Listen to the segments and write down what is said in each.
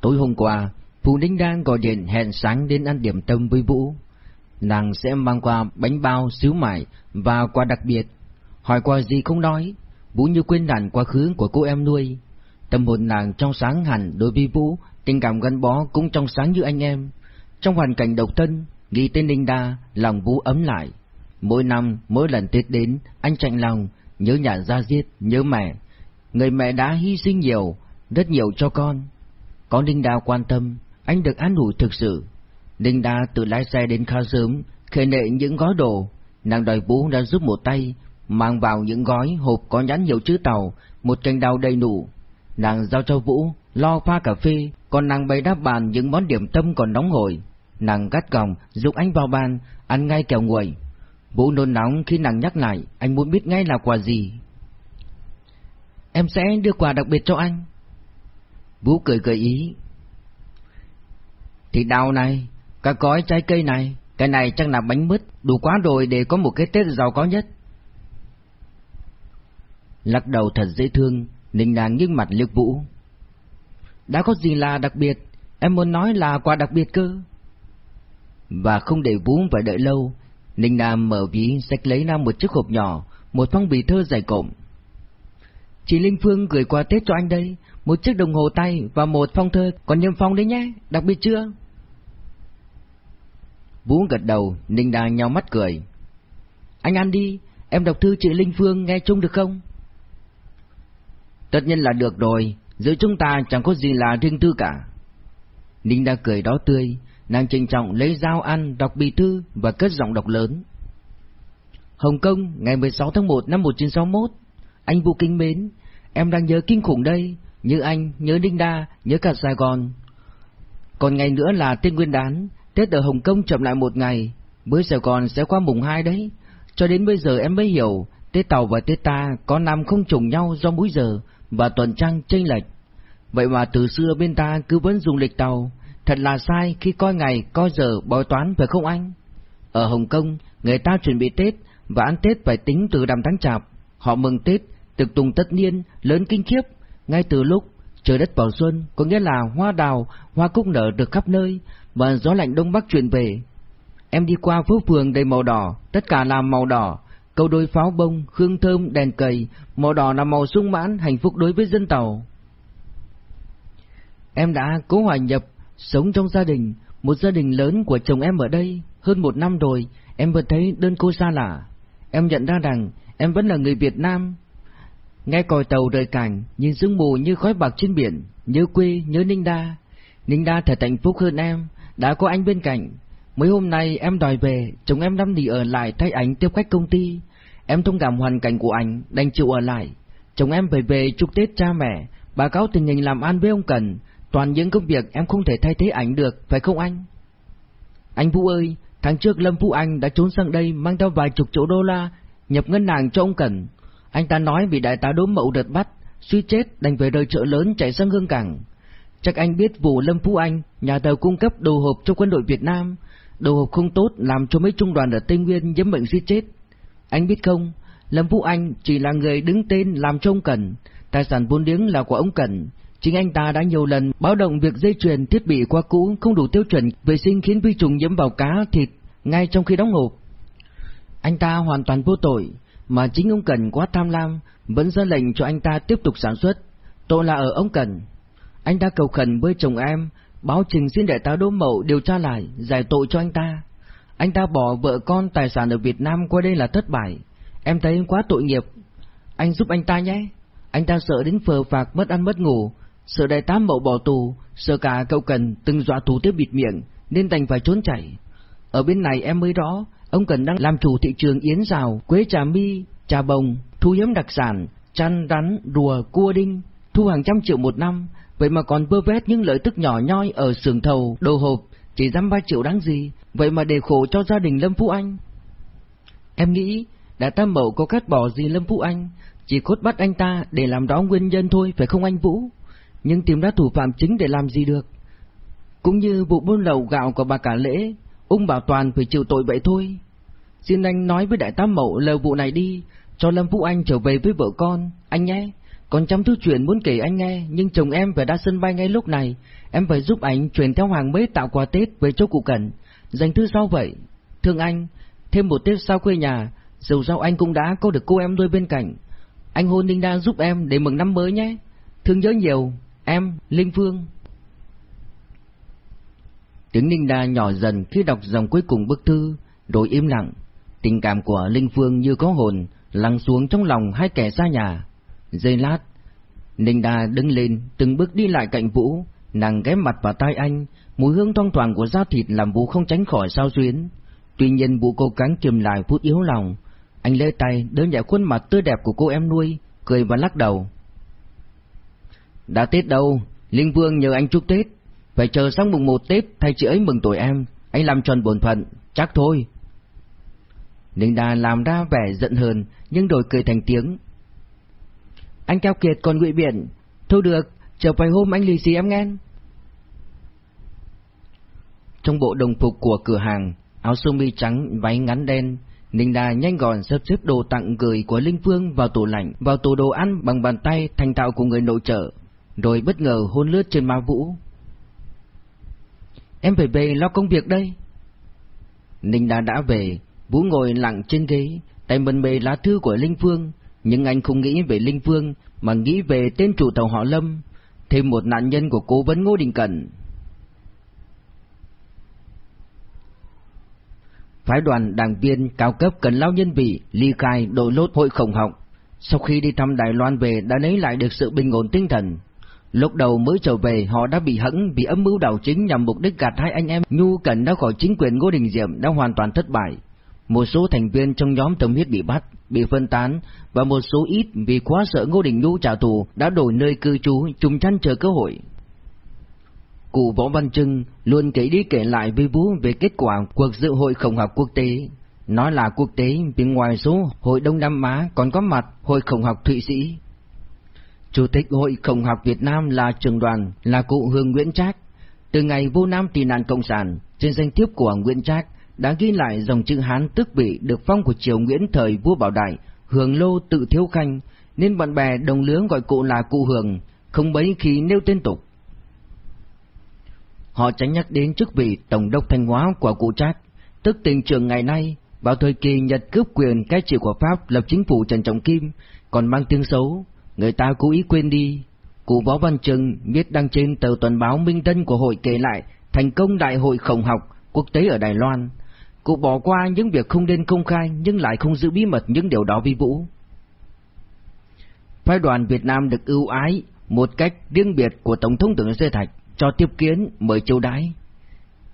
Tối hôm qua, Phụ Ninh đang gọi điện hẹn sáng đến ăn điểm tâm với Vũ. Nàng sẽ mang qua bánh bao, xíu mại và quà đặc biệt. Hỏi qua gì không nói, Vũ như quên đàn quá khứ của cô em nuôi. Tâm hồn nàng trong sáng hẳn đối với Vũ, tình cảm gắn bó cũng trong sáng như anh em. Trong hoàn cảnh độc thân, nghĩ tên Ninh Đa, lòng Vũ ấm lại. Mỗi năm, mỗi lần Tết đến, anh chạnh lòng, nhớ nhà ra diết, nhớ mẹ. Người mẹ đã hy sinh nhiều, rất nhiều cho con. Có Ninh Đa quan tâm, anh được an ủi thực sự. Ninh Đa tự lái xe đến khá sớm, khề nệ những gói đồ. Nàng đòi Vũ đã giúp một tay, mang vào những gói hộp có nhãn hiệu chữ tàu, một cành đào đầy đủ. Nàng giao cho Vũ, lo pha cà phê, còn nàng bày đáp bàn những món điểm tâm còn nóng hổi. Nàng gắt gỏng, dục anh vào bàn, ăn ngay kẹo nguội. Vũ nôn nóng khi nàng nhắc lại, anh muốn biết ngay là quà gì. Em sẽ đưa quà đặc biệt cho anh. Vũ cười gợi ý. Thì đào này, cả gói trái cây này, cái này chắc là bánh mứt, đủ quá rồi để có một cái Tết giàu có nhất. Lắc đầu thật dễ thương, Ninh nàng nghiêng mặt liếc Vũ. Đã có gì là đặc biệt, em muốn nói là quà đặc biệt cơ. Và không để Vũ phải đợi lâu, Ninh Nam mở ví xách lấy ra một chiếc hộp nhỏ, một phong bì thơ dày cộm. Chị Linh Phương gửi quà Tết cho anh đây, một chiếc đồng hồ tay và một phong thơ còn niêm phong đấy nhé, đặc biệt chưa? Vũ gật đầu, Ninh Đà nhau mắt cười. Anh ăn đi, em đọc thư chị Linh Phương nghe chung được không? Tất nhiên là được rồi, giữa chúng ta chẳng có gì là riêng tư cả. Ninh Đa cười đó tươi, nàng trình trọng lấy dao ăn, đọc bì thư và cất giọng đọc lớn. Hồng Kông, ngày 16 tháng 1 năm 1961. Anh Vũ Kinh mến, em đang nhớ kinh khủng đây, như anh, nhớ đinh Đa, nhớ cả Sài Gòn. Còn ngày nữa là Tết Nguyên đán, Tết ở Hồng Kông chậm lại một ngày, bữa Sài Gòn sẽ qua mùng 2 đấy. Cho đến bây giờ em mới hiểu, Tết Tàu và Tết ta có năm không trùng nhau do múi giờ và tuần trăng chênh lệch. Vậy mà từ xưa bên ta cứ vẫn dùng lịch tàu, thật là sai khi coi ngày, coi giờ bói toán phải không anh? Ở Hồng Kông, người ta chuẩn bị Tết và ăn Tết phải tính từ đàm tháng chạp. Họ mừng Tết, tiệc tùng tất niên, lớn kinh khiếp, ngay từ lúc trời đất vào xuân, có nghĩa là hoa đào, hoa cúc nở được khắp nơi, và gió lạnh đông bắc truyền về. Em đi qua phố phường đầy màu đỏ, tất cả là màu đỏ, câu đôi pháo bông, hương thơm, đèn cầy, màu đỏ là màu sung mãn, hạnh phúc đối với dân tàu. Em đã cố hòa nhập, sống trong gia đình, một gia đình lớn của chồng em ở đây, hơn một năm rồi, em vẫn thấy đơn cô xa lạ. Em nhận ra rằng em vẫn là người Việt Nam. Nghe còi tàu rời cảng, nhìn sương mù như khói bạc trên biển, nhớ quê, nhớ Ninh Đa. Ninh Đa thật hạnh phúc hơn em, đã có anh bên cạnh. Mấy hôm nay em đòi về, chồng em năm nỉ ở lại thay ảnh tiếp khách công ty. Em thông cảm hoàn cảnh của anh, đành chịu ở lại. Chồng em về về chúc Tết cha mẹ, báo cáo tình hình làm ăn với ông Cần. Toàn những công việc em không thể thay thế ảnh được, phải không anh? Anh Vũ ơi, tháng trước Lâm Vũ Anh đã trốn sang đây mang theo vài chục triệu đô la, nhập ngân hàng cho ông Cần. Anh ta nói bị đại tá đốm mậu đợt bắt, suy chết đành về đời chợ lớn chạy sang hương cảng. Chắc anh biết vụ Lâm Phú Anh, nhà tàu cung cấp đồ hộp cho quân đội Việt Nam. Đồ hộp không tốt làm cho mấy trung đoàn ở Tây Nguyên nhiễm bệnh suy chết. Anh biết không, Lâm Phú Anh chỉ là người đứng tên làm cho ông Cần, tài sản vốn liếng là của ông Cần. Chính anh ta đã nhiều lần báo động việc dây chuyền thiết bị qua cũ không đủ tiêu chuẩn vệ sinh khiến vi trùng nhiễm vào cá, thịt ngay trong khi đóng hộp. Anh ta hoàn toàn vô tội, mà chính ông Cần quá tham lam, vẫn ra lệnh cho anh ta tiếp tục sản xuất. Tội là ở ông Cần. Anh ta cầu khẩn với chồng em, báo trình xin đại tá Đỗ Mậu điều tra lại, giải tội cho anh ta. Anh ta bỏ vợ con tài sản ở Việt Nam qua đây là thất bại. Em thấy quá tội nghiệp. Anh giúp anh ta nhé. Anh ta sợ đến phờ phạc mất ăn mất ngủ, sợ đại tá Mậu bỏ tù, sợ cả cậu cần từng dọa thủ tiếp bịt miệng, nên đành phải trốn chạy. Ở bên này em mới rõ, ông Cần đang làm chủ thị trường yến rào, quế trà mi, trà bồng, thu hiếm đặc sản, chăn rắn, rùa, cua đinh, thu hàng trăm triệu một năm, vậy mà còn bơ vét những lợi tức nhỏ nhoi ở xưởng thầu, đồ hộp, chỉ dăm ba triệu đáng gì, vậy mà đề khổ cho gia đình Lâm Phú Anh. Em nghĩ, đã tam mậu có cắt bỏ gì Lâm Phú Anh, chỉ cốt bắt anh ta để làm rõ nguyên nhân thôi, phải không anh Vũ? Nhưng tìm ra thủ phạm chính để làm gì được? Cũng như vụ buôn lậu gạo của bà cả lễ, ung bảo toàn phải chịu tội vậy thôi. Xin anh nói với đại tam mậu lời vụ này đi, cho Lâm Vũ Anh trở về với vợ con, anh nhé. còn trăm thứ chuyện muốn kể anh nghe, nhưng chồng em phải ra sân bay ngay lúc này. Em phải giúp anh chuyển theo hàng mấy tạo quà Tết về cho cụ Cẩn. Dành thứ sau vậy. Thương anh, thêm một Tết sau quê nhà, dù sao anh cũng đã có được cô em nuôi bên cạnh. Anh hôn Ninh Đa giúp em để mừng năm mới nhé. Thương nhớ nhiều, em, Linh Phương. Tiếng Ninh Đa nhỏ dần khi đọc dòng cuối cùng bức thư, rồi im lặng. Tình cảm của Linh Phương như có hồn, lắng xuống trong lòng hai kẻ xa nhà. Giây lát, Ninh Đa đứng lên, từng bước đi lại cạnh Vũ, nàng ghé mặt vào tai anh, mùi hương thoang thoảng của da thịt làm Vũ không tránh khỏi sao duyên. Tuy nhiên Vũ cố gắng kiềm lại phút yếu lòng. Anh lê tay đỡ nhẹ khuôn mặt tươi đẹp của cô em nuôi, cười và lắc đầu. Đã Tết đâu, Linh Vương nhờ anh chúc Tết, phải chờ sang mùng một Tết thay chị ấy mừng tuổi em, anh làm tròn bổn phận, chắc thôi. Ninh đà làm ra vẻ giận hờn, nhưng đổi cười thành tiếng. Anh Cao Kiệt còn ngụy biện, thôi được, chờ vài hôm anh lì xì em nghe. Trong bộ đồng phục của cửa hàng, áo sơ mi trắng, váy ngắn đen, Ninh Đà nhanh gọn sắp xếp đồ tặng gửi của Linh Phương vào tủ lạnh, vào tủ đồ ăn bằng bàn tay thành tạo của người nội trợ, rồi bất ngờ hôn lướt trên má Vũ. Em phải về lo công việc đây. Ninh đã đã về, Vũ ngồi lặng trên ghế, tay mân bề lá thư của Linh Phương, nhưng anh không nghĩ về Linh Phương mà nghĩ về tên chủ tàu họ Lâm, thêm một nạn nhân của cố vấn Ngô Đình Cẩn. Phái đoàn đảng viên cao cấp cần lao nhân vị, ly khai đội lốt hội khổng học. Sau khi đi thăm Đài Loan về đã lấy lại được sự bình ổn tinh thần. Lúc đầu mới trở về họ đã bị hẫng vì âm mưu đảo chính nhằm mục đích gạt hai anh em Nhu Cẩn đã khỏi chính quyền Ngô Đình Diệm đã hoàn toàn thất bại. Một số thành viên trong nhóm tâm huyết bị bắt, bị phân tán và một số ít vì quá sợ Ngô Đình Nhu trả thù đã đổi nơi cư trú chung chăn chờ cơ hội. Cụ Võ Văn Trưng luôn kể đi kể lại với Vũ về kết quả cuộc dự hội khổng học quốc tế. Nói là quốc tế vì ngoài số Hội Đông Nam Á còn có mặt Hội khổng học Thụy Sĩ. Chủ tịch Hội khổng học Việt Nam là trường đoàn là cụ Hương Nguyễn Trác. Từ ngày vô Nam tị nạn Cộng sản, trên danh thiếp của Nguyễn Trác đã ghi lại dòng chữ Hán tức vị được phong của triều Nguyễn thời vua Bảo Đại, Hường Lô tự thiếu khanh, nên bạn bè đồng lứa gọi cụ là cụ Hường, không bấy khi nêu tên tục. Họ tránh nhắc đến chức vị Tổng đốc Thanh Hóa của cụ Trác, tức tình trường ngày nay, vào thời kỳ Nhật cướp quyền cái trị của Pháp lập chính phủ Trần Trọng Kim, còn mang tiếng xấu, người ta cố ý quên đi. Cụ Võ Văn Trừng viết đăng trên tờ tuần báo Minh Tân của hội kể lại thành công đại hội khổng học quốc tế ở Đài Loan. Cụ bỏ qua những việc không nên công khai nhưng lại không giữ bí mật những điều đó vi vũ. Phái đoàn Việt Nam được ưu ái một cách riêng biệt của Tổng thống Tưởng Dê Thạch cho tiếp kiến mời châu đái.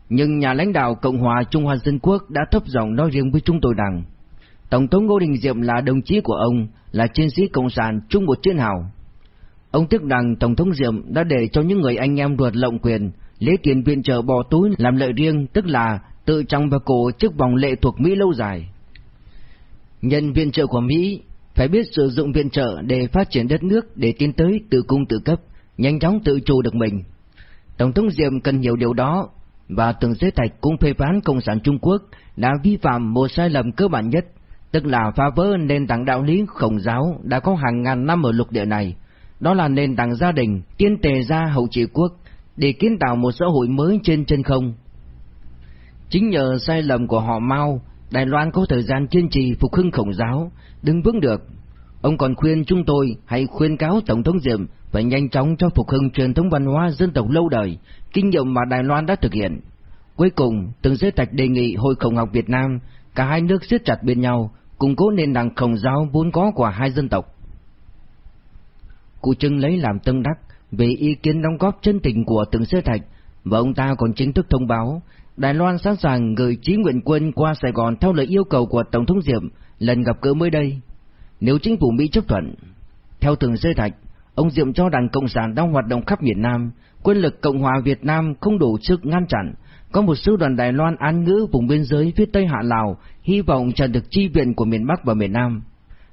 Nhưng nhà lãnh đạo Cộng hòa Trung Hoa Dân Quốc đã thấp giọng nói riêng với chúng tôi rằng Tổng thống Ngô Đình Diệm là đồng chí của ông, là chiến sĩ Cộng sản chung một chiến hào. Ông tiếc rằng Tổng thống Diệm đã để cho những người anh em ruột lộng quyền, lấy tiền viện trợ bỏ túi làm lợi riêng, tức là tự trong và cổ chức vòng lệ thuộc Mỹ lâu dài. Nhân viện trợ của Mỹ phải biết sử dụng viện trợ để phát triển đất nước để tiến tới tự cung tự cấp, nhanh chóng tự chủ được mình. Tổng thống Diệm cần hiểu điều đó, và từng Giới Thạch cũng phê phán Cộng sản Trung Quốc đã vi phạm một sai lầm cơ bản nhất, tức là phá vỡ nền tảng đạo lý khổng giáo đã có hàng ngàn năm ở lục địa này. Đó là nền tảng gia đình, tiên tề gia hậu trị quốc, để kiến tạo một xã hội mới trên chân không. Chính nhờ sai lầm của họ Mao, Đài Loan có thời gian kiên trì phục hưng khổng giáo, đứng vững được. Ông còn khuyên chúng tôi hãy khuyên cáo Tổng thống Diệm phải nhanh chóng cho phục hưng truyền thống văn hóa dân tộc lâu đời, kinh nghiệm mà Đài Loan đã thực hiện. Cuối cùng, Từng Giới Tạch đề nghị Hội Khổng học Việt Nam, cả hai nước siết chặt bên nhau, củng cố nền tảng khổng giáo vốn có của hai dân tộc. Cụ Trưng lấy làm tâm đắc về ý kiến đóng góp chân tình của Từng Giới Thạch, và ông ta còn chính thức thông báo Đài Loan sẵn sàng gửi chí nguyện quân qua Sài Gòn theo lời yêu cầu của Tổng thống Diệm lần gặp gỡ mới đây. Nếu chính phủ Mỹ chấp thuận, theo Từng Giới Thạch, Ông Diệm cho đảng Cộng sản đang hoạt động khắp miền Nam, quân lực Cộng hòa Việt Nam không đủ sức ngăn chặn. Có một sư đoàn Đài Loan an ngữ vùng biên giới phía Tây Hạ Lào, hy vọng chờ được chi viện của miền Bắc và miền Nam.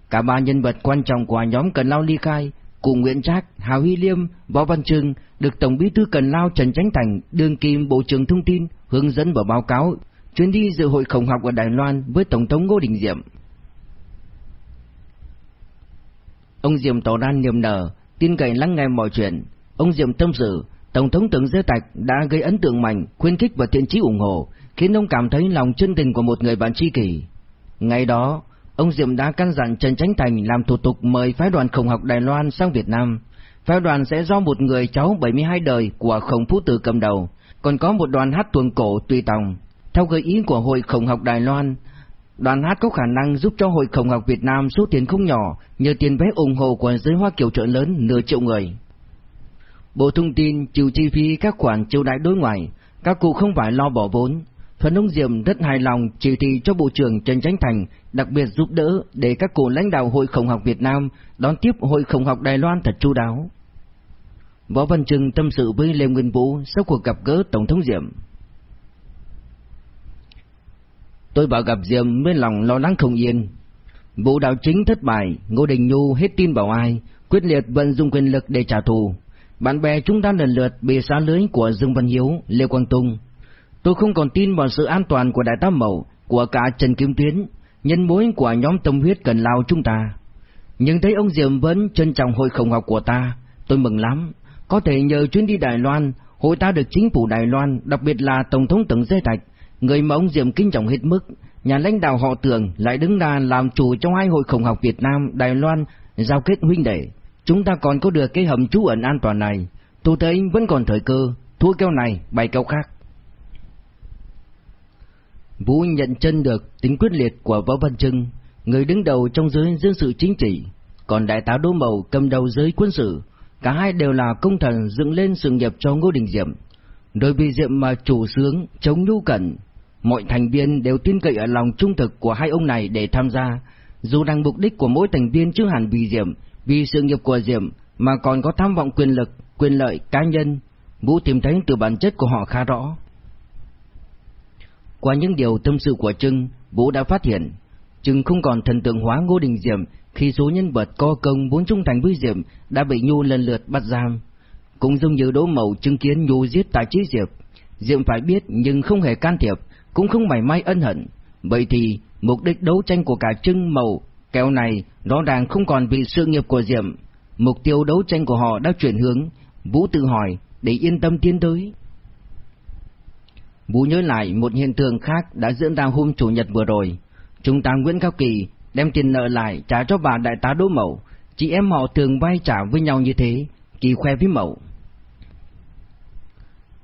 Cả ba nhân vật quan trọng của nhóm Cần Lao ly khai, cụ Nguyễn Trác, Hào Huy Liêm, Võ Văn Trưng được Tổng bí thư Cần Lao Trần Chánh Thành, đương kim Bộ trưởng Thông tin, hướng dẫn và báo cáo chuyến đi dự hội khổng học ở Đài Loan với Tổng thống Ngô Đình Diệm. Ông Diệm tỏ ra niềm nở, tin cậy lắng nghe mọi chuyện. Ông Diệm tâm sự, Tổng thống Tưởng Dê Tạch đã gây ấn tượng mạnh, khuyến khích và thiện chí ủng hộ, khiến ông cảm thấy lòng chân tình của một người bạn tri kỷ. Ngày đó, ông Diệm đã căn dặn Trần Chánh Thành làm thủ tục mời phái đoàn khổng học Đài Loan sang Việt Nam. Phái đoàn sẽ do một người cháu 72 đời của khổng phú tử cầm đầu, còn có một đoàn hát tuồng cổ tùy tòng. Theo gợi ý của Hội Khổng học Đài Loan, đoàn hát có khả năng giúp cho Hội Khổng học Việt Nam số tiền không nhỏ nhờ tiền vé ủng hộ của giới hoa kiều trợ lớn nửa triệu người. Bộ Thông tin chịu chi phí các khoản chiêu đãi đối ngoại, các cụ không phải lo bỏ vốn. Phần ông Diệm rất hài lòng chỉ thị cho Bộ trưởng Trần Chánh Thành đặc biệt giúp đỡ để các cụ lãnh đạo Hội Khổng học Việt Nam đón tiếp Hội Khổng học Đài Loan thật chu đáo. Võ Văn Trừng tâm sự với Lê Nguyên Vũ sau cuộc gặp gỡ Tổng thống Diệm. Tôi bảo gặp Diệm mới lòng lo lắng không yên. Vụ đạo chính thất bại, Ngô Đình Nhu hết tin bảo ai, quyết liệt vận dụng quyền lực để trả thù. Bạn bè chúng ta lần lượt bị xá lưới của Dương Văn Hiếu, Lê Quang Tung. Tôi không còn tin vào sự an toàn của Đại tá Mậu, của cả Trần Kim Tuyến, nhân mối của nhóm tâm huyết cần lao chúng ta. Nhưng thấy ông Diệm vẫn trân trọng hội khổng học của ta, tôi mừng lắm. Có thể nhờ chuyến đi Đài Loan, hội ta được chính phủ Đài Loan, đặc biệt là Tổng thống Tưởng Dê Thạch, người mà ông Diệm kính trọng hết mức, nhà lãnh đạo họ Tưởng lại đứng ra làm chủ trong hai hội khổng học Việt Nam, Đài Loan, giao kết huynh đệ. Chúng ta còn có được cái hầm trú ẩn an toàn này, tôi thấy vẫn còn thời cơ, thua keo này, bày keo khác. Vũ nhận chân được tính quyết liệt của Võ Văn Trưng, người đứng đầu trong giới dân sự chính trị, còn đại tá Đỗ Mậu cầm đầu giới quân sự, cả hai đều là công thần dựng lên sự nghiệp cho Ngô Đình Diệm. Đối vì Diệm mà chủ sướng, chống nhu cẩn, mọi thành viên đều tin cậy ở lòng trung thực của hai ông này để tham gia, dù rằng mục đích của mỗi thành viên chưa hẳn vì Diệm, vì sự nghiệp của Diệm mà còn có tham vọng quyền lực, quyền lợi cá nhân, Vũ tìm thấy từ bản chất của họ khá rõ. Qua những điều tâm sự của Trưng, Vũ đã phát hiện, Trưng không còn thần tượng hóa Ngô Đình Diệm khi số nhân vật co công muốn trung thành với Diệm đã bị Nhu lần lượt bắt giam. Cũng giống như Đỗ Mậu chứng kiến Nhu giết Tài Trí Diệp, Diệm phải biết nhưng không hề can thiệp, cũng không mảy may ân hận. Vậy thì, mục đích đấu tranh của cả Trưng Mậu, kéo này rõ ràng không còn vì sự nghiệp của Diệm. Mục tiêu đấu tranh của họ đã chuyển hướng, Vũ tự hỏi để yên tâm tiến tới. Vũ nhớ lại một hiện tượng khác đã diễn ra hôm Chủ nhật vừa rồi. Trung tá Nguyễn Cao Kỳ đem tiền nợ lại trả cho bà đại tá Đỗ Mậu. Chị em họ thường vay trả với nhau như thế, Kỳ khoe với Mậu.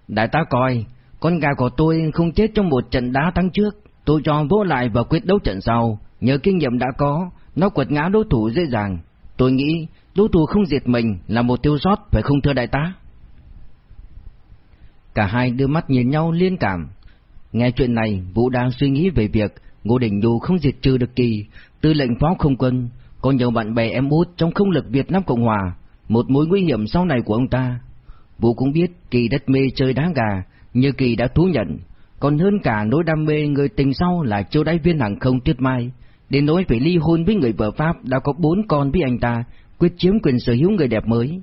Đại tá coi, con gà của tôi không chết trong một trận đá thắng trước, tôi cho vô lại và quyết đấu trận sau, nhờ kinh nghiệm đã có, nó quật ngã đối thủ dễ dàng. Tôi nghĩ đối thủ không diệt mình là một tiêu sót phải không thưa đại tá? Cả hai đưa mắt nhìn nhau liên cảm. Nghe chuyện này, Vũ đang suy nghĩ về việc Ngô Đình Nhu không diệt trừ được Kỳ, tư lệnh phó không quân, có nhiều bạn bè em út trong không lực Việt Nam Cộng Hòa, một mối nguy hiểm sau này của ông ta. Vũ cũng biết Kỳ đất mê chơi đá gà, như Kỳ đã thú nhận, còn hơn cả nỗi đam mê người tình sau là châu đáy viên hàng không Tuyết Mai, đến nỗi phải ly hôn với người vợ Pháp đã có bốn con với anh ta, quyết chiếm quyền sở hữu người đẹp mới.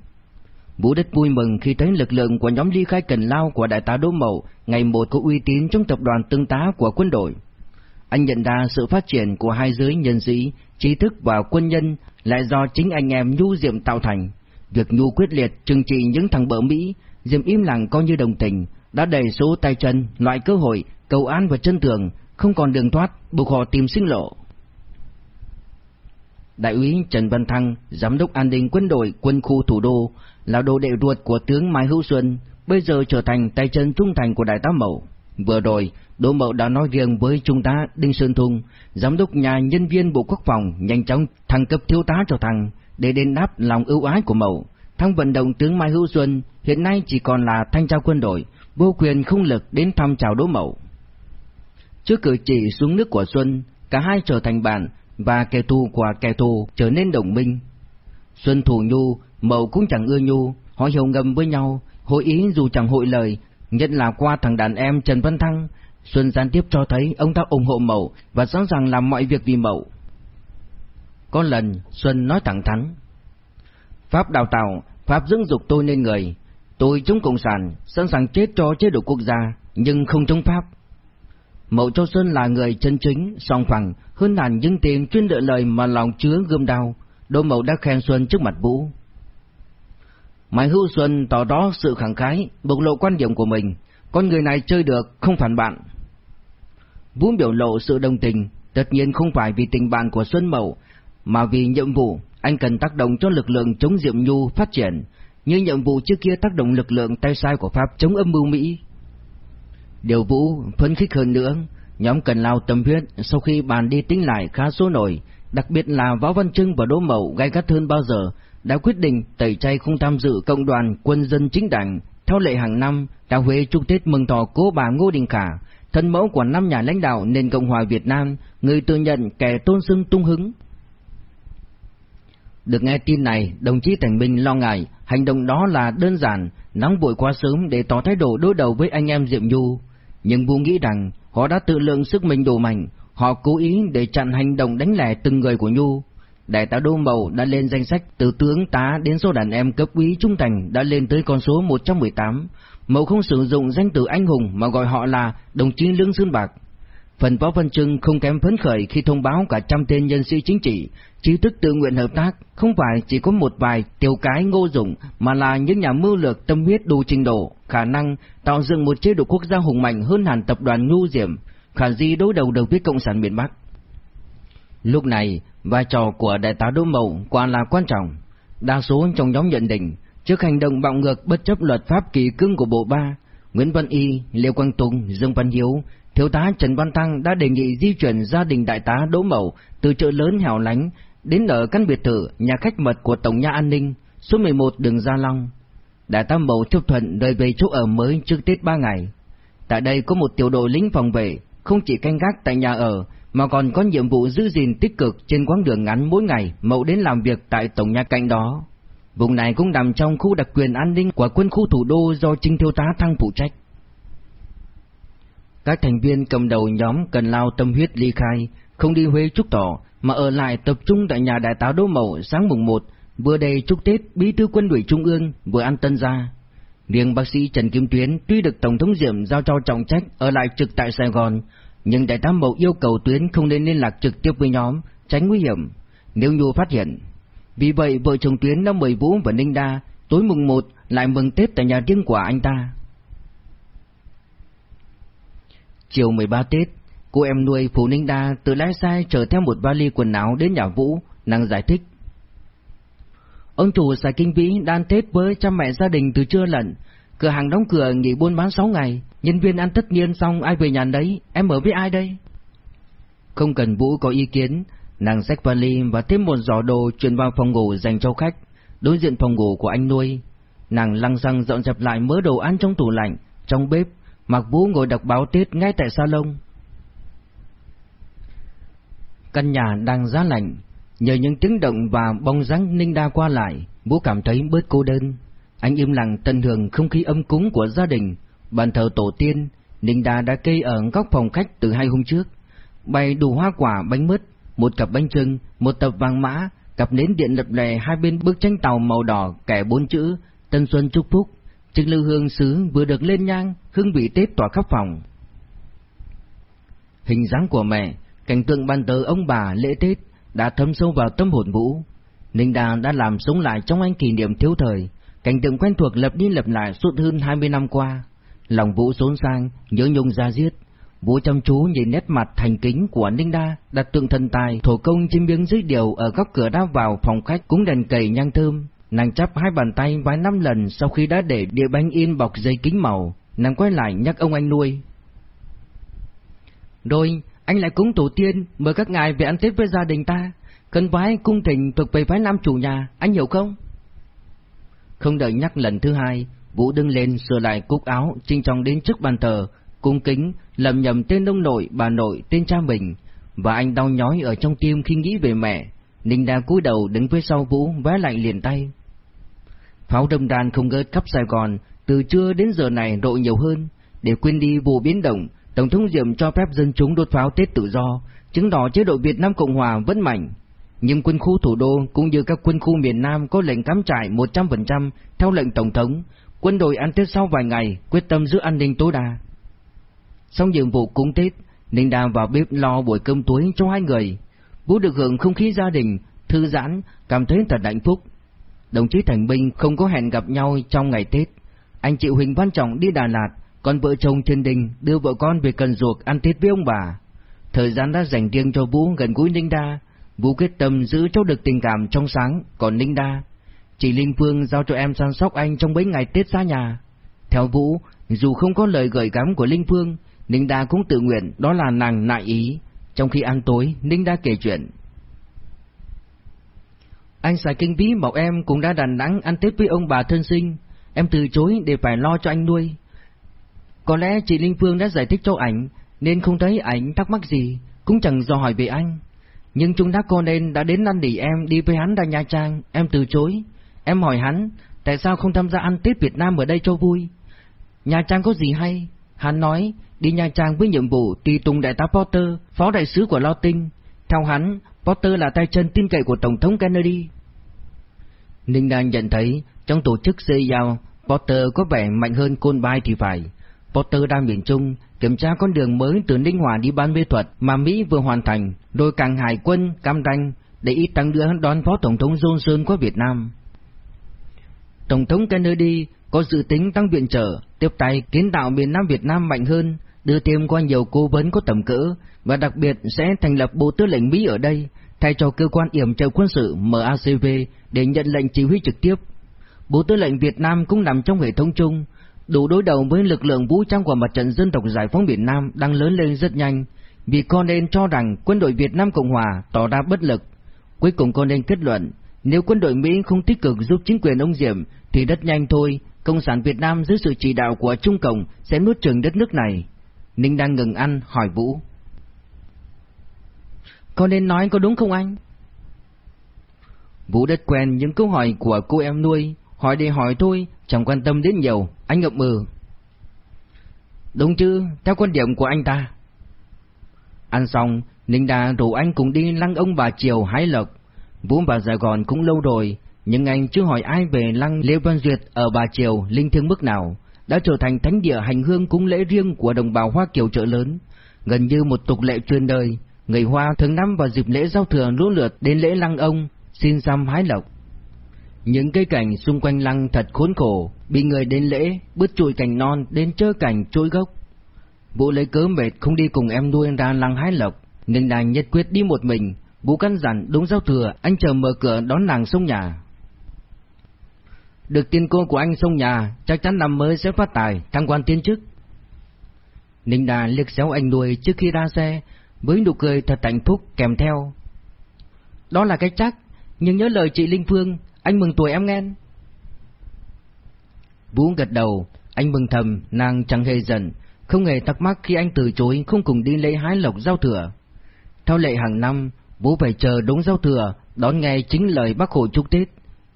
Vũ rất vui mừng khi thấy lực lượng của nhóm ly khai cần lao của đại tá Đỗ Mậu ngày một có uy tín trong tập đoàn tương tá của quân đội. Anh nhận ra sự phát triển của hai giới nhân sĩ, trí thức và quân nhân lại do chính anh em Nhu Diệm tạo thành. Việc Nhu quyết liệt trừng trị những thằng bỡ Mỹ, Diệm im lặng coi như đồng tình, đã đẩy số tay chân, loại cơ hội, cầu an và chân tường, không còn đường thoát, buộc họ tìm sinh lộ. Đại úy Trần Văn Thăng, giám đốc an ninh quân đội quân khu thủ đô, là đồ đệ ruột của tướng Mai Hữu Xuân, bây giờ trở thành tay chân trung thành của đại tá Mậu. Vừa rồi, Đỗ Mậu đã nói riêng với trung tá Đinh Sơn Thung, giám đốc nhà nhân viên Bộ Quốc phòng nhanh chóng thăng cấp thiếu tá cho thằng để đền đáp lòng ưu ái của Mậu. Thăng vận động tướng Mai Hữu Xuân hiện nay chỉ còn là thanh tra quân đội, vô quyền không lực đến thăm chào Đỗ Mậu. Trước cử chỉ xuống nước của Xuân, cả hai trở thành bạn và kẻ thù của kẻ thù trở nên đồng minh. Xuân thủ nhu, Mậu cũng chẳng ưa nhu, họ hiểu ngầm với nhau, hội ý dù chẳng hội lời, nhất là qua thằng đàn em Trần Văn Thăng, Xuân gián tiếp cho thấy ông ta ủng hộ Mậu và sẵn sàng làm mọi việc vì Mậu. Có lần, Xuân nói thẳng thắn. Pháp đào tạo, Pháp dưỡng dục tôi nên người. Tôi chống Cộng sản, sẵn sàng chết cho chế độ quốc gia, nhưng không chống Pháp. Mậu Châu Xuân là người chân chính, song phẳng, hơn hẳn những tiền chuyên đợi lời mà lòng chứa gươm đau. Đỗ Mậu đã khen Xuân trước mặt Vũ. Mai Hữu Xuân tỏ rõ sự khẳng khái, bộc lộ quan điểm của mình. Con người này chơi được, không phản bạn. Vũ biểu lộ sự đồng tình, tất nhiên không phải vì tình bạn của Xuân Mậu, mà vì nhiệm vụ, anh cần tác động cho lực lượng chống Diệm Nhu phát triển, như nhiệm vụ trước kia tác động lực lượng tay sai của Pháp chống âm mưu Mỹ. Điều Vũ phấn khích hơn nữa, nhóm cần lao tâm huyết sau khi bàn đi tính lại khá số nổi, đặc biệt là Võ Văn Trưng và Đỗ Mậu gay gắt hơn bao giờ, đã quyết định tẩy chay không tham dự cộng đoàn quân dân chính đảng theo lệ hàng năm đã Huế chúc Tết mừng thọ cố bà Ngô Đình Khả, thân mẫu của năm nhà lãnh đạo nền Cộng hòa Việt Nam, người tự nhận kẻ tôn xưng tung hứng. Được nghe tin này, đồng chí Thành Minh lo ngại hành động đó là đơn giản, nóng vội quá sớm để tỏ thái độ đối đầu với anh em Diệm Nhu. Nhưng Vũ nghĩ rằng họ đã tự lượng sức mình đủ mạnh, họ cố ý để chặn hành động đánh lẻ từng người của Nhu. Đại tá Đô Mậu đã lên danh sách từ tướng tá đến số đàn em cấp quý trung thành đã lên tới con số 118. Mậu không sử dụng danh từ anh hùng mà gọi họ là đồng chí Lương Sơn Bạc. Phần Võ Văn Trưng không kém phấn khởi khi thông báo cả trăm tên nhân sĩ chính trị, trí thức tự nguyện hợp tác, không phải chỉ có một vài tiểu cái ngô dụng mà là những nhà mưu lược tâm huyết đủ trình độ, khả năng tạo dựng một chế độ quốc gia hùng mạnh hơn hẳn tập đoàn Nhu Diệm, khả di đối đầu được với Cộng sản miền Bắc. Lúc này, vai trò của đại tá Đỗ Mậu quả là quan trọng. Đa số trong nhóm nhận định, trước hành động bạo ngược bất chấp luật pháp kỳ cương của Bộ Ba, Nguyễn Văn Y, Lê Quang Tùng, Dương Văn Hiếu, Thiếu tá Trần Văn thăng đã đề nghị di chuyển gia đình đại tá Đỗ Mậu từ chợ lớn hẻo lánh đến ở căn biệt thự nhà khách mật của Tổng nhà An ninh, số 11 đường Gia Long. Đại tá Mậu chấp thuận rời về chỗ ở mới trước Tết 3 ngày. Tại đây có một tiểu đội lính phòng vệ, không chỉ canh gác tại nhà ở, mà còn có nhiệm vụ giữ gìn tích cực trên quãng đường ngắn mỗi ngày Mậu đến làm việc tại Tổng nhà cạnh đó. Vùng này cũng nằm trong khu đặc quyền an ninh của quân khu thủ đô do Trinh Thiếu tá Thăng phụ trách. Các thành viên cầm đầu nhóm cần lao tâm huyết ly khai, không đi Huế chúc tỏ, mà ở lại tập trung tại nhà đại tá Đỗ Mậu sáng mùng 1, vừa đầy chúc Tết bí thư quân ủy Trung ương, vừa ăn tân gia. Riêng bác sĩ Trần Kim Tuyến tuy được Tổng thống Diệm giao cho trọng trách ở lại trực tại Sài Gòn, nhưng đại tá Mậu yêu cầu Tuyến không nên liên lạc trực tiếp với nhóm, tránh nguy hiểm, nếu Nhu phát hiện. Vì vậy vợ chồng Tuyến đã mời Vũ và Ninh Đa tối mùng 1 lại mừng Tết tại nhà riêng của anh ta. Chiều 13 Tết, cô em nuôi Phú Ninh Đa từ lái xe chở theo một vali quần áo đến nhà Vũ, nàng giải thích. Ông chủ xài kinh vĩ đang Tết với cha mẹ gia đình từ trưa lận, cửa hàng đóng cửa nghỉ buôn bán 6 ngày, nhân viên ăn tất niên xong ai về nhà đấy, em ở với ai đây? Không cần Vũ có ý kiến, nàng xách vali và thêm một giỏ đồ chuyển vào phòng ngủ dành cho khách, đối diện phòng ngủ của anh nuôi. Nàng lăng xăng dọn dẹp lại mớ đồ ăn trong tủ lạnh, trong bếp, Mạc Vũ ngồi đọc báo Tết ngay tại salon. Căn nhà đang giá lạnh, nhờ những tiếng động và bóng dáng Ninh Đa qua lại, Vũ cảm thấy bớt cô đơn. Anh im lặng tận hưởng không khí âm cúng của gia đình, bàn thờ tổ tiên, Ninh Đa đã kê ở góc phòng khách từ hai hôm trước. Bày đủ hoa quả bánh mứt, một cặp bánh trưng, một tập vàng mã, cặp nến điện lập lè hai bên bức tranh tàu màu đỏ kẻ bốn chữ Tân Xuân chúc phúc. Trưng lưu hương sứ vừa được lên nhang, hương vị Tết tỏa khắp phòng. Hình dáng của mẹ, cảnh tượng ban tờ ông bà lễ Tết đã thấm sâu vào tâm hồn Vũ. Ninh Đà đã làm sống lại trong anh kỷ niệm thiếu thời, cảnh tượng quen thuộc lập đi lập lại suốt hơn 20 năm qua. Lòng Vũ xốn sang, nhớ nhung ra giết. Vũ chăm chú nhìn nét mặt thành kính của Ninh Đa đặt tượng thần tài thổ công trên miếng dưới điều ở góc cửa đá vào phòng khách cúng đèn cầy nhang thơm. Nàng chắp hai bàn tay vài năm lần sau khi đã để địa bánh in bọc giấy kính màu, nàng quay lại nhắc ông anh nuôi. Rồi, anh lại cúng tổ tiên, mời các ngài về ăn Tết với gia đình ta. Cần vái cung thỉnh thuộc về phái nam chủ nhà, anh hiểu không? Không đợi nhắc lần thứ hai, Vũ đứng lên sửa lại cúc áo, trinh trọng đến trước bàn thờ, cung kính, lầm nhầm tên ông nội, bà nội, tên cha mình, và anh đau nhói ở trong tim khi nghĩ về mẹ. Ninh đa cúi đầu đứng phía sau Vũ, vá lạnh liền tay. Pháo đâm đàn không ngớt khắp Sài Gòn, từ trưa đến giờ này độ nhiều hơn. Để quên đi vụ biến động, Tổng thống Diệm cho phép dân chúng đốt pháo Tết tự do, chứng tỏ chế độ Việt Nam Cộng Hòa vẫn mạnh. Nhưng quân khu thủ đô cũng như các quân khu miền Nam có lệnh cắm trại 100% theo lệnh Tổng thống, quân đội ăn Tết sau vài ngày, quyết tâm giữ an ninh tối đa. Xong nhiệm vụ cúng Tết, Ninh Đàm vào bếp lo buổi cơm tối cho hai người. Vũ được hưởng không khí gia đình, thư giãn, cảm thấy thật hạnh phúc đồng chí Thành Binh không có hẹn gặp nhau trong ngày Tết. Anh chị Huỳnh Văn Trọng đi Đà Lạt, còn vợ chồng Trần Đình đưa vợ con về Cần Duộc ăn Tết với ông bà. Thời gian đã dành riêng cho Vũ gần gũi Ninh Đa, Vũ quyết tâm giữ cho được tình cảm trong sáng, còn Ninh Đa. Chị Linh Phương giao cho em săn sóc anh trong mấy ngày Tết xa nhà. Theo Vũ, dù không có lời gợi gắm của Linh Phương, Ninh Đa cũng tự nguyện đó là nàng nại ý. Trong khi ăn tối, Ninh Đa kể chuyện. Anh xài kinh phí, bảo em cũng đã đàn đẵng ăn Tết với ông bà thân sinh. Em từ chối để phải lo cho anh nuôi. Có lẽ chị Linh Phương đã giải thích cho ảnh, nên không thấy ảnh thắc mắc gì, cũng chẳng dò hỏi về anh. Nhưng chúng đã con nên đã đến năn nỉ em đi với hắn ra Nha Trang, em từ chối. Em hỏi hắn, tại sao không tham gia ăn Tết Việt Nam ở đây cho vui? Nha Trang có gì hay? Hắn nói, đi Nha Trang với nhiệm vụ tùy tùng đại tá Potter, phó đại sứ của Lo Tinh. Theo hắn, Potter là tay chân tin cậy của Tổng thống Kennedy. Ninh đang nhận thấy, trong tổ chức CIA, Potter có vẻ mạnh hơn Côn Bay thì phải. Potter đang miền Trung, kiểm tra con đường mới từ Ninh Hòa đi Ban Mê Thuật mà Mỹ vừa hoàn thành, Đôi càng hải quân, cam ranh, để ít tăng đưa đón Phó Tổng thống Johnson qua Việt Nam. Tổng thống Kennedy có dự tính tăng viện trợ, tiếp tay kiến tạo miền Nam Việt Nam mạnh hơn, đưa thêm qua nhiều cố vấn có tầm cỡ, và đặc biệt sẽ thành lập Bộ Tư lệnh Mỹ ở đây, thay cho cơ quan yểm trợ quân sự MACV để nhận lệnh chỉ huy trực tiếp. Bộ Tư lệnh Việt Nam cũng nằm trong hệ thống chung, đủ đối đầu với lực lượng vũ trang của mặt trận dân tộc giải phóng Việt Nam đang lớn lên rất nhanh, vì con nên cho rằng quân đội Việt Nam Cộng Hòa tỏ ra bất lực. Cuối cùng con nên kết luận, nếu quân đội Mỹ không tích cực giúp chính quyền ông Diệm thì rất nhanh thôi, Cộng sản Việt Nam dưới sự chỉ đạo của Trung Cộng sẽ nuốt chửng đất nước này. Ninh đang ngừng ăn hỏi Vũ. Con nên nói có đúng không anh? Vũ rất quen những câu hỏi của cô em nuôi, hỏi để hỏi thôi, chẳng quan tâm đến nhiều, anh ngậm mừ. Đúng chứ, theo quan điểm của anh ta. Ăn xong, Ninh Đà rủ anh cùng đi lăng ông bà Triều hái lộc. Vũ vào Sài Gòn cũng lâu rồi, nhưng anh chưa hỏi ai về lăng Lê Văn Duyệt ở bà Triều linh thiêng mức nào, đã trở thành thánh địa hành hương cúng lễ riêng của đồng bào Hoa Kiều chợ lớn, gần như một tục lệ truyền đời. Người Hoa thường năm vào dịp lễ giao thừa lũ lượt đến lễ lăng ông, xin xăm hái lộc. Những cây cảnh xung quanh lăng thật khốn khổ, bị người đến lễ, bứt trụi cành non đến chơ cảnh trôi gốc. Vũ lấy cớ mệt không đi cùng em nuôi ra lăng hái lộc, nên nàng nhất quyết đi một mình. Vũ căn dặn đúng giao thừa, anh chờ mở cửa đón nàng xuống nhà. Được tiền cô của anh xông nhà, chắc chắn năm mới sẽ phát tài, thăng quan tiến chức. Ninh Đà liếc xéo anh đuôi trước khi ra xe, với nụ cười thật hạnh phúc kèm theo. Đó là cái chắc, nhưng nhớ lời chị Linh Phương, anh mừng tuổi em nghe. Vũ gật đầu, anh mừng thầm, nàng chẳng hề giận, không hề thắc mắc khi anh từ chối không cùng đi lễ hái lộc giao thừa. Theo lệ hàng năm, Vũ phải chờ đúng giao thừa, đón nghe chính lời bác Hồ chúc Tết.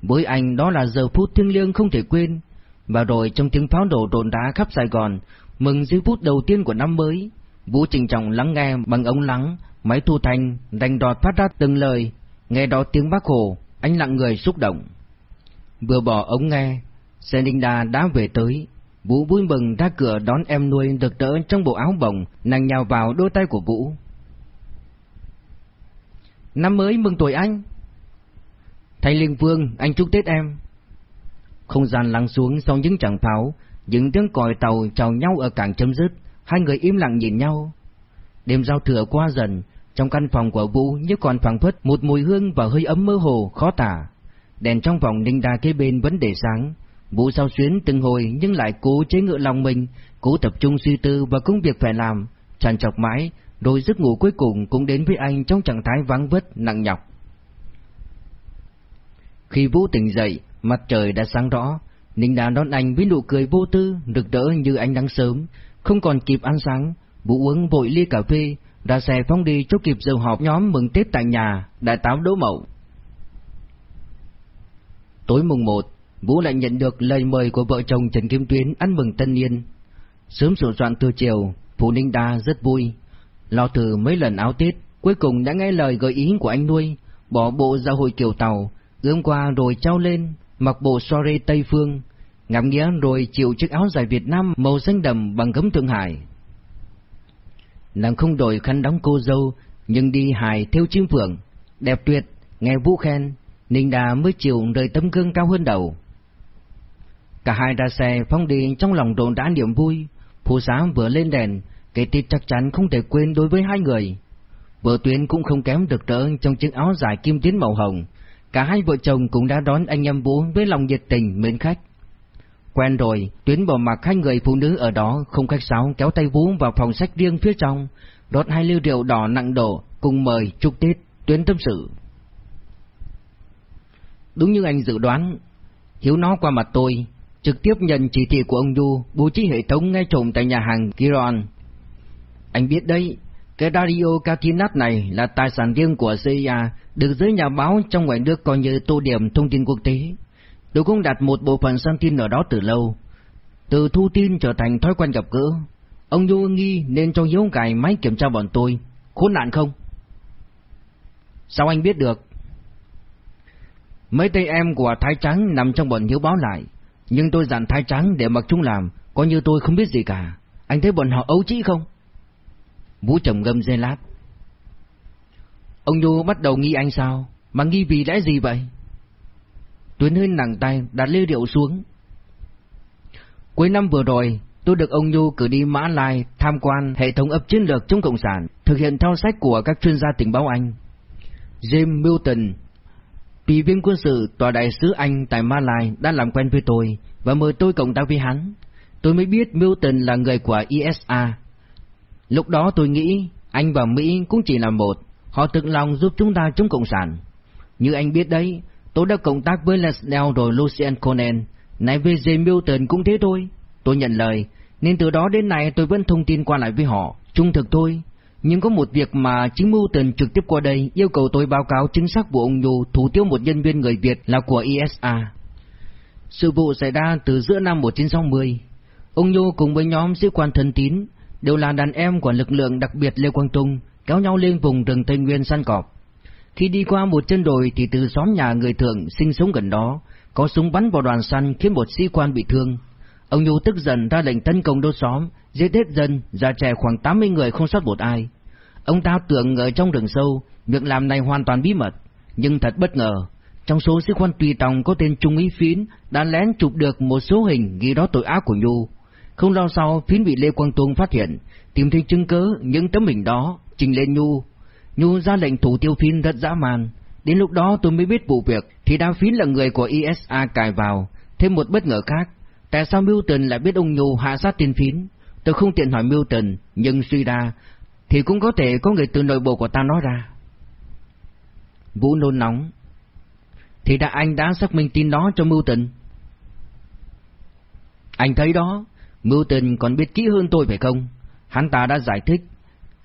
Với anh đó là giờ phút thiêng liêng không thể quên. Và rồi trong tiếng pháo nổ rộn rã khắp Sài Gòn, mừng giây phút đầu tiên của năm mới, Vũ trình trọng lắng nghe bằng ống lắng, máy thu thanh, đành đọt phát ra từng lời, nghe đó tiếng bác Hồ, anh lặng người xúc động. Vừa bỏ ống nghe, xe Ninh Đà đã về tới. Vũ vui mừng ra cửa đón em nuôi được đỡ trong bộ áo bồng, nàng nhào vào đôi tay của Vũ. Năm mới mừng tuổi anh. Thầy Liên Vương, anh chúc Tết em. Không gian lắng xuống sau những tràng pháo, những tiếng còi tàu chào nhau ở cảng chấm dứt, hai người im lặng nhìn nhau. Đêm giao thừa qua dần, trong căn phòng của Vũ như còn phảng phất một mùi hương và hơi ấm mơ hồ khó tả. Đèn trong phòng ninh đa kế bên vẫn để sáng. Vũ sao xuyến từng hồi nhưng lại cố chế ngự lòng mình, cố tập trung suy tư và công việc phải làm, tràn trọc mãi, rồi giấc ngủ cuối cùng cũng đến với anh trong trạng thái vắng vất, nặng nhọc. Khi Vũ tỉnh dậy, mặt trời đã sáng rõ, Ninh đã đón anh với nụ cười vô tư, rực rỡ như ánh nắng sớm, không còn kịp ăn sáng, Vũ uống vội ly cà phê, ra xe phóng đi cho kịp giờ họp nhóm mừng Tết tại nhà, đại táo đỗ mậu. Tối mùng 1, Vũ lại nhận được lời mời của vợ chồng Trần Kim Tuyến ăn mừng tân niên. Sớm sửa soạn từ chiều, Phụ Ninh Đa rất vui. Lo thử mấy lần áo Tết, cuối cùng đã nghe lời gợi ý của anh nuôi, bỏ bộ ra hội kiều tàu, gương qua rồi trao lên, mặc bộ soiree Tây Phương, ngắm nghĩa rồi chịu chiếc áo dài Việt Nam màu xanh đậm bằng gấm Thượng Hải. Nàng không đổi khăn đóng cô dâu, nhưng đi hài theo chim phượng, đẹp tuyệt, nghe vũ khen, Ninh Đà mới chịu rời tấm gương cao hơn đầu. Cả hai ra xe phong đi trong lòng đồn đã niềm vui, phù xá vừa lên đèn, cái tít chắc chắn không thể quên đối với hai người. Vợ Tuyến cũng không kém được rỡ trong chiếc áo dài kim tuyến màu hồng, cả hai vợ chồng cũng đã đón anh em bố với lòng nhiệt tình mến khách. Quen rồi, Tuyến bỏ mặc hai người phụ nữ ở đó không khách sáo kéo tay Vũ vào phòng sách riêng phía trong, đốt hai ly rượu đỏ nặng đổ, cùng mời chúc Tết, Tuyến tâm sự. Đúng như anh dự đoán, Hiếu nó qua mặt tôi, trực tiếp nhận chỉ thị của ông Du bố trí hệ thống ngay trộm tại nhà hàng Kiron. Anh biết đấy, cái radio Katinat này là tài sản riêng của CIA, được giới nhà báo trong ngoài nước coi như tô điểm thông tin quốc tế. Tôi cũng đặt một bộ phận sang tin ở đó từ lâu. Từ thu tin trở thành thói quen gặp gỡ. Ông Du nghi nên cho Hiếu cài máy kiểm tra bọn tôi. Khốn nạn không? Sao anh biết được? Mấy tay em của Thái Trắng nằm trong bọn Hiếu báo lại. Nhưng tôi dặn Thái Trắng để mặc chúng làm, coi như tôi không biết gì cả. Anh thấy bọn họ ấu trĩ không? Vũ trầm ngâm dây lát. Ông Nhu bắt đầu nghi anh sao? Mà nghi vì lẽ gì vậy? Tuyến hơi nặng tay đặt ly rượu xuống. Cuối năm vừa rồi, tôi được ông Nhu cử đi Mã Lai tham quan hệ thống ấp chiến lược chống Cộng sản, thực hiện theo sách của các chuyên gia tình báo Anh. James Milton, ủy viên quân sự tòa đại sứ Anh tại Mã Lai đã làm quen với tôi và mời tôi cộng tác với hắn. Tôi mới biết Milton là người của ISA. Lúc đó tôi nghĩ anh và Mỹ cũng chỉ là một, họ tự lòng giúp chúng ta chống Cộng sản. Như anh biết đấy, tôi đã cộng tác với Lesnell rồi Lucien Conan, nay với Milton cũng thế thôi. Tôi nhận lời, nên từ đó đến nay tôi vẫn thông tin qua lại với họ, trung thực thôi. Nhưng có một việc mà chính Milton trực tiếp qua đây yêu cầu tôi báo cáo chính xác vụ ông Nhu thủ tiêu một nhân viên người Việt là của ISA. Sự vụ xảy ra từ giữa năm 1960. Ông Nhu cùng với nhóm sĩ quan thân tín đều là đàn em của lực lượng đặc biệt Lê Quang Trung kéo nhau lên vùng rừng Tây Nguyên săn cọp. Khi đi qua một chân đồi thì từ xóm nhà người thượng sinh sống gần đó, có súng bắn vào đoàn săn khiến một sĩ quan bị thương. Ông Nhu tức giận ra lệnh tấn công đốt xóm, giết hết dân, già trẻ khoảng 80 người không sót một ai. Ông ta tưởng ở trong rừng sâu, việc làm này hoàn toàn bí mật, nhưng thật bất ngờ. Trong số sĩ quan tùy tòng có tên Trung úy Phiến đã lén chụp được một số hình ghi đó tội ác của Nhu. Không lâu sau, Phiến bị Lê Quang Tung phát hiện, tìm thấy chứng cứ những tấm hình đó, trình lên Nhu. Nhu ra lệnh thủ tiêu Phiến rất dã man. Đến lúc đó tôi mới biết vụ việc, thì đa Phiến là người của ISA cài vào. Thêm một bất ngờ khác, tại sao Milton lại biết ông Nhu hạ sát tiên Phiến? Tôi không tiện hỏi Milton, nhưng suy ra, thì cũng có thể có người từ nội bộ của ta nói ra. Vũ nôn nóng. Thì đã anh đã xác minh tin đó cho Milton. Anh thấy đó, Milton còn biết kỹ hơn tôi phải không? Hắn ta đã giải thích.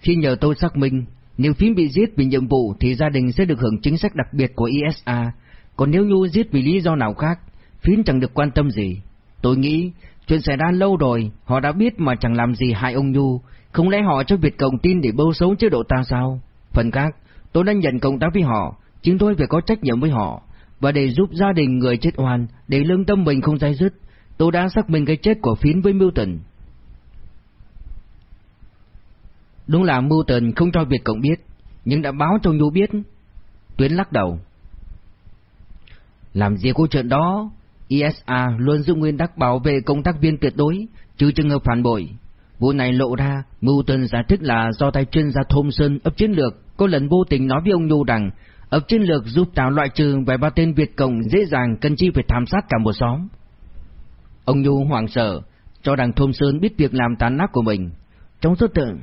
Khi nhờ tôi xác minh, nếu phím bị giết vì nhiệm vụ thì gia đình sẽ được hưởng chính sách đặc biệt của ISA. Còn nếu Nhu giết vì lý do nào khác, phím chẳng được quan tâm gì. Tôi nghĩ, chuyện xảy ra lâu rồi, họ đã biết mà chẳng làm gì hại ông Nhu. Không lẽ họ cho Việt Cộng tin để bâu xấu chế độ ta sao? Phần khác, tôi đã nhận công tác với họ, chính tôi phải có trách nhiệm với họ. Và để giúp gia đình người chết oan, để lương tâm mình không dai dứt, tôi đã xác minh cái chết của Phiến với Milton. Đúng là mưu tần không cho Việt Cộng biết, nhưng đã báo cho Nhu biết. Tuyến lắc đầu. Làm gì có chuyện đó, ISA luôn giữ nguyên tắc bảo vệ công tác viên tuyệt đối, trừ trường hợp phản bội. Vụ này lộ ra, mưu tần giải thích là do tay chuyên gia Thompson ấp chiến lược có lần vô tình nói với ông Nhu rằng ấp chiến lược giúp tạo loại trừ vài ba tên Việt Cộng dễ dàng cần chi phải thảm sát cả một xóm. Ông Nhu hoảng sợ, cho rằng Thompson biết việc làm tàn ác của mình. Trong suốt tượng,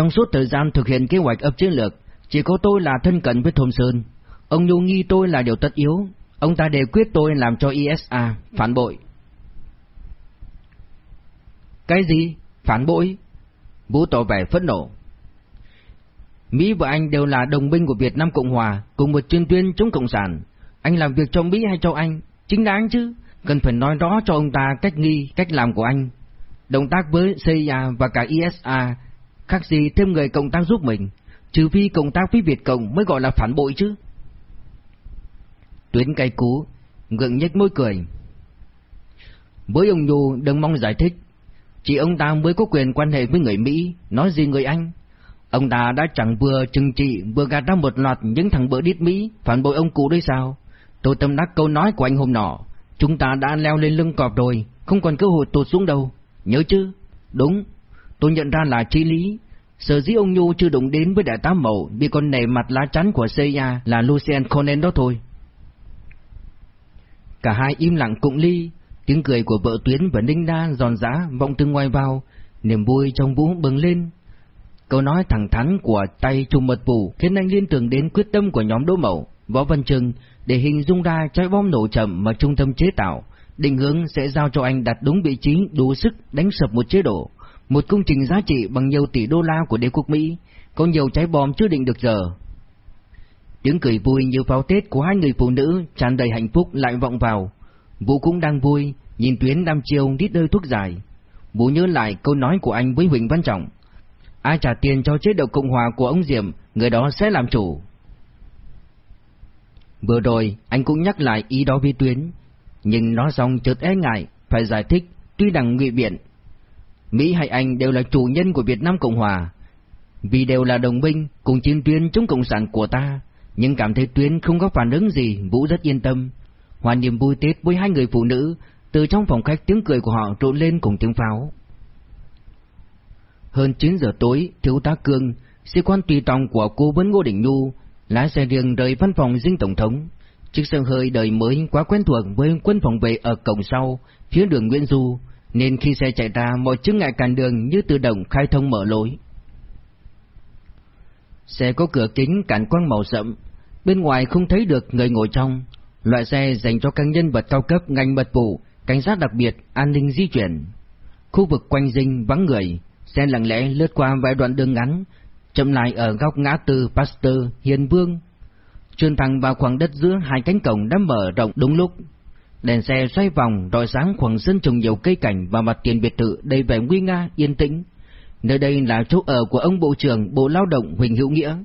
trong suốt thời gian thực hiện kế hoạch ấp chiến lược, chỉ có tôi là thân cận với Thompson. Ông Nhu nghi tôi là điều tất yếu, ông ta đề quyết tôi làm cho ISA phản bội. Cái gì? Phản bội? Vũ tỏ vẻ phẫn nộ. Mỹ và Anh đều là đồng minh của Việt Nam Cộng Hòa, cùng một chuyên tuyên chống Cộng sản. Anh làm việc cho Mỹ hay cho Anh? Chính đáng chứ, cần phải nói rõ cho ông ta cách nghi, cách làm của anh. Động tác với CIA và cả ISA khác gì thêm người cộng tác giúp mình, trừ phi cộng tác với Việt Cộng mới gọi là phản bội chứ. Tuyến cay cú, ngượng nhếch môi cười. Với ông Nhu đừng mong giải thích, chỉ ông ta mới có quyền quan hệ với người Mỹ, nói gì người Anh. Ông ta đã chẳng vừa trừng trị vừa gạt ra một loạt những thằng bỡ đít Mỹ phản bội ông cụ đấy sao? Tôi tâm đắc câu nói của anh hôm nọ. Chúng ta đã leo lên lưng cọp rồi, không còn cơ hội tụt xuống đâu. Nhớ chứ? Đúng, tôi nhận ra là trí lý. Sở dĩ ông Nhu chưa đụng đến với đại tá mậu vì con nề mặt lá chắn của CIA là Lucien Conan đó thôi. Cả hai im lặng cụng ly, tiếng cười của vợ Tuyến và Ninh Đa giòn giã vọng từ ngoài vào, niềm vui trong Vũ bừng lên. Câu nói thẳng thắn của tay trùng mật vụ khiến anh liên tưởng đến quyết tâm của nhóm Đỗ Mậu, Võ Văn Trừng để hình dung ra trái bom nổ chậm mà trung tâm chế tạo, định hướng sẽ giao cho anh đặt đúng vị trí đủ sức đánh sập một chế độ, một công trình giá trị bằng nhiều tỷ đô la của đế quốc Mỹ, có nhiều trái bom chưa định được giờ. Tiếng cười vui như pháo Tết của hai người phụ nữ tràn đầy hạnh phúc lại vọng vào. Vũ cũng đang vui, nhìn Tuyến đam chiêu đít nơi thuốc dài. Vũ nhớ lại câu nói của anh với Huỳnh Văn Trọng. Ai trả tiền cho chế độ Cộng Hòa của ông Diệm, người đó sẽ làm chủ. Vừa rồi, anh cũng nhắc lại ý đó với Tuyến, nhưng nó xong chợt e ngại, phải giải thích, tuy đằng ngụy biện. Mỹ hay Anh đều là chủ nhân của Việt Nam Cộng Hòa, vì đều là đồng minh cùng chiến tuyến chống Cộng sản của ta, nhưng cảm thấy Tuyến không có phản ứng gì, Vũ rất yên tâm. Hoàn niềm vui Tết với hai người phụ nữ, từ trong phòng khách tiếng cười của họ trộn lên cùng tiếng pháo. Hơn 9 giờ tối, thiếu tá Cương, sĩ quan tùy tòng của cô vấn Ngô Đình Nhu, lái xe riêng rời văn phòng dinh tổng thống. Chiếc xe hơi đời mới quá quen thuộc với quân phòng vệ ở cổng sau, phía đường Nguyễn Du, nên khi xe chạy ra mọi chứng ngại cản đường như tự động khai thông mở lối. Xe có cửa kính cản quang màu sẫm, bên ngoài không thấy được người ngồi trong. Loại xe dành cho các nhân vật cao cấp ngành mật vụ, cảnh sát đặc biệt, an ninh di chuyển. Khu vực quanh dinh vắng người, xe lặng lẽ lướt qua vài đoạn đường ngắn, chậm lại ở góc ngã tư Pasteur, Hiền Vương. Chuyên thẳng vào khoảng đất giữa hai cánh cổng đã mở rộng đúng lúc. Đèn xe xoay vòng rọi sáng khoảng sân trồng nhiều cây cảnh và mặt tiền biệt thự đầy vẻ nguy nga, yên tĩnh. Nơi đây là chỗ ở của ông Bộ trưởng Bộ Lao động Huỳnh Hữu Nghĩa.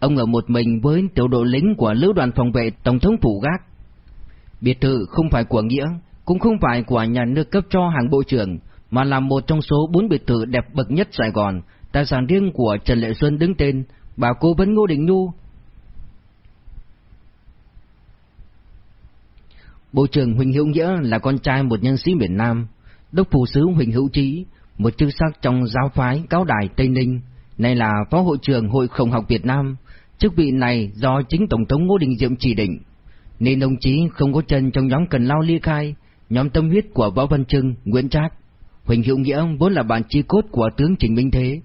Ông ở một mình với tiểu đội lính của lữ đoàn phòng vệ Tổng thống Phủ Gác. Biệt thự không phải của Nghĩa, cũng không phải của nhà nước cấp cho hàng bộ trưởng, mà là một trong số bốn biệt thự đẹp bậc nhất Sài Gòn, tài sản riêng của Trần Lệ Xuân đứng tên, bà cố vấn Ngô Đình Nhu. Bộ trưởng Huỳnh Hữu Nghĩa là con trai một nhân sĩ miền Nam, đốc phủ sứ Huỳnh Hữu Trí, một chức sắc trong giáo phái Cao Đài Tây Ninh, nay là phó hội trưởng Hội Khổng học Việt Nam. Chức vị này do chính Tổng thống Ngô Đình Diệm chỉ định, nên đồng chí không có chân trong nhóm cần lao ly khai, nhóm tâm huyết của Võ Văn Trưng, Nguyễn Trác. Huỳnh Hữu Nghĩa vốn là bạn chi cốt của tướng Trình Minh Thế.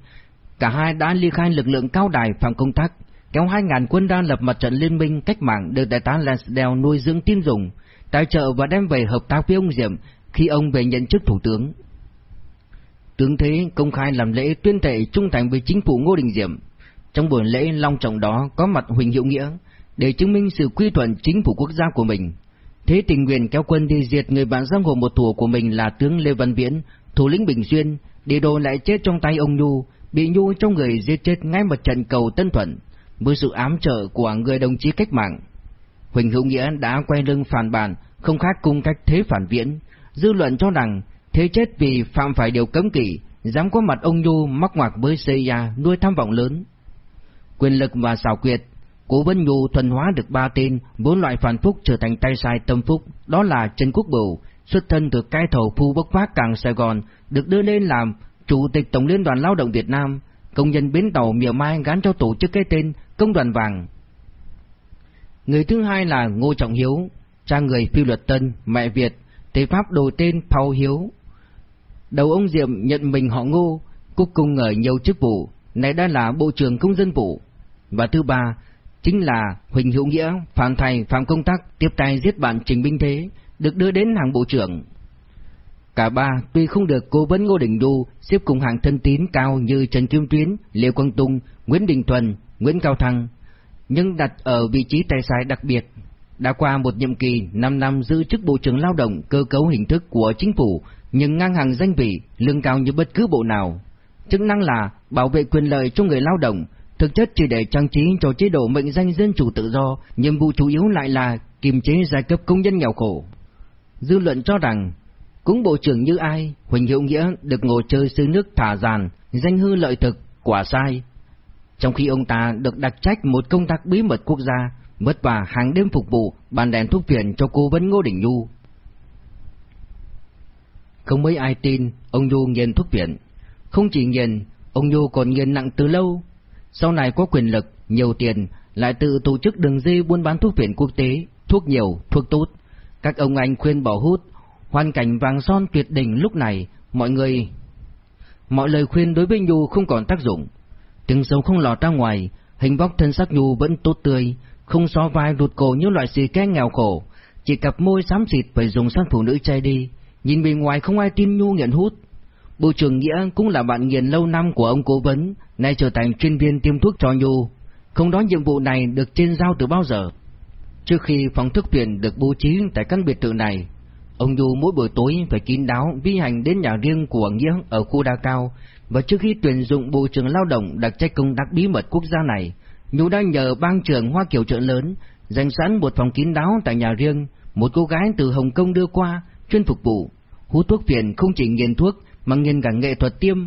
Cả hai đã ly khai lực lượng cao đài phạm công tác, kéo hai ngàn quân ra lập mặt trận liên minh cách mạng được đại tá Lansdale nuôi dưỡng tin dùng, tài trợ và đem về hợp tác với ông Diệm khi ông về nhận chức thủ tướng. Tướng Thế công khai làm lễ tuyên thệ trung thành với chính phủ Ngô Đình Diệm. Trong buổi lễ long trọng đó có mặt Huỳnh Hữu Nghĩa để chứng minh sự quy thuận chính phủ quốc gia của mình. Thế tình nguyện kéo quân đi diệt người bạn giang hồ một thủ của mình là tướng Lê Văn Viễn, thủ lĩnh Bình Xuyên, để đồ lại chết trong tay ông Nhu, bị Nhu trong người giết chết ngay mặt trận cầu Tân Thuận, với sự ám trợ của người đồng chí cách mạng. Huỳnh Hữu Nghĩa đã quay lưng phản bản, không khác cung cách thế phản viễn, dư luận cho rằng thế chết vì phạm phải điều cấm kỵ, dám có mặt ông Nhu mắc ngoạc với CIA nuôi tham vọng lớn. Quyền lực và xảo quyệt, Cố Vân Nhu thuần hóa được ba tên bốn loại phản phúc trở thành tay sai tâm phúc, đó là Trần Quốc Bửu, xuất thân từ cai thầu phu bốc phát cảng Sài Gòn, được đưa lên làm Chủ tịch Tổng Liên đoàn Lao động Việt Nam, công nhân bến tàu Miều Mai gắn cho tổ chức cái tên Công đoàn Vàng. Người thứ hai là Ngô Trọng Hiếu, cha người phi luật Tân, mẹ Việt, tế pháp đổi tên Paul Hiếu. Đầu ông Diệm nhận mình họ Ngô, cúc cùng ở nhiều chức vụ, này đã là Bộ trưởng Công dân vụ. Và thứ ba, chính là Huỳnh Hữu Nghĩa, phản thầy phạm công tác tiếp tay giết bạn Trình Binh Thế, được đưa đến hàng bộ trưởng. Cả ba tuy không được cố vấn Ngô Đình Du xếp cùng hàng thân tín cao như Trần Kim Tuyến, Liêu Quang Tung, Nguyễn Đình Thuần, Nguyễn Cao Thăng, nhưng đặt ở vị trí tay sai đặc biệt. Đã qua một nhiệm kỳ 5 năm giữ chức Bộ trưởng Lao động cơ cấu hình thức của chính phủ, nhưng ngang hàng danh vị, lương cao như bất cứ bộ nào. Chức năng là bảo vệ quyền lợi cho người lao động, thực chất chỉ để trang trí cho chế độ mệnh danh dân chủ tự do, nhiệm vụ chủ yếu lại là kiềm chế giai cấp công nhân nghèo khổ. Dư luận cho rằng, cũng bộ trưởng như ai, Huỳnh Hiệu Nghĩa được ngồi chơi sư nước thả giàn, danh hư lợi thực, quả sai trong khi ông ta được đặc trách một công tác bí mật quốc gia, vất vả hàng đêm phục vụ bàn đèn thuốc phiện cho cô vấn Ngô Đình Nhu. Không mấy ai tin ông Nhu nghiền thuốc phiện. Không chỉ nghiền, ông Nhu còn nghiền nặng từ lâu. Sau này có quyền lực, nhiều tiền, lại tự tổ chức đường dây buôn bán thuốc phiện quốc tế, thuốc nhiều, thuốc tốt. Các ông anh khuyên bỏ hút, hoàn cảnh vàng son tuyệt đỉnh lúc này, mọi người... Mọi lời khuyên đối với Nhu không còn tác dụng. Tiếng sâu không lọt ra ngoài, hình vóc thân sắc Nhu vẫn tốt tươi, không xó vai đụt cổ như loại xì ké nghèo khổ, chỉ cặp môi xám xịt phải dùng sang phụ nữ trai đi, nhìn bề ngoài không ai tin Nhu nghiện hút. Bộ trưởng Nghĩa cũng là bạn nghiền lâu năm của ông cố vấn, nay trở thành chuyên viên tiêm thuốc cho Nhu. Không đó nhiệm vụ này được trên giao từ bao giờ. Trước khi phòng thức tuyển được bố trí tại căn biệt thự này, ông Nhu mỗi buổi tối phải kín đáo vi hành đến nhà riêng của Nghĩa ở khu Đa Cao, và trước khi tuyển dụng Bộ trưởng Lao động đặc trách công tác bí mật quốc gia này, Nhu đã nhờ bang trưởng Hoa Kiều trợ lớn dành sẵn một phòng kín đáo tại nhà riêng, một cô gái từ Hồng Kông đưa qua, chuyên phục vụ. Hút thuốc phiện không chỉ nghiền thuốc mà nghiền cả nghệ thuật tiêm,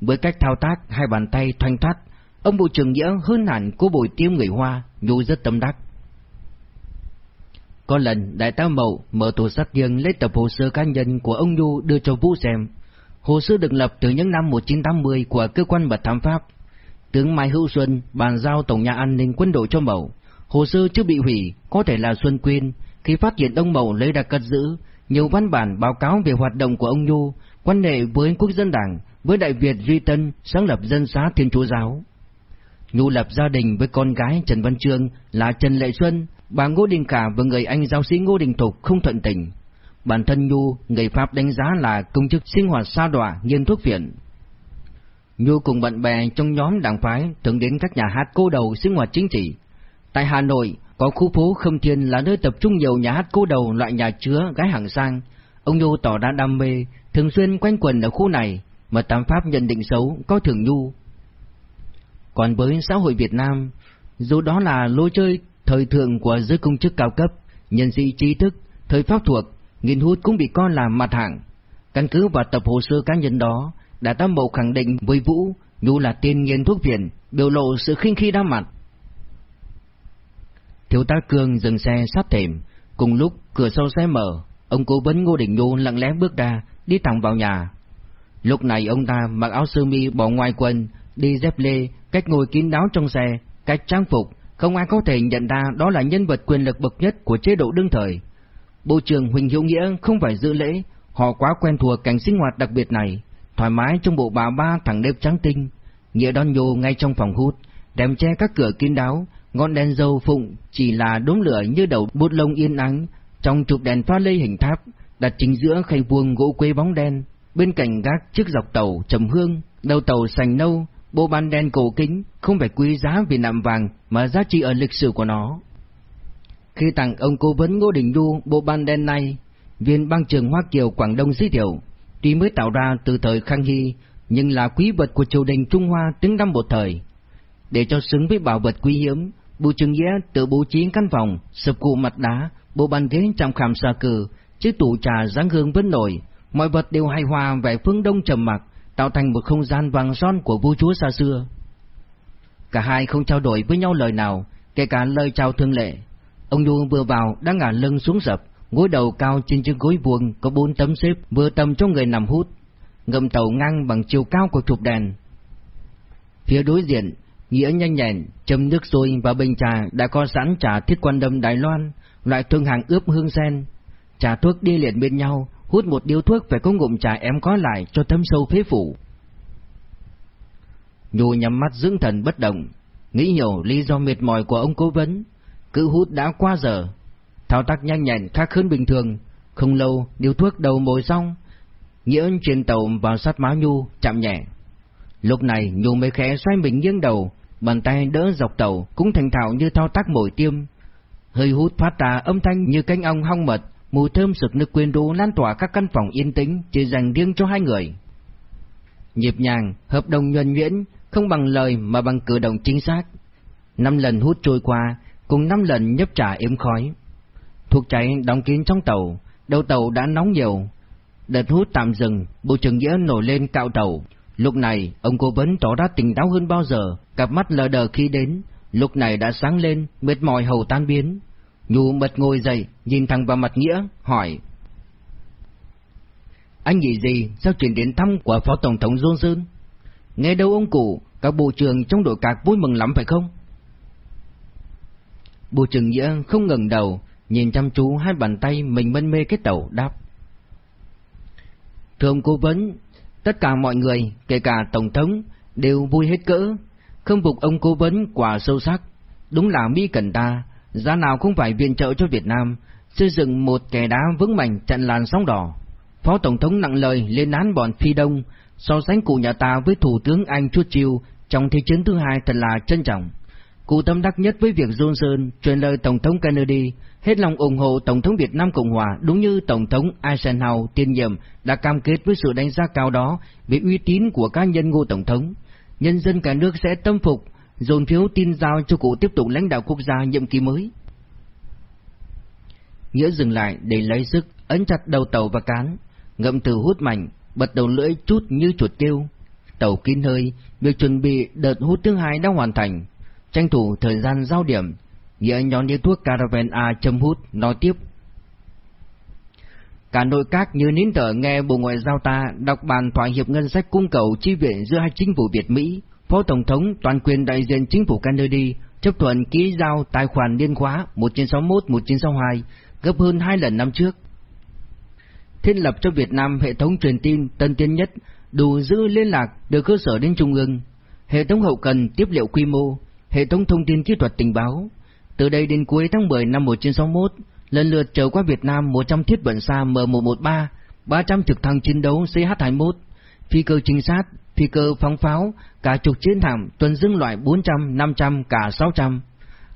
với cách thao tác hai bàn tay thanh thoát, ông Bộ trưởng Nghĩa hơn hẳn cô bồi tiêm người Hoa, Nhu rất tâm đắc. Có lần đại tá Mậu mở tủ sắt riêng lấy tập hồ sơ cá nhân của ông Nhu đưa cho Vũ xem. Hồ sơ được lập từ những năm 1980 của cơ quan mật thám Pháp. Tướng Mai Hữu Xuân bàn giao Tổng nhà an ninh quân đội cho Mậu. Hồ sơ chưa bị hủy, có thể là Xuân quên. Khi phát hiện ông Mậu lấy đặc cất giữ, nhiều văn bản báo cáo về hoạt động của ông Nhu, quan hệ với quốc dân đảng, với Đại Việt Duy Tân sáng lập dân xá Thiên Chúa Giáo. Nhu lập gia đình với con gái Trần Văn Trương là Trần Lệ Xuân, bà Ngô Đình Cả và người anh giáo sĩ Ngô Đình Thục không thuận tình. Bản thân Nhu, người Pháp đánh giá là công chức sinh hoạt xa đọa, nghiên thuốc viện. Nhu cùng bạn bè trong nhóm đảng phái thường đến các nhà hát cô đầu sinh hoạt chính trị. Tại Hà Nội, có khu phố Khâm Thiên là nơi tập trung nhiều nhà hát cô đầu loại nhà chứa gái hàng sang. Ông Nhu tỏ ra đam mê, thường xuyên quanh quần ở khu này, mà Tam Pháp nhận định xấu, có thường Nhu. Còn với xã hội Việt Nam, dù đó là lối chơi thời thượng của giới công chức cao cấp, nhân sĩ trí thức, thời pháp thuộc, nghiên hút cũng bị coi là mặt hạng. Căn cứ vào tập hồ sơ cá nhân đó, đã tam bộ khẳng định với Vũ, Nhu là tiên nghiên thuốc viện, biểu lộ sự khinh khi đa mặt. Thiếu tá Cương dừng xe sát thềm, cùng lúc cửa sau xe mở, ông cố vấn Ngô Đình Nhu lặng lẽ bước ra, đi thẳng vào nhà. Lúc này ông ta mặc áo sơ mi bỏ ngoài quần, đi dép lê, cách ngồi kín đáo trong xe, cách trang phục, không ai có thể nhận ra đó là nhân vật quyền lực bậc nhất của chế độ đương thời. Bộ trưởng Huỳnh hữu Nghĩa không phải dự lễ, họ quá quen thuộc cảnh sinh hoạt đặc biệt này, thoải mái trong bộ bà ba thẳng nếp trắng tinh. Nghĩa đón nhô ngay trong phòng hút, đem che các cửa kín đáo, ngọn đèn dầu phụng chỉ là đốm lửa như đầu bút lông yên ắng, trong chụp đèn pha lê hình tháp, đặt chính giữa khay vuông gỗ quế bóng đen, bên cạnh gác chiếc dọc tàu trầm hương, đầu tàu sành nâu, bộ bàn đen cổ kính không phải quý giá vì nạm vàng mà giá trị ở lịch sử của nó. Khi tặng ông cố vấn Ngô Đình Du bộ bàn đen này, viên băng trường Hoa Kiều Quảng Đông giới thiệu, tuy mới tạo ra từ thời Khang Hy, nhưng là quý vật của triều đình Trung Hoa tiếng năm một thời. Để cho xứng với bảo vật quý hiếm, Bùi Trường Nghĩa tự bố trí căn phòng, sập cụ mặt đá, bộ bàn ghế trong khảm xa cử, chiếc tủ trà dáng hương vẫn nổi, mọi vật đều hài hòa vẻ phương đông trầm mặc, tạo thành một không gian vàng son của vua chúa xa xưa. Cả hai không trao đổi với nhau lời nào, kể cả lời chào thương lệ. Ông Nhu vừa vào đã ngả lưng xuống sập, gối đầu cao trên chiếc gối vuông có bốn tấm xếp vừa tầm cho người nằm hút, ngầm tàu ngang bằng chiều cao của trục đèn. Phía đối diện, Nghĩa nhanh nhẹn châm nước sôi vào bình trà đã có sẵn trà thiết quan đâm Đài Loan, loại thương hàng ướp hương sen. Trà thuốc đi liền bên nhau, hút một điếu thuốc phải có ngụm trà em có lại cho thấm sâu phế phủ. Nhu nhắm mắt dưỡng thần bất động, nghĩ hiểu lý do mệt mỏi của ông cố vấn, cứ hút đã qua giờ. Thao tác nhanh nhẹn khác hơn bình thường, không lâu điếu thuốc đầu mồi xong, Nghĩa truyền tàu vào sát má Nhu, chạm nhẹ. Lúc này Nhu mới khẽ xoay mình nghiêng đầu, bàn tay đỡ dọc tàu cũng thành thạo như thao tác mồi tiêm. Hơi hút phát ra âm thanh như cánh ong hong mật, mùi thơm sực nước quyến rũ lan tỏa các căn phòng yên tĩnh chỉ dành riêng cho hai người. Nhịp nhàng, hợp đồng nhuần nhuyễn, không bằng lời mà bằng cử động chính xác. Năm lần hút trôi qua, cùng năm lần nhấp trà êm khói. thuộc cháy đóng kín trong tàu, đầu tàu đã nóng nhiều. Đợt hút tạm dừng, Bộ trưởng Nghĩa nổi lên cạo tàu. Lúc này, ông cố vấn tỏ ra tỉnh táo hơn bao giờ, cặp mắt lờ đờ khi đến, lúc này đã sáng lên, mệt mỏi hầu tan biến. Nhu mật ngồi dậy, nhìn thẳng vào mặt Nghĩa, hỏi. Anh nghĩ gì, sao chuyển đến thăm của Phó Tổng thống Johnson? Nghe đâu ông cụ, các bộ trưởng trong đội cạc vui mừng lắm phải không? Bộ trưởng Nghĩa không ngừng đầu, nhìn chăm chú hai bàn tay mình mân mê cái tàu đáp. Thưa ông cố vấn, tất cả mọi người, kể cả Tổng thống, đều vui hết cỡ. Không phục ông cố vấn quả sâu sắc. Đúng là Mỹ cần ta, giá nào cũng phải viện trợ cho Việt Nam, xây dựng một kẻ đá vững mạnh chặn làn sóng đỏ. Phó Tổng thống nặng lời lên án bọn phi đông, so sánh cụ nhà ta với Thủ tướng Anh Churchill trong Thế chiến thứ hai thật là trân trọng. Cụ tâm đắc nhất với việc Johnson truyền lời Tổng thống Kennedy hết lòng ủng hộ Tổng thống Việt Nam Cộng Hòa đúng như Tổng thống Eisenhower tiên nhiệm đã cam kết với sự đánh giá cao đó về uy tín của cá nhân ngô Tổng thống. Nhân dân cả nước sẽ tâm phục, dồn phiếu tin giao cho cụ tiếp tục lãnh đạo quốc gia nhiệm kỳ mới. Nghĩa dừng lại để lấy sức, ấn chặt đầu tàu và cán, ngậm từ hút mạnh, bật đầu lưỡi chút như chuột kêu. Tàu kín hơi, việc chuẩn bị đợt hút thứ hai đã hoàn thành. Tranh thủ thời gian giao điểm, Nghĩa nhón điếu thuốc Caravan A châm hút, nói tiếp. Cả nội các như nín thở nghe Bộ Ngoại giao ta đọc bàn thỏa hiệp ngân sách cung cầu chi viện giữa hai chính phủ Việt Mỹ, Phó Tổng thống toàn quyền đại diện chính phủ Kennedy chấp thuận ký giao tài khoản liên khóa 1961-1962 gấp hơn hai lần năm trước. Thiết lập cho Việt Nam hệ thống truyền tin tân tiến nhất, đủ giữ liên lạc từ cơ sở đến trung ương, hệ thống hậu cần tiếp liệu quy mô, hệ thống thông tin kỹ thuật tình báo. Từ đây đến cuối tháng 10 năm 1961, lần lượt trở qua Việt Nam 100 thiết vận xa M113, 300 trực thăng chiến đấu CH-21, phi cơ trinh sát, phi cơ phóng pháo, cả chục chiến hạm tuần dương loại 400, 500, cả 600,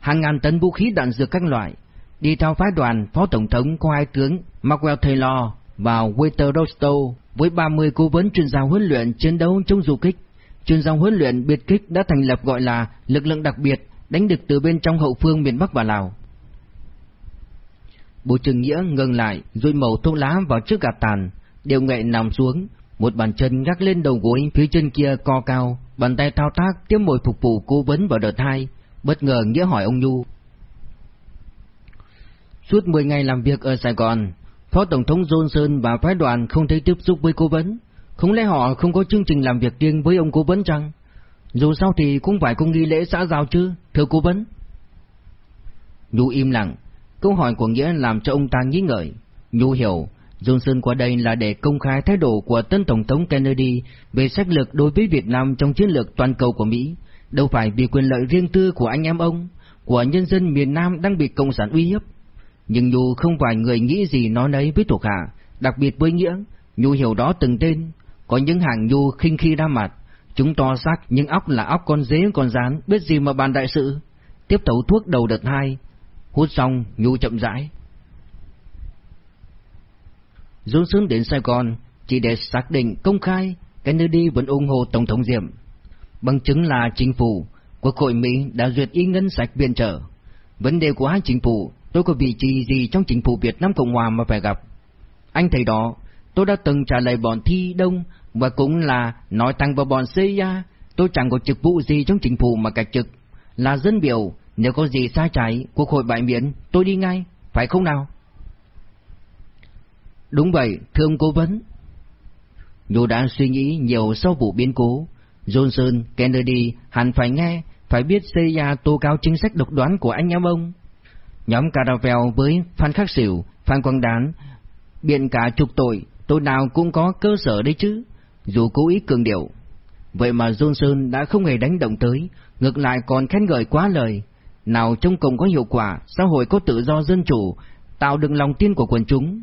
hàng ngàn tấn vũ khí đạn dược các loại. Đi theo phái đoàn, Phó Tổng thống có hai tướng Maxwell Taylor và Walter Rostow với 30 cố vấn chuyên gia huấn luyện chiến đấu chống du kích. Chuyên gia huấn luyện biệt kích đã thành lập gọi là lực lượng đặc biệt đánh địch từ bên trong hậu phương miền Bắc và Lào. Bộ trưởng Nghĩa ngừng lại, rồi màu thuốc lá vào trước gạt tàn, đều nghệ nằm xuống, một bàn chân gác lên đầu gối phía trên kia co cao, bàn tay thao tác tiếp mồi phục vụ cố vấn vào đợt hai. Bất ngờ Nghĩa hỏi ông Nhu. Suốt 10 ngày làm việc ở Sài Gòn, Phó Tổng thống Johnson và phái đoàn không thấy tiếp xúc với cố vấn. Không lẽ họ không có chương trình làm việc riêng với ông cố vấn chăng? Dù sao thì cũng phải có nghi lễ xã giao chứ, thưa cố vấn. Nhu im lặng, câu hỏi của Nghĩa làm cho ông ta nghĩ ngợi. Nhu hiểu, Johnson qua đây là để công khai thái độ của tân Tổng thống Kennedy về sách lược đối với Việt Nam trong chiến lược toàn cầu của Mỹ, đâu phải vì quyền lợi riêng tư của anh em ông, của nhân dân miền Nam đang bị Cộng sản uy hiếp. Nhưng Nhu không phải người nghĩ gì nói nấy với thuộc hạ, đặc biệt với Nghĩa, Nhu hiểu đó từng tên, có những hàng Nhu khinh khi đa mặt, chúng to xác nhưng óc là óc con dế con rán, biết gì mà bàn đại sự. Tiếp tấu thuốc đầu đợt hai, hút xong Nhu chậm rãi. Johnson đến Sài Gòn chỉ để xác định công khai Kennedy vẫn ủng hộ Tổng thống Diệm. Bằng chứng là chính phủ, Quốc hội Mỹ đã duyệt ý ngân sách viện trợ. Vấn đề của hai chính phủ, tôi có vị trí gì trong chính phủ Việt Nam Cộng Hòa mà phải gặp. Anh thấy đó, tôi đã từng trả lời bọn Thi Đông và cũng là nói thẳng vào bọn CIA, tôi chẳng có chức vụ gì trong chính phủ mà cả trực. Là dân biểu, nếu có gì sai trái, Quốc hội bãi miễn, tôi đi ngay, phải không nào? Đúng vậy, thưa ông cố vấn. Dù đã suy nghĩ nhiều sau vụ biến cố, Johnson, Kennedy hẳn phải nghe, phải biết CIA tố cáo chính sách độc đoán của anh em ông. Nhóm Caravel với Phan Khắc Sỉu, Phan Quang Đán, biện cả trục tội, tôi nào cũng có cơ sở đấy chứ, dù cố ý cường điệu. Vậy mà Johnson đã không hề đánh động tới, ngược lại còn khen ngợi quá lời. Nào trong cộng có hiệu quả, xã hội có tự do dân chủ, tạo được lòng tin của quần chúng,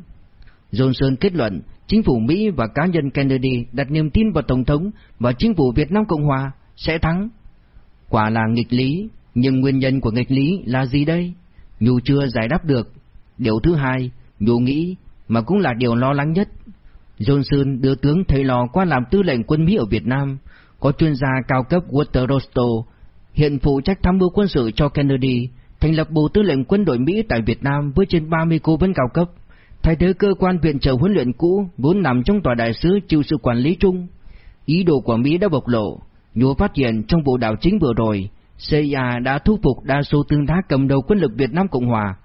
Johnson kết luận chính phủ Mỹ và cá nhân Kennedy đặt niềm tin vào Tổng thống và chính phủ Việt Nam Cộng Hòa sẽ thắng. Quả là nghịch lý, nhưng nguyên nhân của nghịch lý là gì đây? Nhu chưa giải đáp được. Điều thứ hai, Nhu nghĩ, mà cũng là điều lo lắng nhất. Johnson đưa tướng thầy lò qua làm tư lệnh quân Mỹ ở Việt Nam, có chuyên gia cao cấp Walter hiện phụ trách tham mưu quân sự cho Kennedy, thành lập bộ tư lệnh quân đội Mỹ tại Việt Nam với trên 30 cố vấn cao cấp thay thế cơ quan viện trợ huấn luyện cũ vốn nằm trong tòa đại sứ chịu sự quản lý chung. Ý đồ của Mỹ đã bộc lộ, Nhu phát hiện trong vụ đảo chính vừa rồi, CIA đã thu phục đa số tương tác cầm đầu quân lực Việt Nam Cộng Hòa.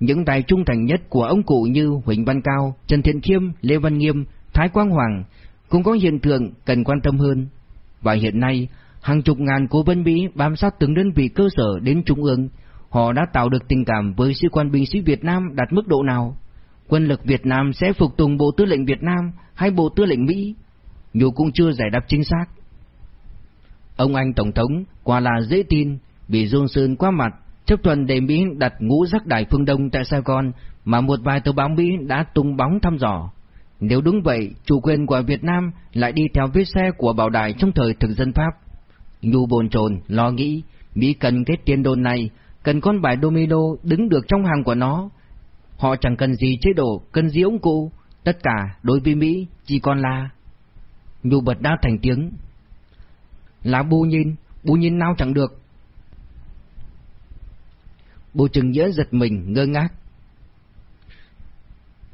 Những tài trung thành nhất của ông cụ như Huỳnh Văn Cao, Trần Thiện Khiêm, Lê Văn Nghiêm, Thái Quang Hoàng cũng có hiện tượng cần quan tâm hơn. Và hiện nay, hàng chục ngàn cố vấn Mỹ bám sát từng đơn vị cơ sở đến trung ương, họ đã tạo được tình cảm với sĩ quan binh sĩ Việt Nam đạt mức độ nào? Quân lực Việt Nam sẽ phục tùng Bộ Tư lệnh Việt Nam hay Bộ Tư lệnh Mỹ? Dù cũng chưa giải đáp chính xác. Ông anh Tổng thống quả là dễ tin vì Johnson qua mặt chấp thuận để Mỹ đặt ngũ giác đài phương Đông tại Sài Gòn mà một vài tờ báo Mỹ đã tung bóng thăm dò. Nếu đúng vậy, chủ quyền của Việt Nam lại đi theo vết xe của bảo đại trong thời thực dân Pháp. Nhu bồn chồn, lo nghĩ, Mỹ cần cái tiền đồn này, cần con bài domino đứng được trong hàng của nó. Họ chẳng cần gì chế độ, cần gì ông cụ, tất cả đối với Mỹ chỉ còn là... Nhu bật đáp thành tiếng. Là bu nhìn, bu nhìn nào chẳng được. Bù trừng nhớ giật mình, ngơ ngác.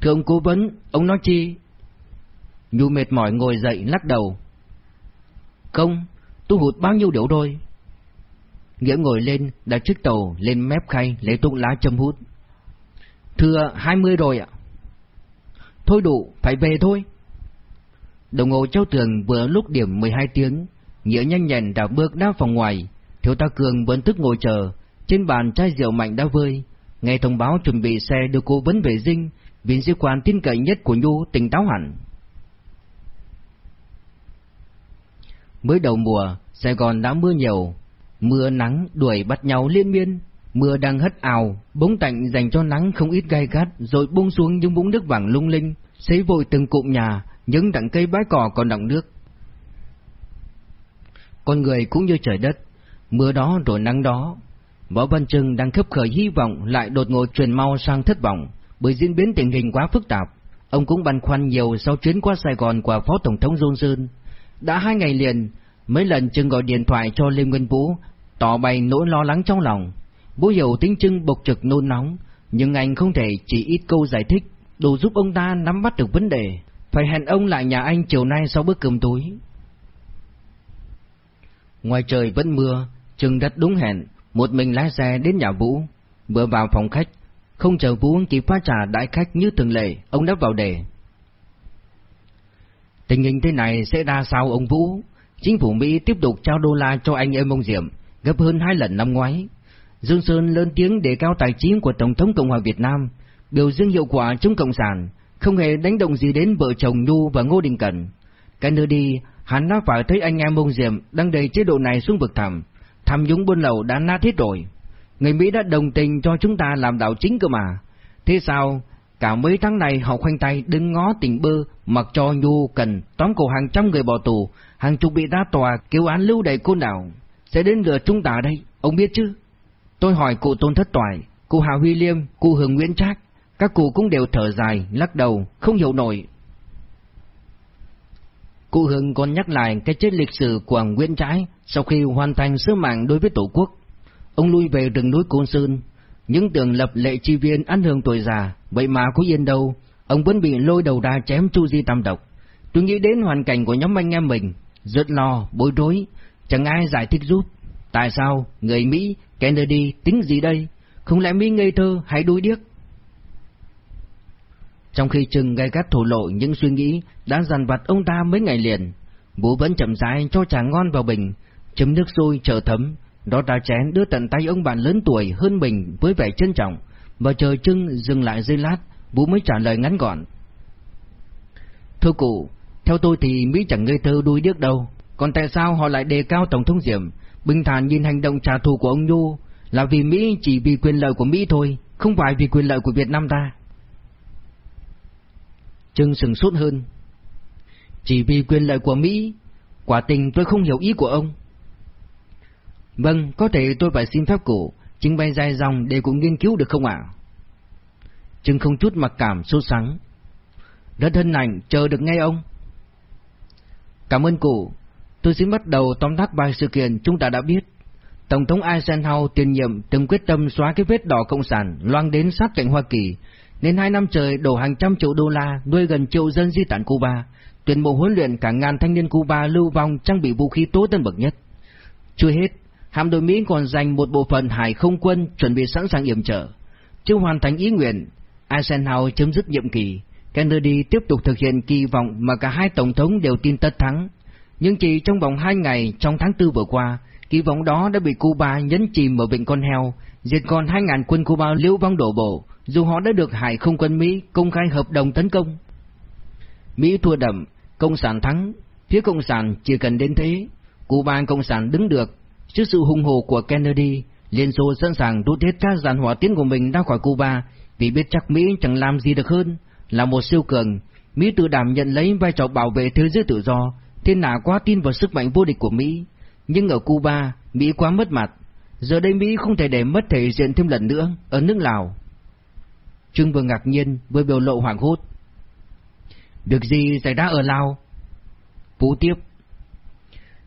Thưa ông cố vấn, ông nói chi? Nhu mệt mỏi ngồi dậy lắc đầu. Không, tôi hụt bao nhiêu điếu rồi. Nghĩa ngồi lên, đặt chiếc tàu lên mép khay lấy tung lá châm hút. Thưa, hai mươi rồi ạ. Thôi đủ, phải về thôi. Đồng hồ treo tường vừa lúc điểm 12 tiếng, Nghĩa nhanh nhẹn đảo bước ra phòng ngoài, Thiếu tá Cường vẫn tức ngồi chờ, trên bàn chai rượu mạnh đã vơi. Nghe thông báo chuẩn bị xe đưa cô vấn về dinh, viên sĩ quan tin cậy nhất của Nhu tỉnh táo hẳn. Mới đầu mùa, Sài Gòn đã mưa nhiều, mưa nắng đuổi bắt nhau liên miên, mưa đang hất ào, bóng tạnh dành cho nắng không ít gai gắt rồi buông xuống những vũng nước vàng lung linh, xấy vội từng cụm nhà, những đặng cây bãi cỏ còn đọng nước. Con người cũng như trời đất, mưa đó rồi nắng đó. Võ Văn Trưng đang khấp khởi hy vọng lại đột ngột truyền mau sang thất vọng, bởi diễn biến tình hình quá phức tạp. Ông cũng băn khoăn nhiều sau chuyến qua Sài Gòn của Phó Tổng thống Johnson. Đã hai ngày liền, mấy lần Trừng gọi điện thoại cho Lê Nguyên Vũ, tỏ bày nỗi lo lắng trong lòng. Vũ hiểu tính Trưng bộc trực nôn nóng, nhưng anh không thể chỉ ít câu giải thích, đủ giúp ông ta nắm bắt được vấn đề. Phải hẹn ông lại nhà anh chiều nay sau bữa cơm tối. Ngoài trời vẫn mưa, Trừng đất đúng hẹn, một mình lái xe đến nhà Vũ. Vừa vào phòng khách, không chờ Vũ kịp pha trà đại khách như thường lệ, ông đã vào đề. Tình hình thế này sẽ ra sao ông Vũ? Chính phủ Mỹ tiếp tục trao đô la cho anh em ông Diệm, gấp hơn hai lần năm ngoái. Dương Sơn lớn tiếng đề cao tài chính của Tổng thống Cộng hòa Việt Nam, biểu dương hiệu quả chống Cộng sản, không hề đánh động gì đến vợ chồng Nhu và Ngô Đình Cẩn. Kennedy, hắn đã phải thấy anh em ông Diệm đang đầy chế độ này xuống vực thẳm, tham nhũng buôn lậu đã nát hết rồi. Người Mỹ đã đồng tình cho chúng ta làm đạo chính cơ mà. Thế sao, cả mấy tháng này họ khoanh tay đứng ngó tình bơ, mặc cho Nhu cần tóm cổ hàng trăm người bỏ tù, hàng chục bị ra tòa kêu án lưu đầy cô nào. Sẽ đến lượt chúng ta đây, ông biết chứ? Tôi hỏi cụ Tôn Thất Toại, cụ Hà Huy Liêm, cụ Hường Nguyễn Trác, các cụ cũng đều thở dài, lắc đầu, không hiểu nổi. Cụ Hưng còn nhắc lại cái chết lịch sử của Nguyễn Trãi sau khi hoàn thành sứ mạng đối với Tổ quốc. Ông lui về rừng núi Côn Sơn, những tường lập lệ chi viên ăn hưởng tuổi già, vậy mà có yên đâu, ông vẫn bị lôi đầu ra chém Chu Di Tam Độc. Tôi nghĩ đến hoàn cảnh của nhóm anh em mình, rất lo, bối rối, chẳng ai giải thích giúp. Tại sao người Mỹ, Kennedy tính gì đây? Không lẽ Mỹ ngây thơ hay đuôi điếc? Trong khi Trừng gây gắt thổ lộ những suy nghĩ đã dằn vặt ông ta mấy ngày liền, bố vẫn chậm rãi cho trà ngon vào bình, chấm nước sôi chờ thấm, đó ta chén đưa tận tay ông bạn lớn tuổi hơn mình với vẻ trân trọng, và chờ Trưng dừng lại giây lát, Vũ mới trả lời ngắn gọn. Thưa cụ, theo tôi thì Mỹ chẳng ngây thơ đuôi điếc đâu, còn tại sao họ lại đề cao Tổng thống Diệm, bình thản nhìn hành động trả thù của ông Nhu là vì Mỹ chỉ vì quyền lợi của Mỹ thôi, không phải vì quyền lợi của Việt Nam ta. Trưng sừng sốt hơn. Chỉ vì quyền lợi của Mỹ, quả tình tôi không hiểu ý của ông. Vâng, có thể tôi phải xin phép cụ, trình bày dài dòng để cụ nghiên cứu được không ạ? Trưng không chút mặc cảm sốt sắng. Rất hân hạnh chờ được nghe ông. Cảm ơn cụ. Tôi xin bắt đầu tóm tắt vài sự kiện chúng ta đã biết. Tổng thống Eisenhower tiền nhiệm từng quyết tâm xóa cái vết đỏ cộng sản loang đến sát cạnh Hoa Kỳ, nên hai năm trời đổ hàng trăm triệu đô la nuôi gần triệu dân di tản Cuba, tuyển bộ huấn luyện cả ngàn thanh niên Cuba lưu vong trang bị vũ khí tối tân bậc nhất. Chưa hết, hạm đội Mỹ còn dành một bộ phận hải không quân chuẩn bị sẵn sàng yểm trợ. Chưa hoàn thành ý nguyện, Eisenhower chấm dứt nhiệm kỳ, Kennedy tiếp tục thực hiện kỳ vọng mà cả hai tổng thống đều tin tất thắng. Nhưng chỉ trong vòng hai ngày trong tháng tư vừa qua, kỳ vọng đó đã bị Cuba nhấn chìm ở vịnh con heo, diệt còn 2.000 quân Cuba liễu vong đổ bộ, dù họ đã được hải không quân Mỹ công khai hợp đồng tấn công. Mỹ thua đậm, Cộng sản thắng, phía Cộng sản chỉ cần đến thế, Cuba Cộng sản đứng được, trước sự hung hồ của Kennedy, Liên Xô sẵn sàng rút hết các dàn hỏa tiến của mình ra khỏi Cuba, vì biết chắc Mỹ chẳng làm gì được hơn, là một siêu cường, Mỹ tự đảm nhận lấy vai trò bảo vệ thế giới tự do, thiên hạ quá tin vào sức mạnh vô địch của Mỹ. Nhưng ở Cuba, Mỹ quá mất mặt, giờ đây Mỹ không thể để mất thể diện thêm lần nữa ở nước Lào. Trương vừa ngạc nhiên với biểu lộ hoảng hốt. được gì xảy ra ở Lào? Phú tiếp.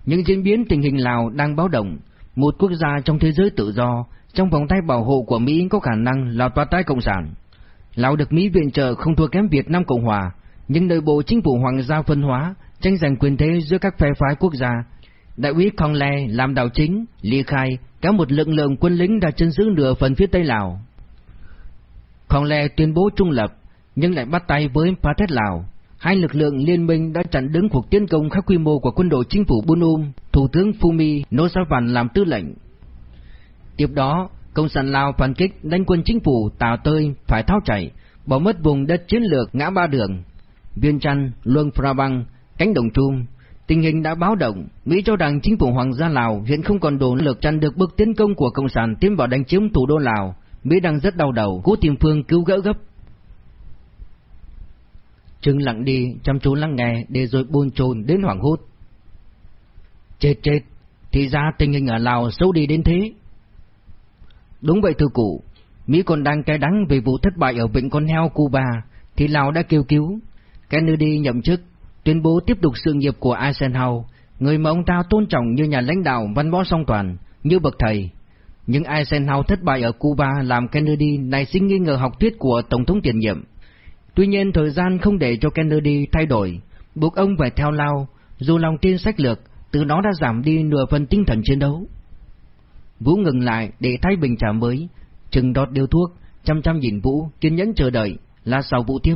Những diễn biến tình hình Lào đang báo động, một quốc gia trong thế giới tự do, trong vòng tay bảo hộ của Mỹ có khả năng lọt vào tay Cộng sản. Lào được Mỹ viện trợ không thua kém Việt Nam Cộng Hòa, nhưng nội bộ chính phủ hoàng gia phân hóa, tranh giành quyền thế giữa các phe phái quốc gia. Đại úy Conle làm đạo chính, ly khai, cả một lực lượng quân lính đã chân giữ nửa phần phía Tây Lào. Conle tuyên bố trung lập, nhưng lại bắt tay với Pathet Lào. Hai lực lượng liên minh đã chặn đứng cuộc tiến công khắp quy mô của quân đội chính phủ Bunum, Thủ tướng Fumi Nosavan làm tư lệnh. Tiếp đó, Cộng sản Lào phản kích đánh quân chính phủ Tào Tơi phải tháo chạy, bỏ mất vùng đất chiến lược ngã ba đường. Viên Trăn, Luân Prabang, cánh đồng Trung. Tình hình đã báo động, Mỹ cho rằng chính phủ Hoàng gia Lào hiện không còn đủ lực chặn được bước tiến công của Cộng sản tiến vào đánh chiếm thủ đô Lào. Mỹ đang rất đau đầu, cố tìm phương cứu gỡ gấp. Trưng lặng đi, chăm chú lắng nghe để rồi buồn chồn đến hoảng hốt. Chết chết, thì ra tình hình ở Lào xấu đi đến thế. Đúng vậy thưa cụ, Mỹ còn đang cay đắng vì vụ thất bại ở vịnh con heo Cuba, thì Lào đã kêu cứu. Kennedy nhậm chức, tuyên bố tiếp tục sự nghiệp của Eisenhower, người mà ông ta tôn trọng như nhà lãnh đạo văn võ song toàn, như bậc thầy. Nhưng Eisenhower thất bại ở Cuba làm Kennedy nảy sinh nghi ngờ học thuyết của Tổng thống tiền nhiệm. Tuy nhiên thời gian không để cho Kennedy thay đổi, buộc ông phải theo lao, dù lòng tin sách lược, từ đó đã giảm đi nửa phần tinh thần chiến đấu. Vũ ngừng lại để thay bình trà mới, chừng đọt điều thuốc, chăm chăm nhìn Vũ, kiên nhẫn chờ đợi, là sau Vũ tiếp.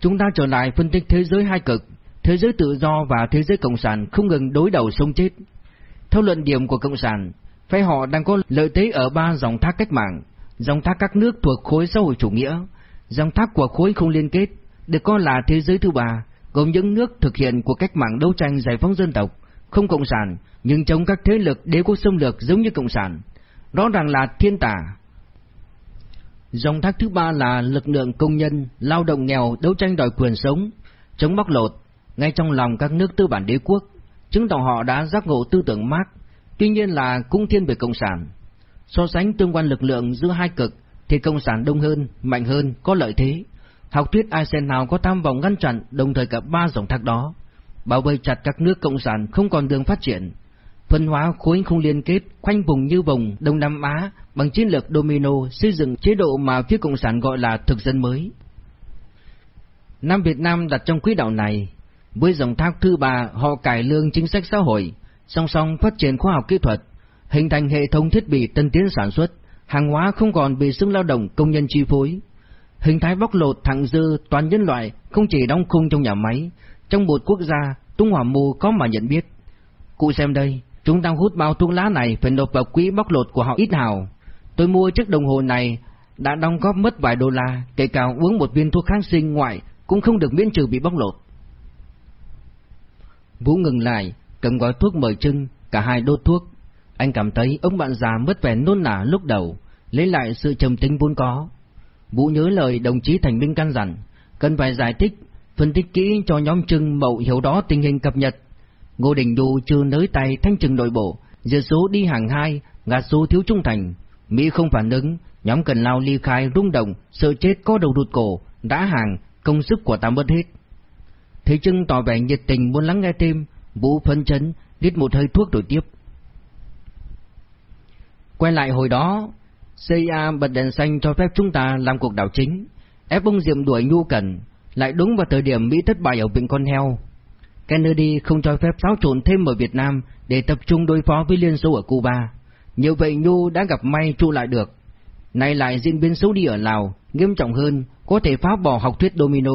Chúng ta trở lại phân tích thế giới hai cực, thế giới tự do và thế giới cộng sản không ngừng đối đầu sống chết. Theo luận điểm của cộng sản, phe họ đang có lợi thế ở ba dòng thác cách mạng, dòng thác các nước thuộc khối xã hội chủ nghĩa, dòng thác của khối không liên kết, được coi là thế giới thứ ba, gồm những nước thực hiện cuộc cách mạng đấu tranh giải phóng dân tộc, không cộng sản, nhưng chống các thế lực đế quốc xâm lược giống như cộng sản. Rõ ràng là thiên tả. Dòng thác thứ ba là lực lượng công nhân, lao động nghèo đấu tranh đòi quyền sống, chống bóc lột, ngay trong lòng các nước tư bản đế quốc, chứng tỏ họ đã giác ngộ tư tưởng Marx, tuy nhiên là cung thiên về cộng sản. So sánh tương quan lực lượng giữa hai cực thì cộng sản đông hơn, mạnh hơn, có lợi thế. Học thuyết Eisenhower có tham vọng ngăn chặn đồng thời cả ba dòng thác đó, bảo vệ chặt các nước cộng sản không còn đường phát triển, phân hóa khối không liên kết, khoanh vùng như vùng Đông Nam Á bằng chiến lược domino xây dựng chế độ mà phía cộng sản gọi là thực dân mới. Nam Việt Nam đặt trong quỹ đạo này, với dòng thác thứ ba họ cải lương chính sách xã hội, song song phát triển khoa học kỹ thuật, hình thành hệ thống thiết bị tân tiến sản xuất, hàng hóa không còn bị sức lao động công nhân chi phối. Hình thái bóc lột thẳng dư toàn nhân loại không chỉ đóng khung trong nhà máy, trong một quốc gia, Tung Hỏa Mù có mà nhận biết. Cụ xem đây, chúng đang hút bao thuốc lá này phải nộp vào quỹ bóc lột của họ ít hào. Tôi mua chiếc đồng hồ này đã đóng góp mất vài đô la, kể cả uống một viên thuốc kháng sinh ngoại cũng không được miễn trừ bị bóc lột. Vũ ngừng lại, cầm gói thuốc mời trưng, cả hai đốt thuốc. Anh cảm thấy ông bạn già mất vẻ nôn nả lúc đầu, lấy lại sự trầm tính vốn có. Vũ nhớ lời đồng chí Thành Minh căn dặn, cần phải giải thích phân tích kỹ cho nhóm trưng mậu hiểu đó tình hình cập nhật. Ngô Đình Du chưa nới tay thanh trừng nội bộ, giờ số đi hàng hai, gạt số thiếu trung thành. Mỹ không phản ứng, nhóm cần lao ly khai rung động, sợ chết có đầu đụt cổ, đã hàng, công sức của ta mất hết. Thế Trưng tỏ vẻ nhiệt tình muốn lắng nghe thêm, Vũ phân chấn, đít một hơi thuốc rồi tiếp. Quay lại hồi đó, CIA bật đèn xanh cho phép chúng ta làm cuộc đảo chính, ép ông Diệm đuổi Nhu Cần, lại đúng vào thời điểm Mỹ thất bại ở Vịnh Con Heo. Kennedy không cho phép xáo trộn thêm ở Việt Nam để tập trung đối phó với Liên Xô ở Cuba. Như vậy Nhu đã gặp may trụ lại được. Nay lại diễn biến xấu đi ở Lào, nghiêm trọng hơn, có thể phá bỏ học thuyết domino.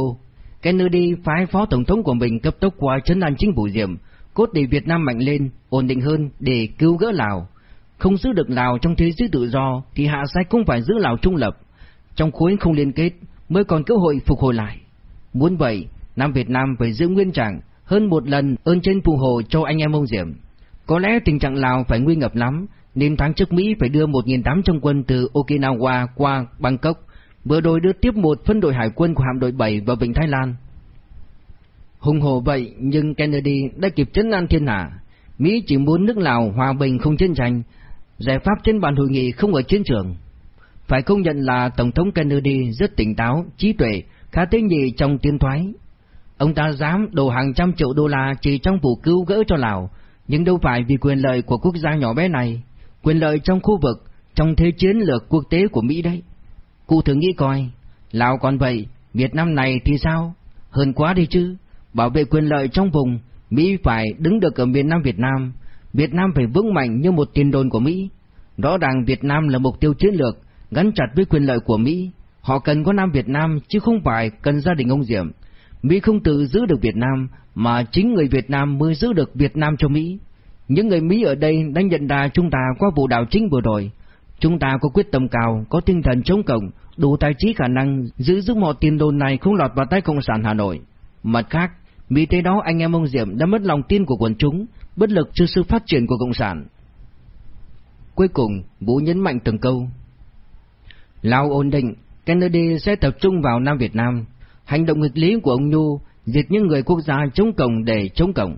Kennedy phái phó tổng thống của mình cấp tốc qua chấn an chính phủ Diệm, cốt để Việt Nam mạnh lên, ổn định hơn để cứu gỡ Lào. Không giữ được Lào trong thế giới tự do thì hạ sách cũng phải giữ Lào trung lập. Trong khối không liên kết mới còn cơ hội phục hồi lại. Muốn vậy, Nam Việt Nam phải giữ nguyên trạng hơn một lần ơn trên phù hộ cho anh em ông Diệm. Có lẽ tình trạng Lào phải nguy ngập lắm, nên tháng trước Mỹ phải đưa 1.800 quân từ Okinawa qua Bangkok, vừa đôi đưa tiếp một phân đội hải quân của hạm đội 7 vào Vịnh Thái Lan. Hùng hồ vậy nhưng Kennedy đã kịp chấn an thiên hạ. Mỹ chỉ muốn nước Lào hòa bình không chiến tranh, giải pháp trên bàn hội nghị không ở chiến trường. Phải công nhận là Tổng thống Kennedy rất tỉnh táo, trí tuệ, khá tế nhị trong tiên thoái. Ông ta dám đổ hàng trăm triệu đô la chỉ trong vụ cứu gỡ cho Lào, nhưng đâu phải vì quyền lợi của quốc gia nhỏ bé này, quyền lợi trong khu vực, trong thế chiến lược quốc tế của Mỹ đấy. Cụ thử nghĩ coi, Lào còn vậy, Việt Nam này thì sao? Hơn quá đi chứ, bảo vệ quyền lợi trong vùng, Mỹ phải đứng được ở miền Nam Việt Nam, Việt Nam phải vững mạnh như một tiền đồn của Mỹ. Rõ ràng Việt Nam là mục tiêu chiến lược, gắn chặt với quyền lợi của Mỹ. Họ cần có Nam Việt Nam chứ không phải cần gia đình ông Diệm. Mỹ không tự giữ được Việt Nam, mà chính người Việt Nam mới giữ được Việt Nam cho Mỹ. Những người Mỹ ở đây đã nhận ra chúng ta qua vụ đảo chính vừa rồi. Chúng ta có quyết tâm cao, có tinh thần chống cộng, đủ tài trí khả năng giữ giúp mọi tiền đồn này không lọt vào tay Cộng sản Hà Nội. Mặt khác, vì thế đó anh em ông Diệm đã mất lòng tin của quần chúng, bất lực trước sự phát triển của Cộng sản. Cuối cùng, Vũ nhấn mạnh từng câu. Lào ổn định, Kennedy sẽ tập trung vào Nam Việt Nam. Hành động nghịch lý của ông Nhu diệt những người quốc gia chống cộng để chống cộng.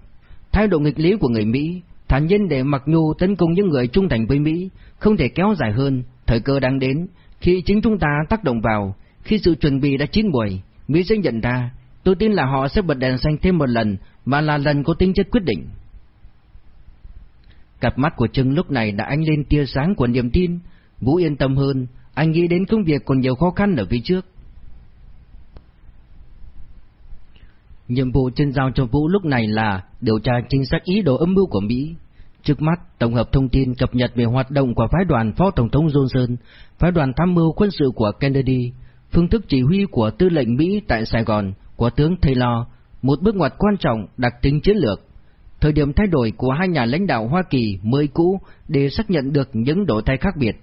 Thái độ nghịch lý của người Mỹ, thản nhiên để mặc Nhu tấn công những người trung thành với Mỹ, không thể kéo dài hơn, thời cơ đang đến. Khi chính chúng ta tác động vào, khi sự chuẩn bị đã chín muồi, Mỹ sẽ nhận ra, tôi tin là họ sẽ bật đèn xanh thêm một lần, và là lần có tính chất quyết định. Cặp mắt của Trưng lúc này đã ánh lên tia sáng của niềm tin, Vũ yên tâm hơn, anh nghĩ đến công việc còn nhiều khó khăn ở phía trước. Nhiệm vụ trên giao cho Vũ lúc này là điều tra chính xác ý đồ âm mưu của Mỹ. Trước mắt, tổng hợp thông tin cập nhật về hoạt động của phái đoàn Phó Tổng thống Johnson, phái đoàn tham mưu quân sự của Kennedy, phương thức chỉ huy của tư lệnh Mỹ tại Sài Gòn của tướng Taylor, một bước ngoặt quan trọng đặc tính chiến lược. Thời điểm thay đổi của hai nhà lãnh đạo Hoa Kỳ mới cũ để xác nhận được những đổi thay khác biệt.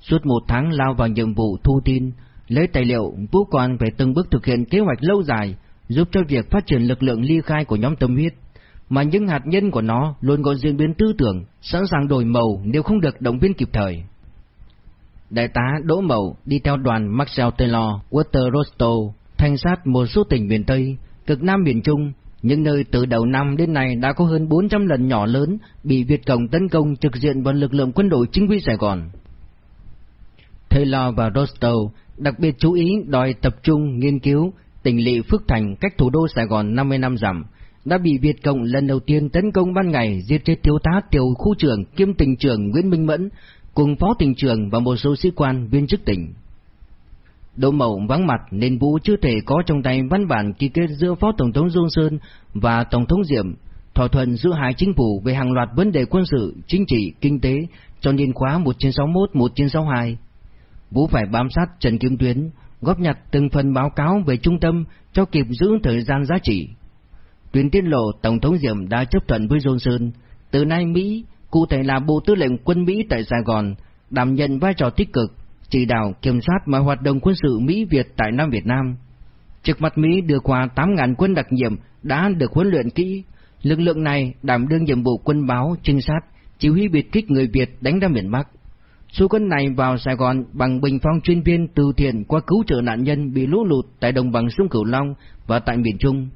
Suốt một tháng lao vào nhiệm vụ thu tin, lấy tài liệu, Vũ Quan về từng bước thực hiện kế hoạch lâu dài, giúp cho việc phát triển lực lượng ly khai của nhóm tâm huyết, mà những hạt nhân của nó luôn có diễn biến tư tưởng, sẵn sàng đổi màu nếu không được động viên kịp thời. Đại tá Đỗ Mậu đi theo đoàn Marcel Taylor, Walter Rostow, thanh sát một số tỉnh miền Tây, cực Nam miền Trung, những nơi từ đầu năm đến nay đã có hơn 400 lần nhỏ lớn bị Việt Cộng tấn công trực diện vào lực lượng quân đội chính quy Sài Gòn. Taylor và Rostow đặc biệt chú ý đòi tập trung nghiên cứu tỉnh lỵ Phước Thành cách thủ đô Sài Gòn 50 năm dặm đã bị Việt Cộng lần đầu tiên tấn công ban ngày giết chết thiếu tá tiểu khu trưởng kiêm tỉnh trưởng Nguyễn Minh Mẫn cùng phó tỉnh trưởng và một số sĩ quan viên chức tỉnh. Đỗ Mậu vắng mặt nên Vũ chưa thể có trong tay văn bản ký kết giữa Phó Tổng thống Johnson và Tổng thống Diệm, thỏa thuận giữa hai chính phủ về hàng loạt vấn đề quân sự, chính trị, kinh tế cho niên khóa 1961-1962. Vũ phải bám sát Trần Kim Tuyến, góp nhặt từng phần báo cáo về trung tâm cho kịp giữ thời gian giá trị. Tuyến tiết lộ Tổng thống Diệm đã chấp thuận với Johnson, từ nay Mỹ, cụ thể là Bộ Tư lệnh quân Mỹ tại Sài Gòn, đảm nhận vai trò tích cực, chỉ đạo kiểm soát mọi hoạt động quân sự Mỹ-Việt tại Nam Việt Nam. Trực mặt Mỹ đưa qua 8.000 quân đặc nhiệm đã được huấn luyện kỹ, lực lượng này đảm đương nhiệm vụ quân báo, trinh sát, chỉ huy biệt kích người Việt đánh ra miền Bắc. Số quân này vào Sài Gòn bằng bình phong chuyên viên từ thiện qua cứu trợ nạn nhân bị lũ lụt tại đồng bằng sông Cửu Long và tại miền Trung.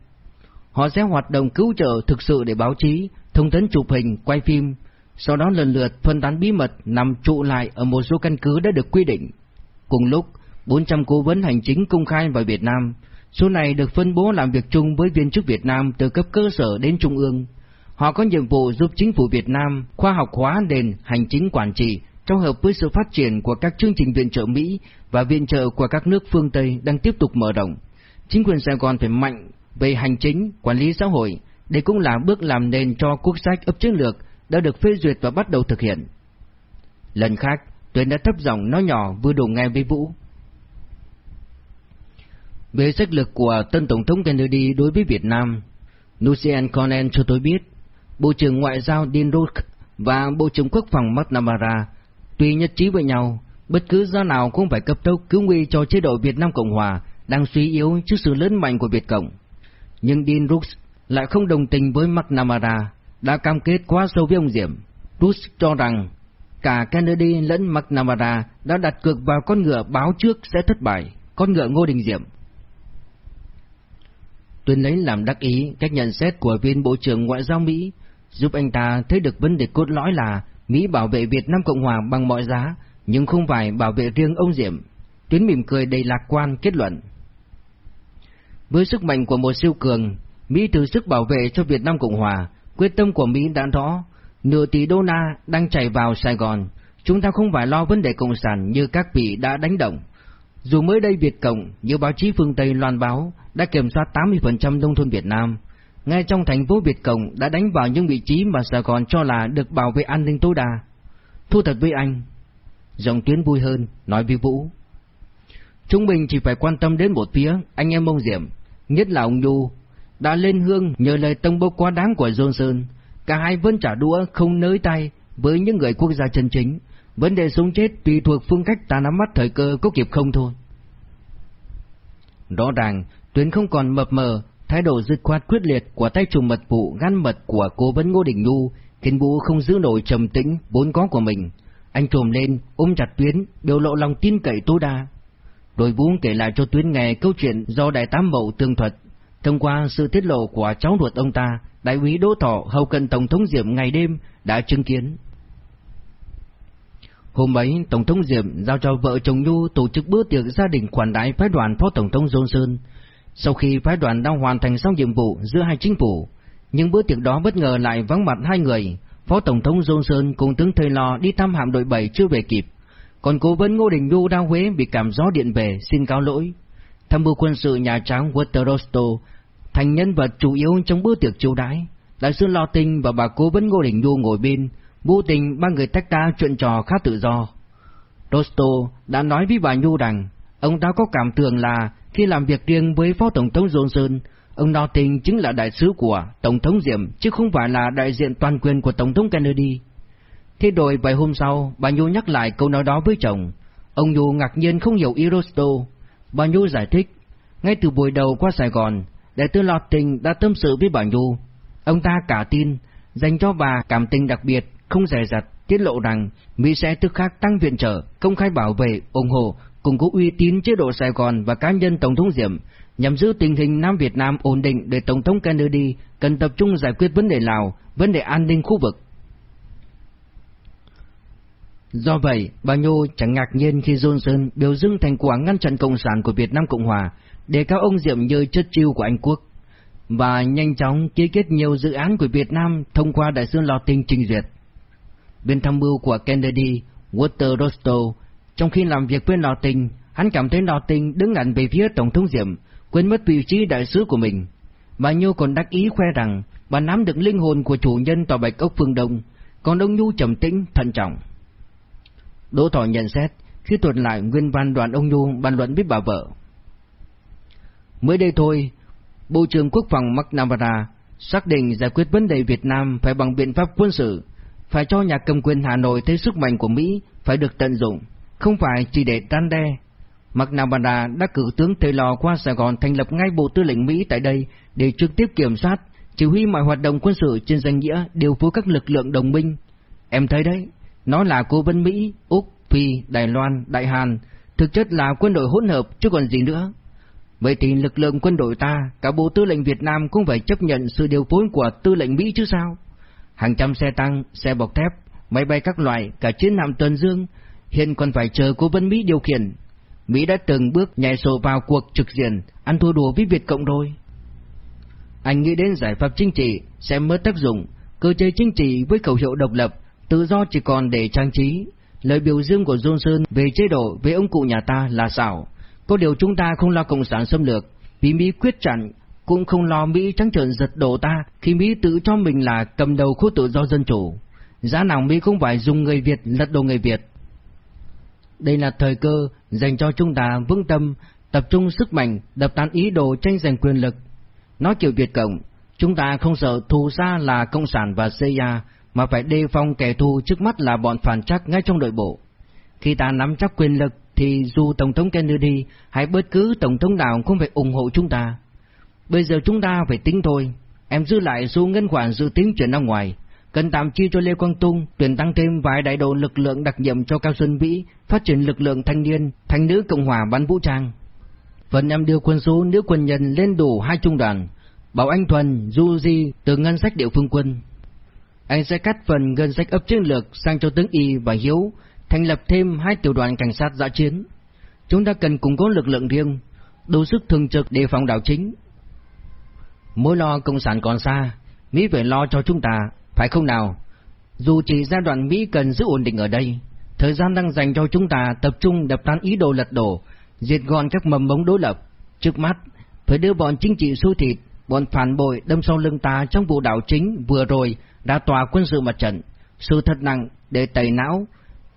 Họ sẽ hoạt động cứu trợ thực sự để báo chí, thông tấn chụp hình, quay phim, sau đó lần lượt phân tán bí mật nằm trụ lại ở một số căn cứ đã được quy định. Cùng lúc, 400 cố vấn hành chính công khai vào Việt Nam, số này được phân bố làm việc chung với viên chức Việt Nam từ cấp cơ sở đến trung ương. Họ có nhiệm vụ giúp chính phủ Việt Nam khoa học hóa nền hành chính quản trị trong hợp với sự phát triển của các chương trình viện trợ Mỹ và viện trợ của các nước phương Tây đang tiếp tục mở rộng. Chính quyền Sài Gòn phải mạnh về hành chính, quản lý xã hội, đây cũng là bước làm nền cho quốc sách ấp chiến lược đã được phê duyệt và bắt đầu thực hiện. Lần khác, Tuyến đã thấp giọng nói nhỏ vừa đủ nghe với Vũ. Về sách lược của tân Tổng thống Kennedy đối với Việt Nam, Lucien Conan cho tôi biết, Bộ trưởng Ngoại giao Dean Rook và Bộ trưởng Quốc phòng McNamara tuy nhất trí với nhau, bất cứ giá nào cũng phải cấp tốc cứu nguy cho chế độ Việt Nam Cộng Hòa đang suy yếu trước sự lớn mạnh của Việt Cộng. Nhưng Dean Rooks lại không đồng tình với McNamara, đã cam kết quá sâu với ông Diệm. Bush cho rằng cả Kennedy lẫn McNamara đã đặt cược vào con ngựa báo trước sẽ thất bại, con ngựa Ngô Đình Diệm. Tuyên lấy làm đắc ý cách nhận xét của viên Bộ trưởng Ngoại giao Mỹ, giúp anh ta thấy được vấn đề cốt lõi là Mỹ bảo vệ Việt Nam Cộng Hòa bằng mọi giá, nhưng không phải bảo vệ riêng ông Diệm. Tuyến mỉm cười đầy lạc quan kết luận. Với sức mạnh của một siêu cường, Mỹ từ sức bảo vệ cho Việt Nam Cộng Hòa, quyết tâm của Mỹ đã rõ, nửa tỷ đô la đang chảy vào Sài Gòn, chúng ta không phải lo vấn đề cộng sản như các vị đã đánh động. Dù mới đây Việt Cộng, như báo chí phương Tây loan báo, đã kiểm soát 80% nông thôn Việt Nam, ngay trong thành phố Việt Cộng đã đánh vào những vị trí mà Sài Gòn cho là được bảo vệ an ninh tối đa. Thu thật với anh. Giọng tuyến vui hơn, nói với Vũ. Chúng mình chỉ phải quan tâm đến một phía, anh em mông diệm, nhất là ông Nhu, đã lên hương nhờ lời tông bố quá đáng của Johnson. Cả hai vẫn trả đũa không nới tay với những người quốc gia chân chính. Vấn đề sống chết tùy thuộc phương cách ta nắm bắt thời cơ có kịp không thôi. Rõ ràng, tuyến không còn mập mờ, thái độ dứt khoát quyết liệt của tay trùm mật vụ gan mật của cố vấn Ngô Đình Nhu khiến Vũ không giữ nổi trầm tĩnh vốn có của mình. Anh trồm lên, ôm chặt Tuyến, biểu lộ lòng tin cậy tối đa. Đội Vũ kể lại cho Tuyến nghe câu chuyện do Đại Tám Mậu tương thuật. Thông qua sự tiết lộ của cháu ruột ông ta, Đại úy Đỗ Thọ hầu cận Tổng thống Diệm ngày đêm đã chứng kiến. Hôm ấy, Tổng thống Diệm giao cho vợ chồng Nhu tổ chức bữa tiệc gia đình khoản đại phái đoàn Phó Tổng thống Johnson. Sau khi phái đoàn đang hoàn thành xong nhiệm vụ giữa hai chính phủ, nhưng bữa tiệc đó bất ngờ lại vắng mặt hai người, Phó Tổng thống Johnson cùng tướng Thầy Lò đi thăm hạm đội 7 chưa về kịp, còn cố vấn Ngô Đình Nhu đang Huế bị cảm gió điện về xin cáo lỗi. Tham mưu quân sự Nhà Trắng Walter Rostow thành nhân vật chủ yếu trong bữa tiệc chiêu đãi. Đại sứ Lo Tinh và bà cố vấn Ngô Đình Nhu ngồi bên, vô tình ba người tách ta chuyện trò khá tự do. Rosto đã nói với bà Nhu rằng ông ta có cảm tưởng là khi làm việc riêng với Phó Tổng thống Johnson, ông Norton chính là đại sứ của Tổng thống Diệm chứ không phải là đại diện toàn quyền của Tổng thống Kennedy. Thế rồi vài hôm sau, bà Nhu nhắc lại câu nói đó với chồng. Ông Nhu ngạc nhiên không hiểu ý Rosto. Bà Nhu giải thích, ngay từ buổi đầu qua Sài Gòn, đại tư Lọt Tình đã tâm sự với bà Nhu. Ông ta cả tin, dành cho bà cảm tình đặc biệt, không rẻ rặt, tiết lộ rằng Mỹ sẽ tức khắc tăng viện trợ, công khai bảo vệ, ủng hộ, củng cố uy tín chế độ Sài Gòn và cá nhân Tổng thống Diệm, nhằm giữ tình hình Nam Việt Nam ổn định để Tổng thống Kennedy cần tập trung giải quyết vấn đề Lào, vấn đề an ninh khu vực. Do vậy, bà Nhô chẳng ngạc nhiên khi Johnson biểu dương thành quả ngăn chặn Cộng sản của Việt Nam Cộng Hòa, để cao ông Diệm như chất chiêu của Anh Quốc, và nhanh chóng ký kết nhiều dự án của Việt Nam thông qua đại sứ Lò Tinh trình duyệt. Bên tham mưu của Kennedy, Walter Rostow, trong khi làm việc với Lò Tinh, hắn cảm thấy Lò Tinh đứng ẩn về phía Tổng thống Diệm, quên mất vị trí đại sứ của mình. Bà Nhu còn đắc ý khoe rằng bà nắm được linh hồn của chủ nhân tòa bạch ốc phương Đông, còn ông Nhu trầm tĩnh, thận trọng. Đỗ Thọ nhận xét khi tuần lại nguyên văn đoàn ông Nhu bàn luận với bà vợ. Mới đây thôi, Bộ trưởng Quốc phòng McNamara xác định giải quyết vấn đề Việt Nam phải bằng biện pháp quân sự, phải cho nhà cầm quyền Hà Nội thấy sức mạnh của Mỹ phải được tận dụng, không phải chỉ để tan đe. McNamara đã cử tướng Taylor qua Sài Gòn thành lập ngay Bộ Tư lệnh Mỹ tại đây để trực tiếp kiểm soát, chỉ huy mọi hoạt động quân sự trên danh nghĩa điều phối các lực lượng đồng minh. Em thấy đấy, nó là cố vấn Mỹ, Úc, Phi, Đài Loan, Đại Hàn, thực chất là quân đội hỗn hợp chứ còn gì nữa. Vậy thì lực lượng quân đội ta, cả Bộ Tư lệnh Việt Nam cũng phải chấp nhận sự điều phối của Tư lệnh Mỹ chứ sao? Hàng trăm xe tăng, xe bọc thép, máy bay các loại, cả chiến hạm tuần dương, hiện còn phải chờ cố vấn Mỹ điều khiển. Mỹ đã từng bước nhảy sổ vào cuộc trực diện, ăn thua đùa với Việt Cộng rồi. Anh nghĩ đến giải pháp chính trị sẽ mất tác dụng, cơ chế chính trị với khẩu hiệu độc lập, tự do chỉ còn để trang trí. Lời biểu dương của Johnson về chế độ với ông cụ nhà ta là xảo. Có điều chúng ta không lo cộng sản xâm lược, vì Mỹ quyết chặn cũng không lo Mỹ trắng trợn giật đổ ta khi Mỹ tự cho mình là cầm đầu khu tự do dân chủ. Giá nào Mỹ không phải dùng người Việt lật đổ người Việt. Đây là thời cơ dành cho chúng ta vững tâm, tập trung sức mạnh, đập tan ý đồ tranh giành quyền lực. Nói kiểu Việt Cộng, chúng ta không sợ thù xa là Cộng sản và CIA, mà phải đề phòng kẻ thù trước mắt là bọn phản trắc ngay trong nội bộ. Khi ta nắm chắc quyền lực thì dù Tổng thống Kennedy hay bất cứ Tổng thống nào cũng phải ủng hộ chúng ta. Bây giờ chúng ta phải tính thôi, em giữ lại số ngân khoản dự tính chuyển ra ngoài, cần tạm chi cho Lê Quang Tung, tuyển tăng thêm vài đại đội lực lượng đặc nhiệm cho Cao Xuân Vĩ, phát triển lực lượng thanh niên, thanh nữ Cộng hòa bán vũ trang. Phần em đưa quân số nữ quân nhân lên đủ hai trung đoàn, bảo anh Thuần, Du Di từ ngân sách địa phương quân. Anh sẽ cắt phần ngân sách ấp chiến lược sang cho tướng Y và Hiếu, thành lập thêm hai tiểu đoàn cảnh sát dã chiến. Chúng ta cần củng cố lực lượng riêng, đủ sức thường trực để phòng đảo chính. Mối lo cộng sản còn xa, Mỹ phải lo cho chúng ta, phải không nào? Dù chỉ giai đoạn Mỹ cần giữ ổn định ở đây, thời gian đang dành cho chúng ta tập trung đập tan ý đồ lật đổ, diệt gọn các mầm mống đối lập. Trước mắt, phải đưa bọn chính trị xu thịt, bọn phản bội đâm sau lưng ta trong vụ đảo chính vừa rồi đã tòa quân sự mặt trận. Sự thật nặng để tẩy não,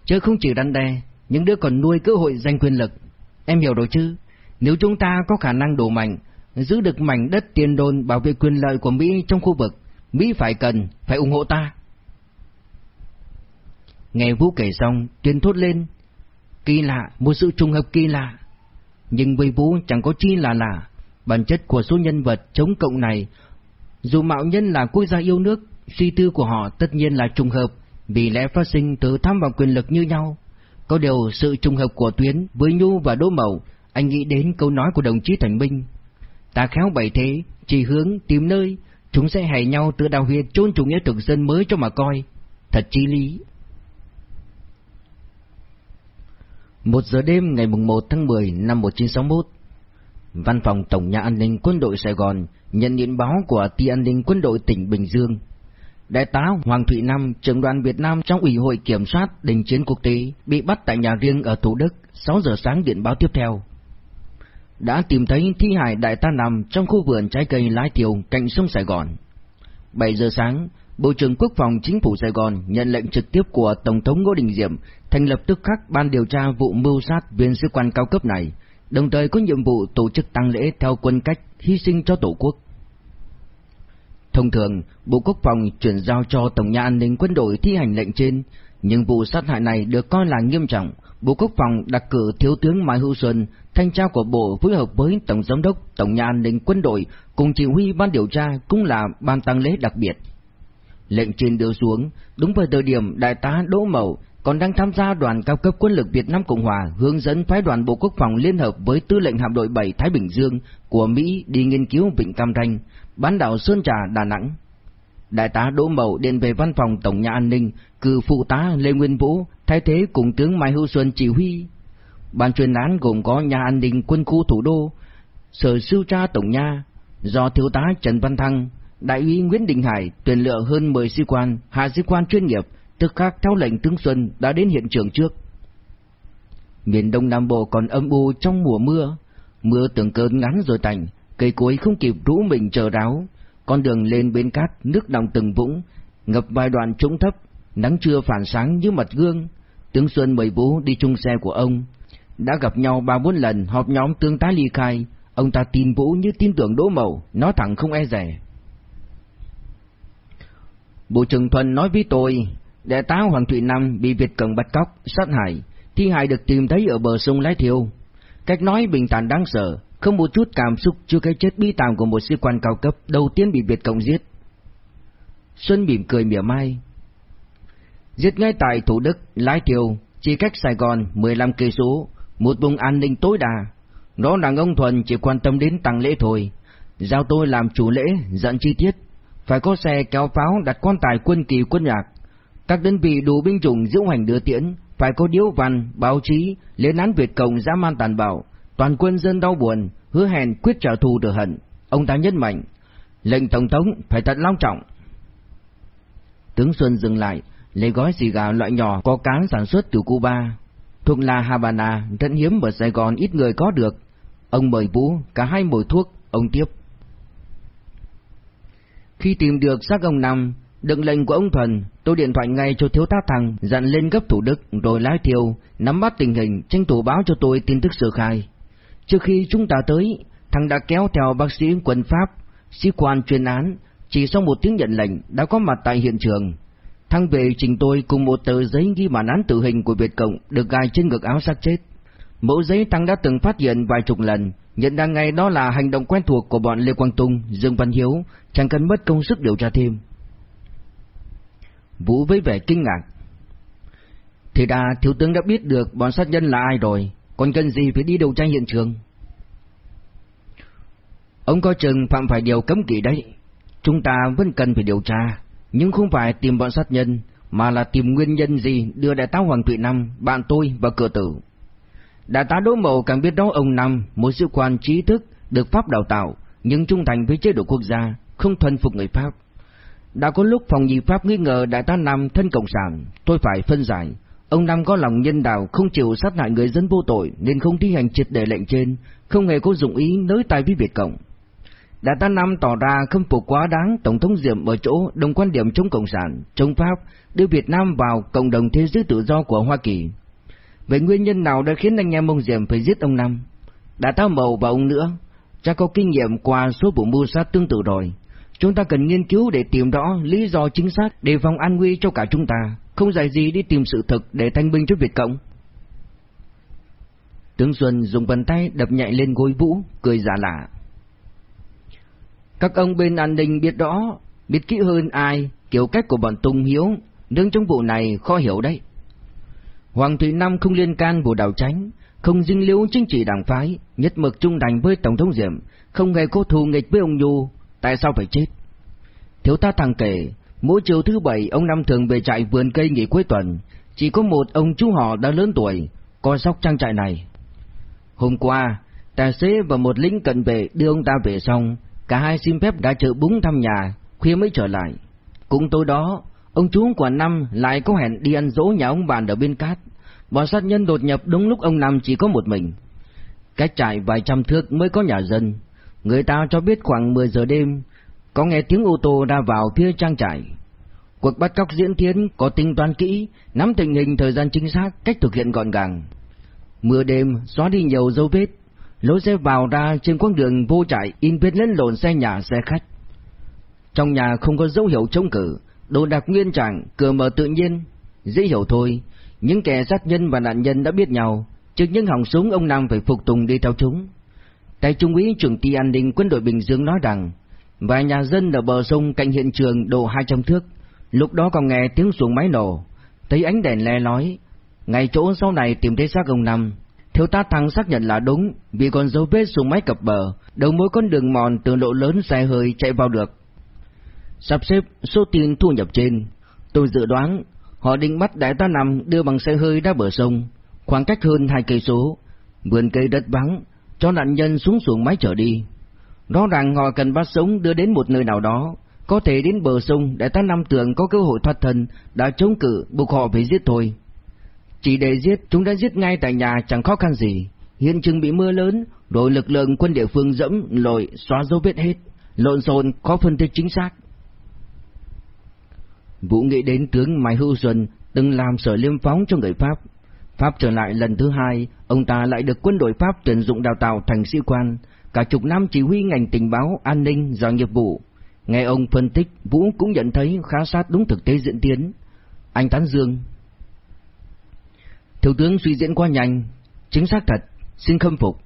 chứ không chỉ răn đe, những đứa còn nuôi cơ hội giành quyền lực. Em hiểu rồi chứ? Nếu chúng ta có khả năng đủ mạnh, giữ được mảnh đất tiền đồn bảo vệ quyền lợi của Mỹ trong khu vực, Mỹ phải cần, phải ủng hộ ta. Nghe Vũ kể xong, Tuyên thốt lên. Kỳ lạ, một sự trùng hợp kỳ lạ. Nhưng với Vũ chẳng có chi là lạ. Bản chất của số nhân vật chống cộng này, dù mạo nhân là quốc gia yêu nước, suy tư của họ tất nhiên là trùng hợp, vì lẽ phát sinh từ tham vọng quyền lực như nhau. Có điều sự trùng hợp của Tuyến với Nhu và Đỗ Mậu, anh nghĩ đến câu nói của đồng chí Thành Minh. Ta khéo bày thế, chỉ hướng tìm nơi, chúng sẽ hẹn nhau từ đào huyệt chôn chủ nghĩa thực dân mới cho mà coi. Thật chí lý. Một giờ đêm ngày 1 tháng 10 năm 1961, Văn phòng Tổng nhà an ninh quân đội Sài Gòn nhận điện báo của ti an ninh quân đội tỉnh Bình Dương Đại tá Hoàng Thụy Nam, trưởng đoàn Việt Nam trong Ủy hội Kiểm soát Đình chiến quốc tế, bị bắt tại nhà riêng ở Thủ Đức, 6 giờ sáng điện báo tiếp theo. Đã tìm thấy thi hài đại tá nằm trong khu vườn trái cây lái thiều cạnh sông Sài Gòn. 7 giờ sáng, Bộ trưởng Quốc phòng Chính phủ Sài Gòn nhận lệnh trực tiếp của Tổng thống Ngô Đình Diệm thành lập tức khắc ban điều tra vụ mưu sát viên sứ quan cao cấp này, đồng thời có nhiệm vụ tổ chức tăng lễ theo quân cách hy sinh cho Tổ quốc. Thông thường, Bộ Quốc phòng chuyển giao cho Tổng nhà an ninh quân đội thi hành lệnh trên, nhưng vụ sát hại này được coi là nghiêm trọng. Bộ Quốc phòng đặc cử Thiếu tướng Mai Hữu Xuân, thanh tra của Bộ phối hợp với Tổng Giám đốc Tổng nhà an ninh quân đội cùng chỉ huy ban điều tra cũng là ban tăng lễ đặc biệt. Lệnh trên đưa xuống, đúng vào thời điểm Đại tá Đỗ Mậu còn đang tham gia đoàn cao cấp quân lực Việt Nam Cộng Hòa hướng dẫn phái đoàn Bộ Quốc phòng liên hợp với tư lệnh hạm đội 7 Thái Bình Dương của Mỹ đi nghiên cứu Vịnh Cam Ranh, bán đảo Sơn Trà, Đà Nẵng. Đại tá Đỗ Mậu điện về văn phòng Tổng nhà an ninh, cử phụ tá Lê Nguyên Vũ thay thế cùng tướng Mai Hữu Xuân chỉ huy. Ban chuyên án gồm có nhà an ninh quân khu thủ đô, sở sưu tra tổng nha, do thiếu tá Trần Văn Thăng, đại úy Nguyễn Đình Hải tuyển lựa hơn 10 sĩ quan, hạ sĩ quan chuyên nghiệp, tức khác theo lệnh tướng Xuân đã đến hiện trường trước. Miền Đông Nam Bộ còn âm u trong mùa mưa, mưa từng cơn ngắn rồi tạnh, cây cối không kịp rũ mình chờ ráo, con đường lên bên cát nước đọng từng vũng, ngập vài đoạn trũng thấp, nắng trưa phản sáng như mặt gương. Tướng Xuân mời Vũ đi chung xe của ông, đã gặp nhau ba bốn lần họp nhóm tương tá ly khai, ông ta tin Vũ như tin tưởng Đỗ Mậu, nói thẳng không e rẻ. Bộ trưởng Thuần nói với tôi, đại tá Hoàng Thụy Nam bị Việt cường bắt cóc, sát hại, thi hài được tìm thấy ở bờ sông Lái Thiêu. Cách nói bình thản đáng sợ, không một chút cảm xúc trước cái chết bi tàng của một sĩ quan cao cấp đầu tiên bị Việt Cộng giết. Xuân mỉm cười mỉa mai. Giết ngay tại Thủ Đức, Lái Thiều, chỉ cách Sài Gòn 15 cây số, một vùng an ninh tối đa. đó là ông Thuần chỉ quan tâm đến tăng lễ thôi. Giao tôi làm chủ lễ, dẫn chi tiết. Phải có xe kéo pháo đặt quan tài quân kỳ quân nhạc. Các đơn vị đủ binh chủng diễu hành đưa tiễn, phải có điếu văn, báo chí, lên án Việt Cộng dã man tàn bạo, toàn quân dân đau buồn, hứa hẹn quyết trả thù được hận. Ông ta nhấn mạnh, lệnh tổng thống phải thật long trọng. Tướng Xuân dừng lại, lấy gói xì gà loại nhỏ có cán sản xuất từ Cuba. Thuộc là Havana, rất hiếm ở Sài Gòn ít người có được. Ông mời Vũ, cả hai mồi thuốc, ông tiếp. Khi tìm được xác ông Năm, đựng lệnh của ông Thuần, tôi điện thoại ngay cho thiếu tá Thằng dặn lên gấp thủ đức rồi lái thiêu, nắm bắt tình hình, tranh thủ báo cho tôi tin tức sơ khai. Trước khi chúng ta tới, thằng đã kéo theo bác sĩ quân Pháp, sĩ quan chuyên án, chỉ sau một tiếng nhận lệnh đã có mặt tại hiện trường. Thằng về trình tôi cùng một tờ giấy ghi bản án tử hình của Việt Cộng được gài trên ngực áo xác chết. Mẫu giấy Thằng đã từng phát hiện vài chục lần, nhận ra ngay đó là hành động quen thuộc của bọn Lê Quang Tung, Dương Văn Hiếu, chẳng cần mất công sức điều tra thêm. Vũ với vẻ kinh ngạc. Thì đã thiếu tướng đã biết được bọn sát nhân là ai rồi, còn cần gì phải đi điều tra hiện trường. Ông coi chừng phạm phải điều cấm kỵ đấy. Chúng ta vẫn cần phải điều tra, nhưng không phải tìm bọn sát nhân, mà là tìm nguyên nhân gì đưa đại tá Hoàng Thụy Năm, bạn tôi và cửa tử. Đại tá Đỗ Mậu càng biết đó ông Năm, một sĩ quan trí thức, được Pháp đào tạo, nhưng trung thành với chế độ quốc gia, không thuần phục người Pháp. Đã có lúc phòng nhị Pháp nghi ngờ đại tá Năm thân cộng sản, tôi phải phân giải. Ông Năm có lòng nhân đạo không chịu sát hại người dân vô tội nên không thi hành triệt để lệnh trên, không hề có dụng ý nới tay với Việt Cộng. Đại tá Năm tỏ ra khâm phục quá đáng Tổng thống Diệm ở chỗ đồng quan điểm chống Cộng sản, chống Pháp, đưa Việt Nam vào cộng đồng thế giới tự do của Hoa Kỳ. Vậy nguyên nhân nào đã khiến anh em ông Diệm phải giết ông Năm? Đã tá màu và ông nữa, chắc có kinh nghiệm qua số vụ mưu sát tương tự rồi. Chúng ta cần nghiên cứu để tìm rõ lý do chính xác để phòng an nguy cho cả chúng ta, không giải gì đi tìm sự thực để thanh binh cho Việt Cộng. Tướng Xuân dùng bàn tay đập nhạy lên gối Vũ, cười giả lạ. Các ông bên an ninh biết rõ, biết kỹ hơn ai, kiểu cách của bọn Tùng Hiếu, đứng trong vụ này khó hiểu đấy. Hoàng Thụy Năm không liên can vụ đảo tránh, không dính liễu chính trị đảng phái, nhất mực trung thành với Tổng thống Diệm, không hề cố thù nghịch với ông Nhu, tại sao phải chết? Thiếu ta thằng kể, mỗi chiều thứ bảy ông Năm thường về trại vườn cây nghỉ cuối tuần, chỉ có một ông chú họ đã lớn tuổi, coi sóc trang trại này. Hôm qua, tài xế và một lính cận vệ đưa ông ta về xong, cả hai xin phép đã chợ búng thăm nhà, khuya mới trở lại. Cũng tối đó, ông chú của Năm lại có hẹn đi ăn dỗ nhà ông bạn ở bên cát. Bọn sát nhân đột nhập đúng lúc ông Năm chỉ có một mình. Cách trại vài trăm thước mới có nhà dân, Người ta cho biết khoảng 10 giờ đêm, có nghe tiếng ô tô ra vào phía trang trại. Cuộc bắt cóc diễn tiến có tính toán kỹ, nắm tình hình thời gian chính xác, cách thực hiện gọn gàng. Mưa đêm xóa đi nhiều dấu vết, lối xe vào ra trên quãng đường vô chạy in vết lẫn lộn xe nhà xe khách. Trong nhà không có dấu hiệu chống cự, đồ đạc nguyên trạng, cửa mở tự nhiên, dễ hiểu thôi. Những kẻ sát nhân và nạn nhân đã biết nhau, trước những hỏng súng ông Nam phải phục tùng đi theo chúng. Đại trung úy trưởng ty an ninh quân đội Bình Dương nói rằng, vài nhà dân ở bờ sông cạnh hiện trường độ 200 thước, lúc đó còn nghe tiếng xuống máy nổ, thấy ánh đèn le lói, ngay chỗ sau này tìm thấy xác ông Năm. Thiếu tá Thăng xác nhận là đúng, vì còn dấu vết xuống máy cập bờ, đầu mối con đường mòn từ lộ lớn xe hơi chạy vào được. Sắp xếp số tiền thu nhập trên, tôi dự đoán họ định bắt đại tá Năm đưa bằng xe hơi ra bờ sông, khoảng cách hơn hai cây số, vườn cây đất vắng, cho nạn nhân xuống xuồng máy trở đi. Rõ ràng họ cần bắt sống đưa đến một nơi nào đó, có thể đến bờ sông để ta năm tường có cơ hội thoát thân, đã chống cự buộc họ phải giết thôi. Chỉ để giết, chúng đã giết ngay tại nhà chẳng khó khăn gì. Hiện trường bị mưa lớn, rồi lực lượng quân địa phương dẫm, lội, xóa dấu vết hết, lộn xộn, khó phân tích chính xác. Vũ nghĩ đến tướng Mai Hữu Xuân từng làm sở liêm phóng cho người Pháp, Pháp trở lại lần thứ hai, ông ta lại được quân đội Pháp tuyển dụng đào tạo thành sĩ quan, cả chục năm chỉ huy ngành tình báo, an ninh, do nghiệp vụ. Nghe ông phân tích, Vũ cũng nhận thấy khá sát đúng thực tế diễn tiến. Anh tán dương. Thiếu tướng suy diễn quá nhanh, chính xác thật, xin khâm phục.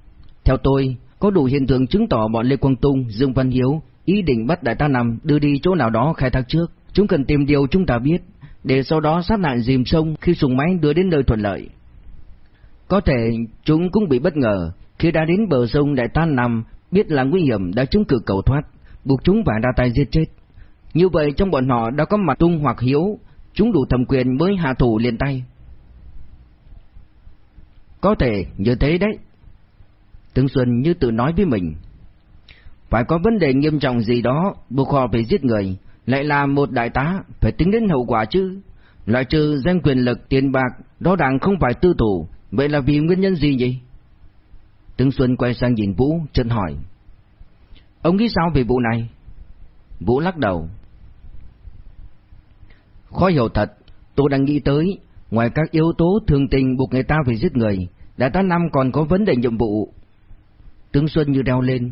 Theo tôi, có đủ hiện tượng chứng tỏ bọn Lê Quang Tung, Dương Văn Hiếu ý định bắt đại ta nằm đưa đi chỗ nào đó khai thác trước. Chúng cần tìm điều chúng ta biết, để sau đó sát nạn dìm sông khi sùng máy đưa đến nơi thuận lợi. Có thể chúng cũng bị bất ngờ khi đã đến bờ sông Đại Tan nằm, biết là nguy hiểm đã chúng cự cầu thoát, buộc chúng phải ra tay giết chết. Như vậy trong bọn họ đã có mặt tung hoặc hiếu, chúng đủ thẩm quyền mới hạ thủ liền tay. Có thể như thế đấy. Tướng Xuân như tự nói với mình. Phải có vấn đề nghiêm trọng gì đó, buộc họ phải giết người, lại là một đại tá, phải tính đến hậu quả chứ. Loại trừ danh quyền lực, tiền bạc, đó đảng không phải tư thủ, Vậy là vì nguyên nhân gì vậy? Tướng Xuân quay sang nhìn Vũ, chân hỏi. Ông nghĩ sao về vụ này? Vũ lắc đầu. Khó hiểu thật, tôi đang nghĩ tới, ngoài các yếu tố thường tình buộc người ta phải giết người, đã tá Năm còn có vấn đề nhiệm vụ. Tướng Xuân như đeo lên.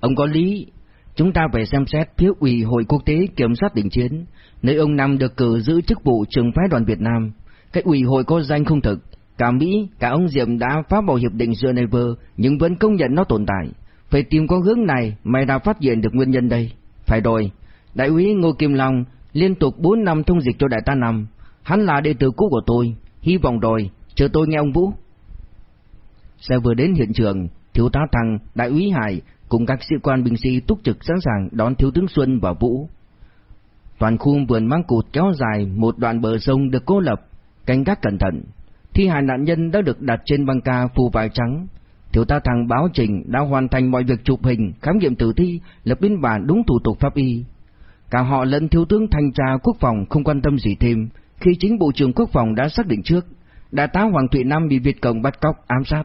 Ông có lý, chúng ta phải xem xét phía ủy hội quốc tế kiểm soát đỉnh chiến, nơi ông Năm được cử giữ chức vụ trường phái đoàn Việt Nam. Cái ủy hội có danh không thực, cả Mỹ, cả ông Diệm đã phá bỏ hiệp định Geneva nhưng vẫn công nhận nó tồn tại. Phải tìm con hướng này mày đã phát hiện được nguyên nhân đây. Phải rồi, đại úy Ngô Kim Long liên tục 4 năm thông dịch cho đại tá nằm. Hắn là đệ tử cũ của tôi, hy vọng rồi, chờ tôi nghe ông Vũ. Xe vừa đến hiện trường, thiếu tá Thăng, đại úy Hải cùng các sĩ quan binh sĩ túc trực sẵn sàng đón thiếu tướng Xuân và Vũ. Toàn khu vườn măng cụt kéo dài một đoạn bờ sông được cô lập, canh gác cẩn thận. Thi hài nạn nhân đã được đặt trên băng ca phủ vải trắng. Thiếu tá thằng báo trình đã hoàn thành mọi việc chụp hình, khám nghiệm tử thi, lập biên bản đúng thủ tục pháp y. Cả họ lẫn thiếu tướng thanh tra quốc phòng không quan tâm gì thêm, khi chính bộ trưởng quốc phòng đã xác định trước, đại tá Hoàng Thụy Nam bị Việt Cộng bắt cóc ám sát.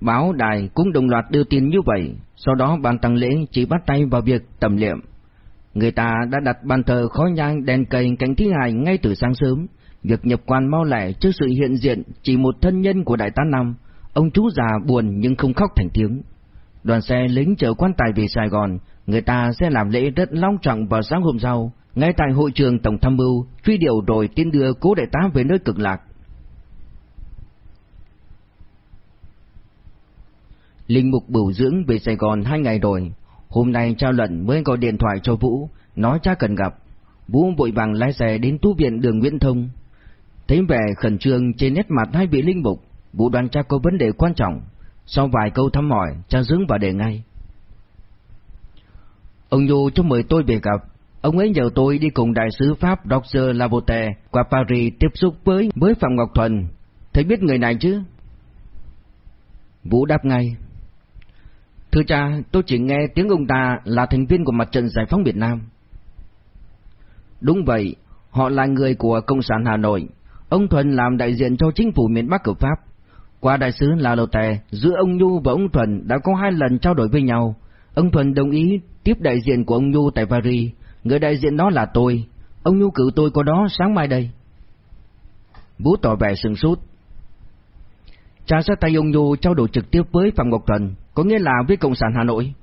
Báo đài cũng đồng loạt đưa tin như vậy, sau đó ban tăng lễ chỉ bắt tay vào việc tẩm liệm. Người ta đã đặt bàn thờ khói nhang đèn cây cánh thi hài ngay từ sáng sớm, việc nhập quan mau lẻ trước sự hiện diện chỉ một thân nhân của đại tá Năm, ông chú già buồn nhưng không khóc thành tiếng. Đoàn xe lính chở quan tài về Sài Gòn, người ta sẽ làm lễ rất long trọng vào sáng hôm sau, ngay tại hội trường tổng tham mưu, truy điều rồi tiến đưa cố đại tá về nơi cực lạc. Linh mục bửu dưỡng về Sài Gòn hai ngày rồi, hôm nay trao luận mới gọi điện thoại cho Vũ, nói cha cần gặp. Vũ vội vàng lái xe đến tu viện đường Nguyễn Thông. Thấy vẻ khẩn trương trên nét mặt hai vị linh mục, Vũ đoàn tra có vấn đề quan trọng. Sau vài câu thăm hỏi, cha dướng và đề ngay. Ông Nhu cho mời tôi về gặp, ông ấy nhờ tôi đi cùng đại sứ Pháp Dr. Lavote qua Paris tiếp xúc với với Phạm Ngọc Thuần. Thấy biết người này chứ? Vũ đáp ngay. Thưa cha, tôi chỉ nghe tiếng ông ta là thành viên của mặt trận giải phóng Việt Nam. Đúng vậy, họ là người của Cộng sản Hà Nội. Ông Thuần làm đại diện cho chính phủ miền Bắc của Pháp. Qua đại sứ La Lô Tè, giữa ông Nhu và ông Thuần đã có hai lần trao đổi với nhau. Ông Thuần đồng ý tiếp đại diện của ông Nhu tại Paris. Người đại diện đó là tôi. Ông Nhu cử tôi có đó sáng mai đây. Bố tỏ vẻ sừng sốt. Cha sẽ tay ông Nhu trao đổi trực tiếp với Phạm Ngọc Thuần, có nghĩa là với Cộng sản Hà Nội.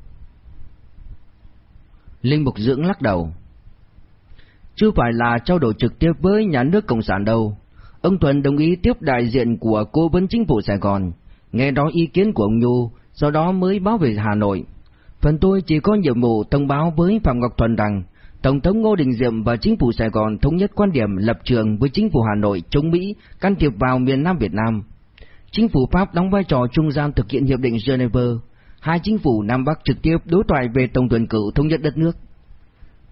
Linh Mục Dưỡng lắc đầu. Chưa phải là trao đổi trực tiếp với nhà nước Cộng sản đâu. Ông Thuần đồng ý tiếp đại diện của cố vấn chính phủ Sài Gòn, nghe đó ý kiến của ông Nhu, sau đó mới báo về Hà Nội. Phần tôi chỉ có nhiệm vụ thông báo với Phạm Ngọc Thuần rằng Tổng thống Ngô Đình Diệm và chính phủ Sài Gòn thống nhất quan điểm lập trường với chính phủ Hà Nội chống Mỹ can thiệp vào miền Nam Việt Nam. Chính phủ Pháp đóng vai trò trung gian thực hiện hiệp định Geneva. Hai chính phủ Nam Bắc trực tiếp đối thoại về tổng tuyển cử thống nhất đất nước.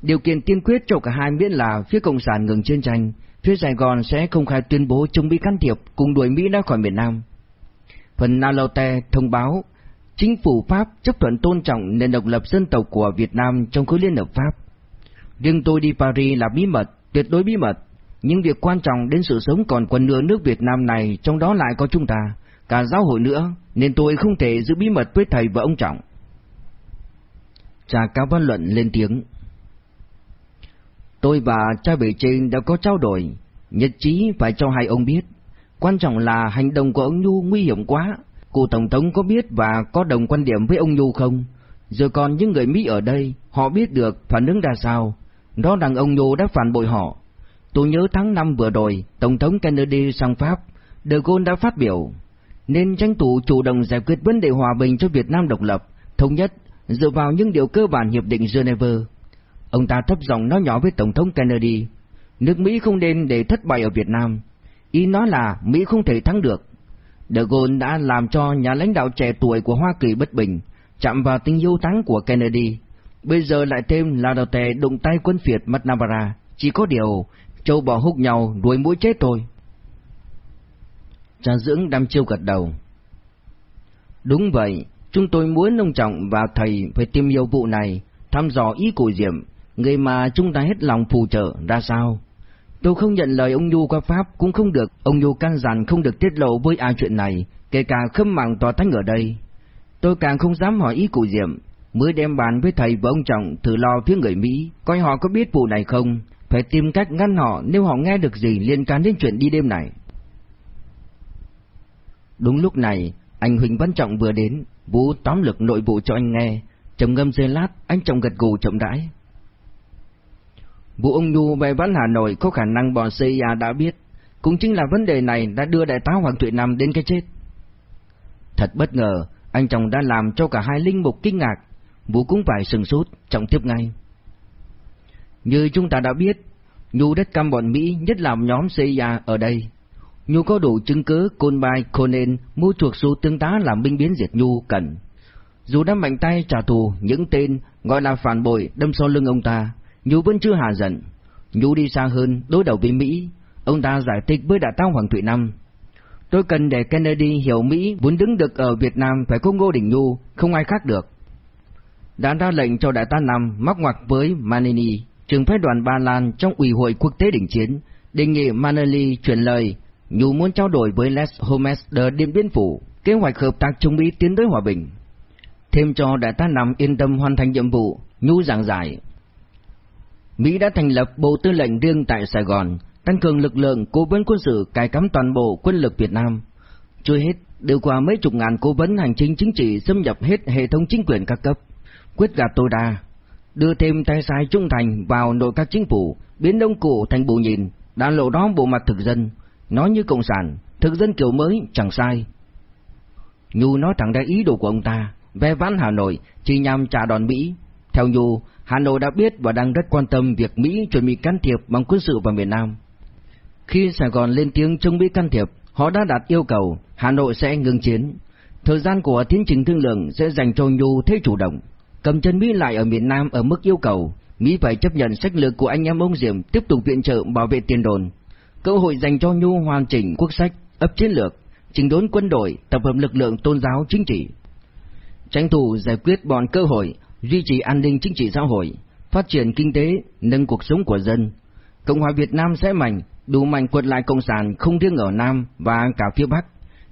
Điều kiện tiên quyết cho cả hai miễn là phía Cộng sản ngừng chiến tranh, phía Sài Gòn sẽ công khai tuyên bố chống Mỹ can thiệp cùng đuổi Mỹ ra khỏi miền Nam. Phần Nalote thông báo chính phủ Pháp chấp thuận tôn trọng nền độc lập dân tộc của Việt Nam trong khối Liên Hợp Pháp. Riêng tôi đi Paris là bí mật, tuyệt đối bí mật, nhưng việc quan trọng đến sự sống còn quần nửa nước Việt Nam này trong đó lại có chúng ta, cả giáo hội nữa, nên tôi không thể giữ bí mật với thầy và ông Trọng. Cha Cao Văn Luận lên tiếng. Tôi và cha bể trên đã có trao đổi, nhất trí phải cho hai ông biết. Quan trọng là hành động của ông Nhu nguy hiểm quá. Cụ Tổng thống có biết và có đồng quan điểm với ông Nhu không? Giờ còn những người Mỹ ở đây, họ biết được phản ứng ra sao. Đó rằng ông Nhu đã phản bội họ. Tôi nhớ tháng 5 vừa rồi, Tổng thống Kennedy sang Pháp, De Gaulle đã phát biểu, nên tranh thủ chủ động giải quyết vấn đề hòa bình cho Việt Nam độc lập, thống nhất, dựa vào những điều cơ bản hiệp định Geneva. Ông ta thấp giọng nói nhỏ với Tổng thống Kennedy, nước Mỹ không nên để thất bại ở Việt Nam. Ý nói là Mỹ không thể thắng được. De Gaulle đã làm cho nhà lãnh đạo trẻ tuổi của Hoa Kỳ bất bình, chạm vào tình yêu thắng của Kennedy. Bây giờ lại thêm là đầu tè đụng tay quân phiệt McNamara, chỉ có điều châu bò húc nhau đuổi mũi chết thôi. Cha dưỡng đăm chiêu gật đầu. Đúng vậy, chúng tôi muốn nông trọng và thầy phải tìm hiểu vụ này, thăm dò ý của Diệm, người mà chúng ta hết lòng phù trợ ra sao. Tôi không nhận lời ông Nhu qua Pháp cũng không được, ông Nhu can dặn không được tiết lộ với ai chuyện này, kể cả khâm mạng tòa thánh ở đây. Tôi càng không dám hỏi ý cụ Diệm, mới đem bàn với thầy và ông Trọng thử lo phía người Mỹ, coi họ có biết vụ này không, phải tìm cách ngăn họ nếu họ nghe được gì liên quan đến chuyện đi đêm này. Đúng lúc này, anh Huỳnh Văn Trọng vừa đến, Vũ tóm lực nội bộ cho anh nghe, trầm ngâm giây lát, anh Trọng gật gù chậm rãi. Vụ ông Nhu về vấn Hà Nội có khả năng bọn CIA đã biết, cũng chính là vấn đề này đã đưa đại tá Hoàng Thụy Nam đến cái chết. Thật bất ngờ, anh chồng đã làm cho cả hai linh mục kinh ngạc, Vũ cũng phải sừng sốt, trọng tiếp ngay. Như chúng ta đã biết, Nhu đất căm bọn Mỹ nhất là nhóm CIA ở đây. Nhu có đủ chứng cứ côn bài Conan mua chuộc số tương tá làm binh biến diệt Nhu cần. Dù đã mạnh tay trả thù những tên gọi là phản bội đâm sau lưng ông ta, Nhu vẫn chưa hạ giận. Nhu đi xa hơn đối đầu với Mỹ, ông ta giải thích với đại tá Hoàng Thụy Năm. Tôi cần để Kennedy hiểu Mỹ muốn đứng được ở Việt Nam phải có Ngô Đình Nhu, không ai khác được. Đã ra lệnh cho đại tá Năm mắc ngoặc với Manini, trưởng phái đoàn Ba Lan trong Ủy hội quốc tế đỉnh chiến, đề nghị Manili chuyển lời Nhu muốn trao đổi với Les Holmes de Điện Biên Phủ, kế hoạch hợp tác Trung Mỹ tiến tới hòa bình. Thêm cho đại tá Năm yên tâm hoàn thành nhiệm vụ, Nhu giảng giải. Mỹ đã thành lập Bộ Tư lệnh riêng tại Sài Gòn, tăng cường lực lượng cố vấn quân sự cài cắm toàn bộ quân lực Việt Nam. Chưa hết, đều qua mấy chục ngàn cố vấn hành chính chính trị xâm nhập hết hệ thống chính quyền các cấp, quyết gạt tối đa, đưa thêm tay sai trung thành vào nội các chính phủ, biến đông cụ thành bù nhìn, đã lộ đó bộ mặt thực dân, nói như cộng sản, thực dân kiểu mới chẳng sai. Nhu nói thẳng ra ý đồ của ông ta, ve vãn Hà Nội chỉ nhằm trả đòn Mỹ. Theo Nhu, Hà Nội đã biết và đang rất quan tâm việc Mỹ chuẩn bị can thiệp bằng quân sự vào miền Nam. Khi Sài Gòn lên tiếng chống Mỹ can thiệp, họ đã đặt yêu cầu Hà Nội sẽ ngừng chiến. Thời gian của tiến trình thương lượng sẽ dành cho Nhu thế chủ động. Cầm chân Mỹ lại ở miền Nam ở mức yêu cầu, Mỹ phải chấp nhận sách lược của anh em ông Diệm tiếp tục viện trợ bảo vệ tiền đồn. Cơ hội dành cho Nhu hoàn chỉnh quốc sách, ấp chiến lược, chỉnh đốn quân đội, tập hợp lực lượng tôn giáo chính trị. Tranh thủ giải quyết bọn cơ hội, duy trì an ninh chính trị xã hội, phát triển kinh tế, nâng cuộc sống của dân. Cộng hòa Việt Nam sẽ mạnh, đủ mạnh quật lại cộng sản không riêng ở Nam và cả phía Bắc.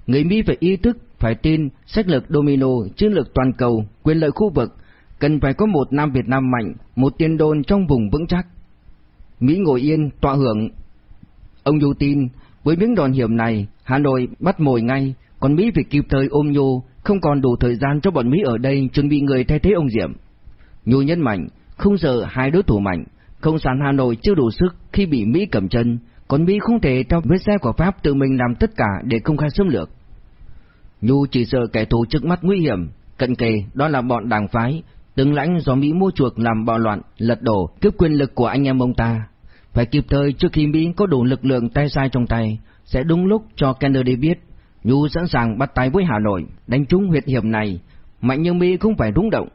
Người Mỹ phải ý thức, phải tin sách lược domino, chiến lược toàn cầu, quyền lợi khu vực, cần phải có một Nam Việt Nam mạnh, một tiền đồn trong vùng vững chắc. Mỹ ngồi yên, tọa hưởng. Ông Du tin, với miếng đòn hiểm này, Hà Nội bắt mồi ngay, còn Mỹ phải kịp thời ôm nhô, không còn đủ thời gian cho bọn Mỹ ở đây chuẩn bị người thay thế ông Diệm. Nhu nhân mạnh, không sợ hai đối thủ mạnh, không sản Hà Nội chưa đủ sức khi bị Mỹ cầm chân, còn Mỹ không thể trong vết xe của Pháp tự mình làm tất cả để công khai xâm lược. Nhu chỉ sợ kẻ thù trước mắt nguy hiểm, cận kề đó là bọn đảng phái, tướng lãnh do Mỹ mua chuộc làm bạo loạn, lật đổ, cướp quyền lực của anh em ông ta. Phải kịp thời trước khi Mỹ có đủ lực lượng tay sai trong tay, sẽ đúng lúc cho Kennedy biết, Nhu sẵn sàng bắt tay với Hà Nội, đánh trúng huyệt hiểm này, mạnh như mi cũng phải rung động.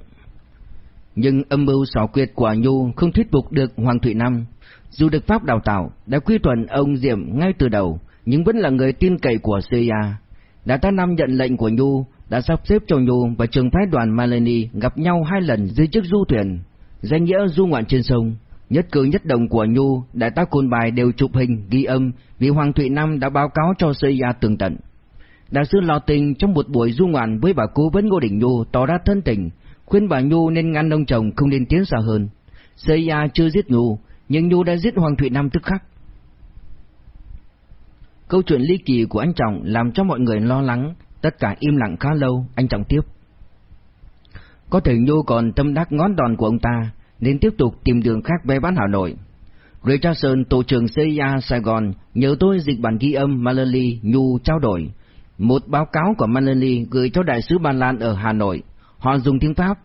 Nhưng âm mưu xảo quyệt của Nhu không thuyết phục được Hoàng Thụy Nam. Dù được Pháp đào tạo, đã quy thuận ông Diệm ngay từ đầu, nhưng vẫn là người tin cậy của CIA. Đã ta năm nhận lệnh của Nhu, đã sắp xếp cho Nhu và trường phái đoàn Maleni gặp nhau hai lần dưới chiếc du thuyền, danh nghĩa du ngoạn trên sông. Nhất cử nhất động của Nhu, đại tá Côn Bài đều chụp hình, ghi âm vì Hoàng Thụy Nam đã báo cáo cho CIA tường tận. Đại sư Lò Tình trong một buổi du ngoạn với bà cố vấn Ngô Đình Nhu tỏ ra thân tình, khuyên bà Nhu nên ngăn ông chồng không nên tiến xa hơn. CIA chưa giết Nhu, nhưng Nhu đã giết Hoàng Thụy Nam tức khắc. Câu chuyện ly kỳ của anh Trọng làm cho mọi người lo lắng, tất cả im lặng khá lâu, anh Trọng tiếp. Có thể Nhu còn tâm đắc ngón đòn của ông ta, nên tiếp tục tìm đường khác về bán Hà Nội. Richardson, tổ trưởng CIA Sài Gòn, nhờ tôi dịch bản ghi âm Malali Nhu trao đổi. Một báo cáo của Manelli gửi cho đại sứ Ba Lan ở Hà Nội. Họ dùng tiếng Pháp.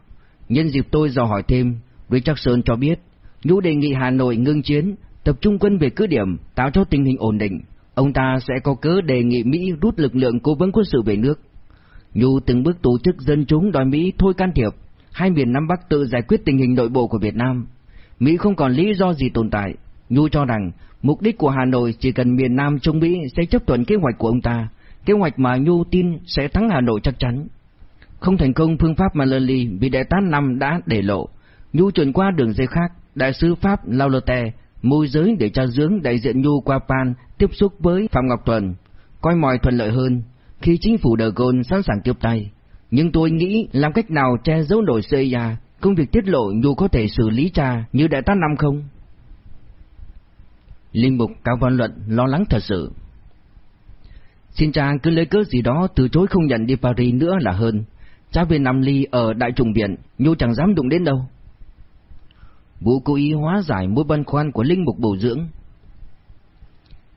Nhân dịp tôi dò hỏi thêm, Richardson cho biết, Nhũ đề nghị Hà Nội ngưng chiến, tập trung quân về cứ điểm, tạo cho tình hình ổn định. Ông ta sẽ có cớ đề nghị Mỹ rút lực lượng cố vấn quân sự về nước. Nhu từng bước tổ chức dân chúng đòi Mỹ thôi can thiệp, hai miền Nam Bắc tự giải quyết tình hình nội bộ của Việt Nam. Mỹ không còn lý do gì tồn tại. Nhu cho rằng mục đích của Hà Nội chỉ cần miền Nam chống Mỹ sẽ chấp thuận kế hoạch của ông ta, kế hoạch mà Nhu tin sẽ thắng Hà Nội chắc chắn. Không thành công phương pháp mà Lely bị đại tá năm đã để lộ. Nhu chuyển qua đường dây khác, đại sứ Pháp Laulete môi giới để cho dưỡng đại diện Nhu qua Pan tiếp xúc với Phạm Ngọc Tuần, coi mọi thuận lợi hơn khi chính phủ De Gaulle sẵn sàng tiếp tay. Nhưng tôi nghĩ làm cách nào che giấu nổi CIA, công việc tiết lộ Nhu có thể xử lý cha như đại tá năm không? Linh mục Cao Văn Luận lo lắng thật sự. Xin cha cứ lấy cớ gì đó từ chối không nhận đi Paris nữa là hơn. Cha về nằm ly ở đại trùng viện, Nhu chẳng dám đụng đến đâu. Vũ cố ý hóa giải mối băn khoăn của linh mục bổ dưỡng.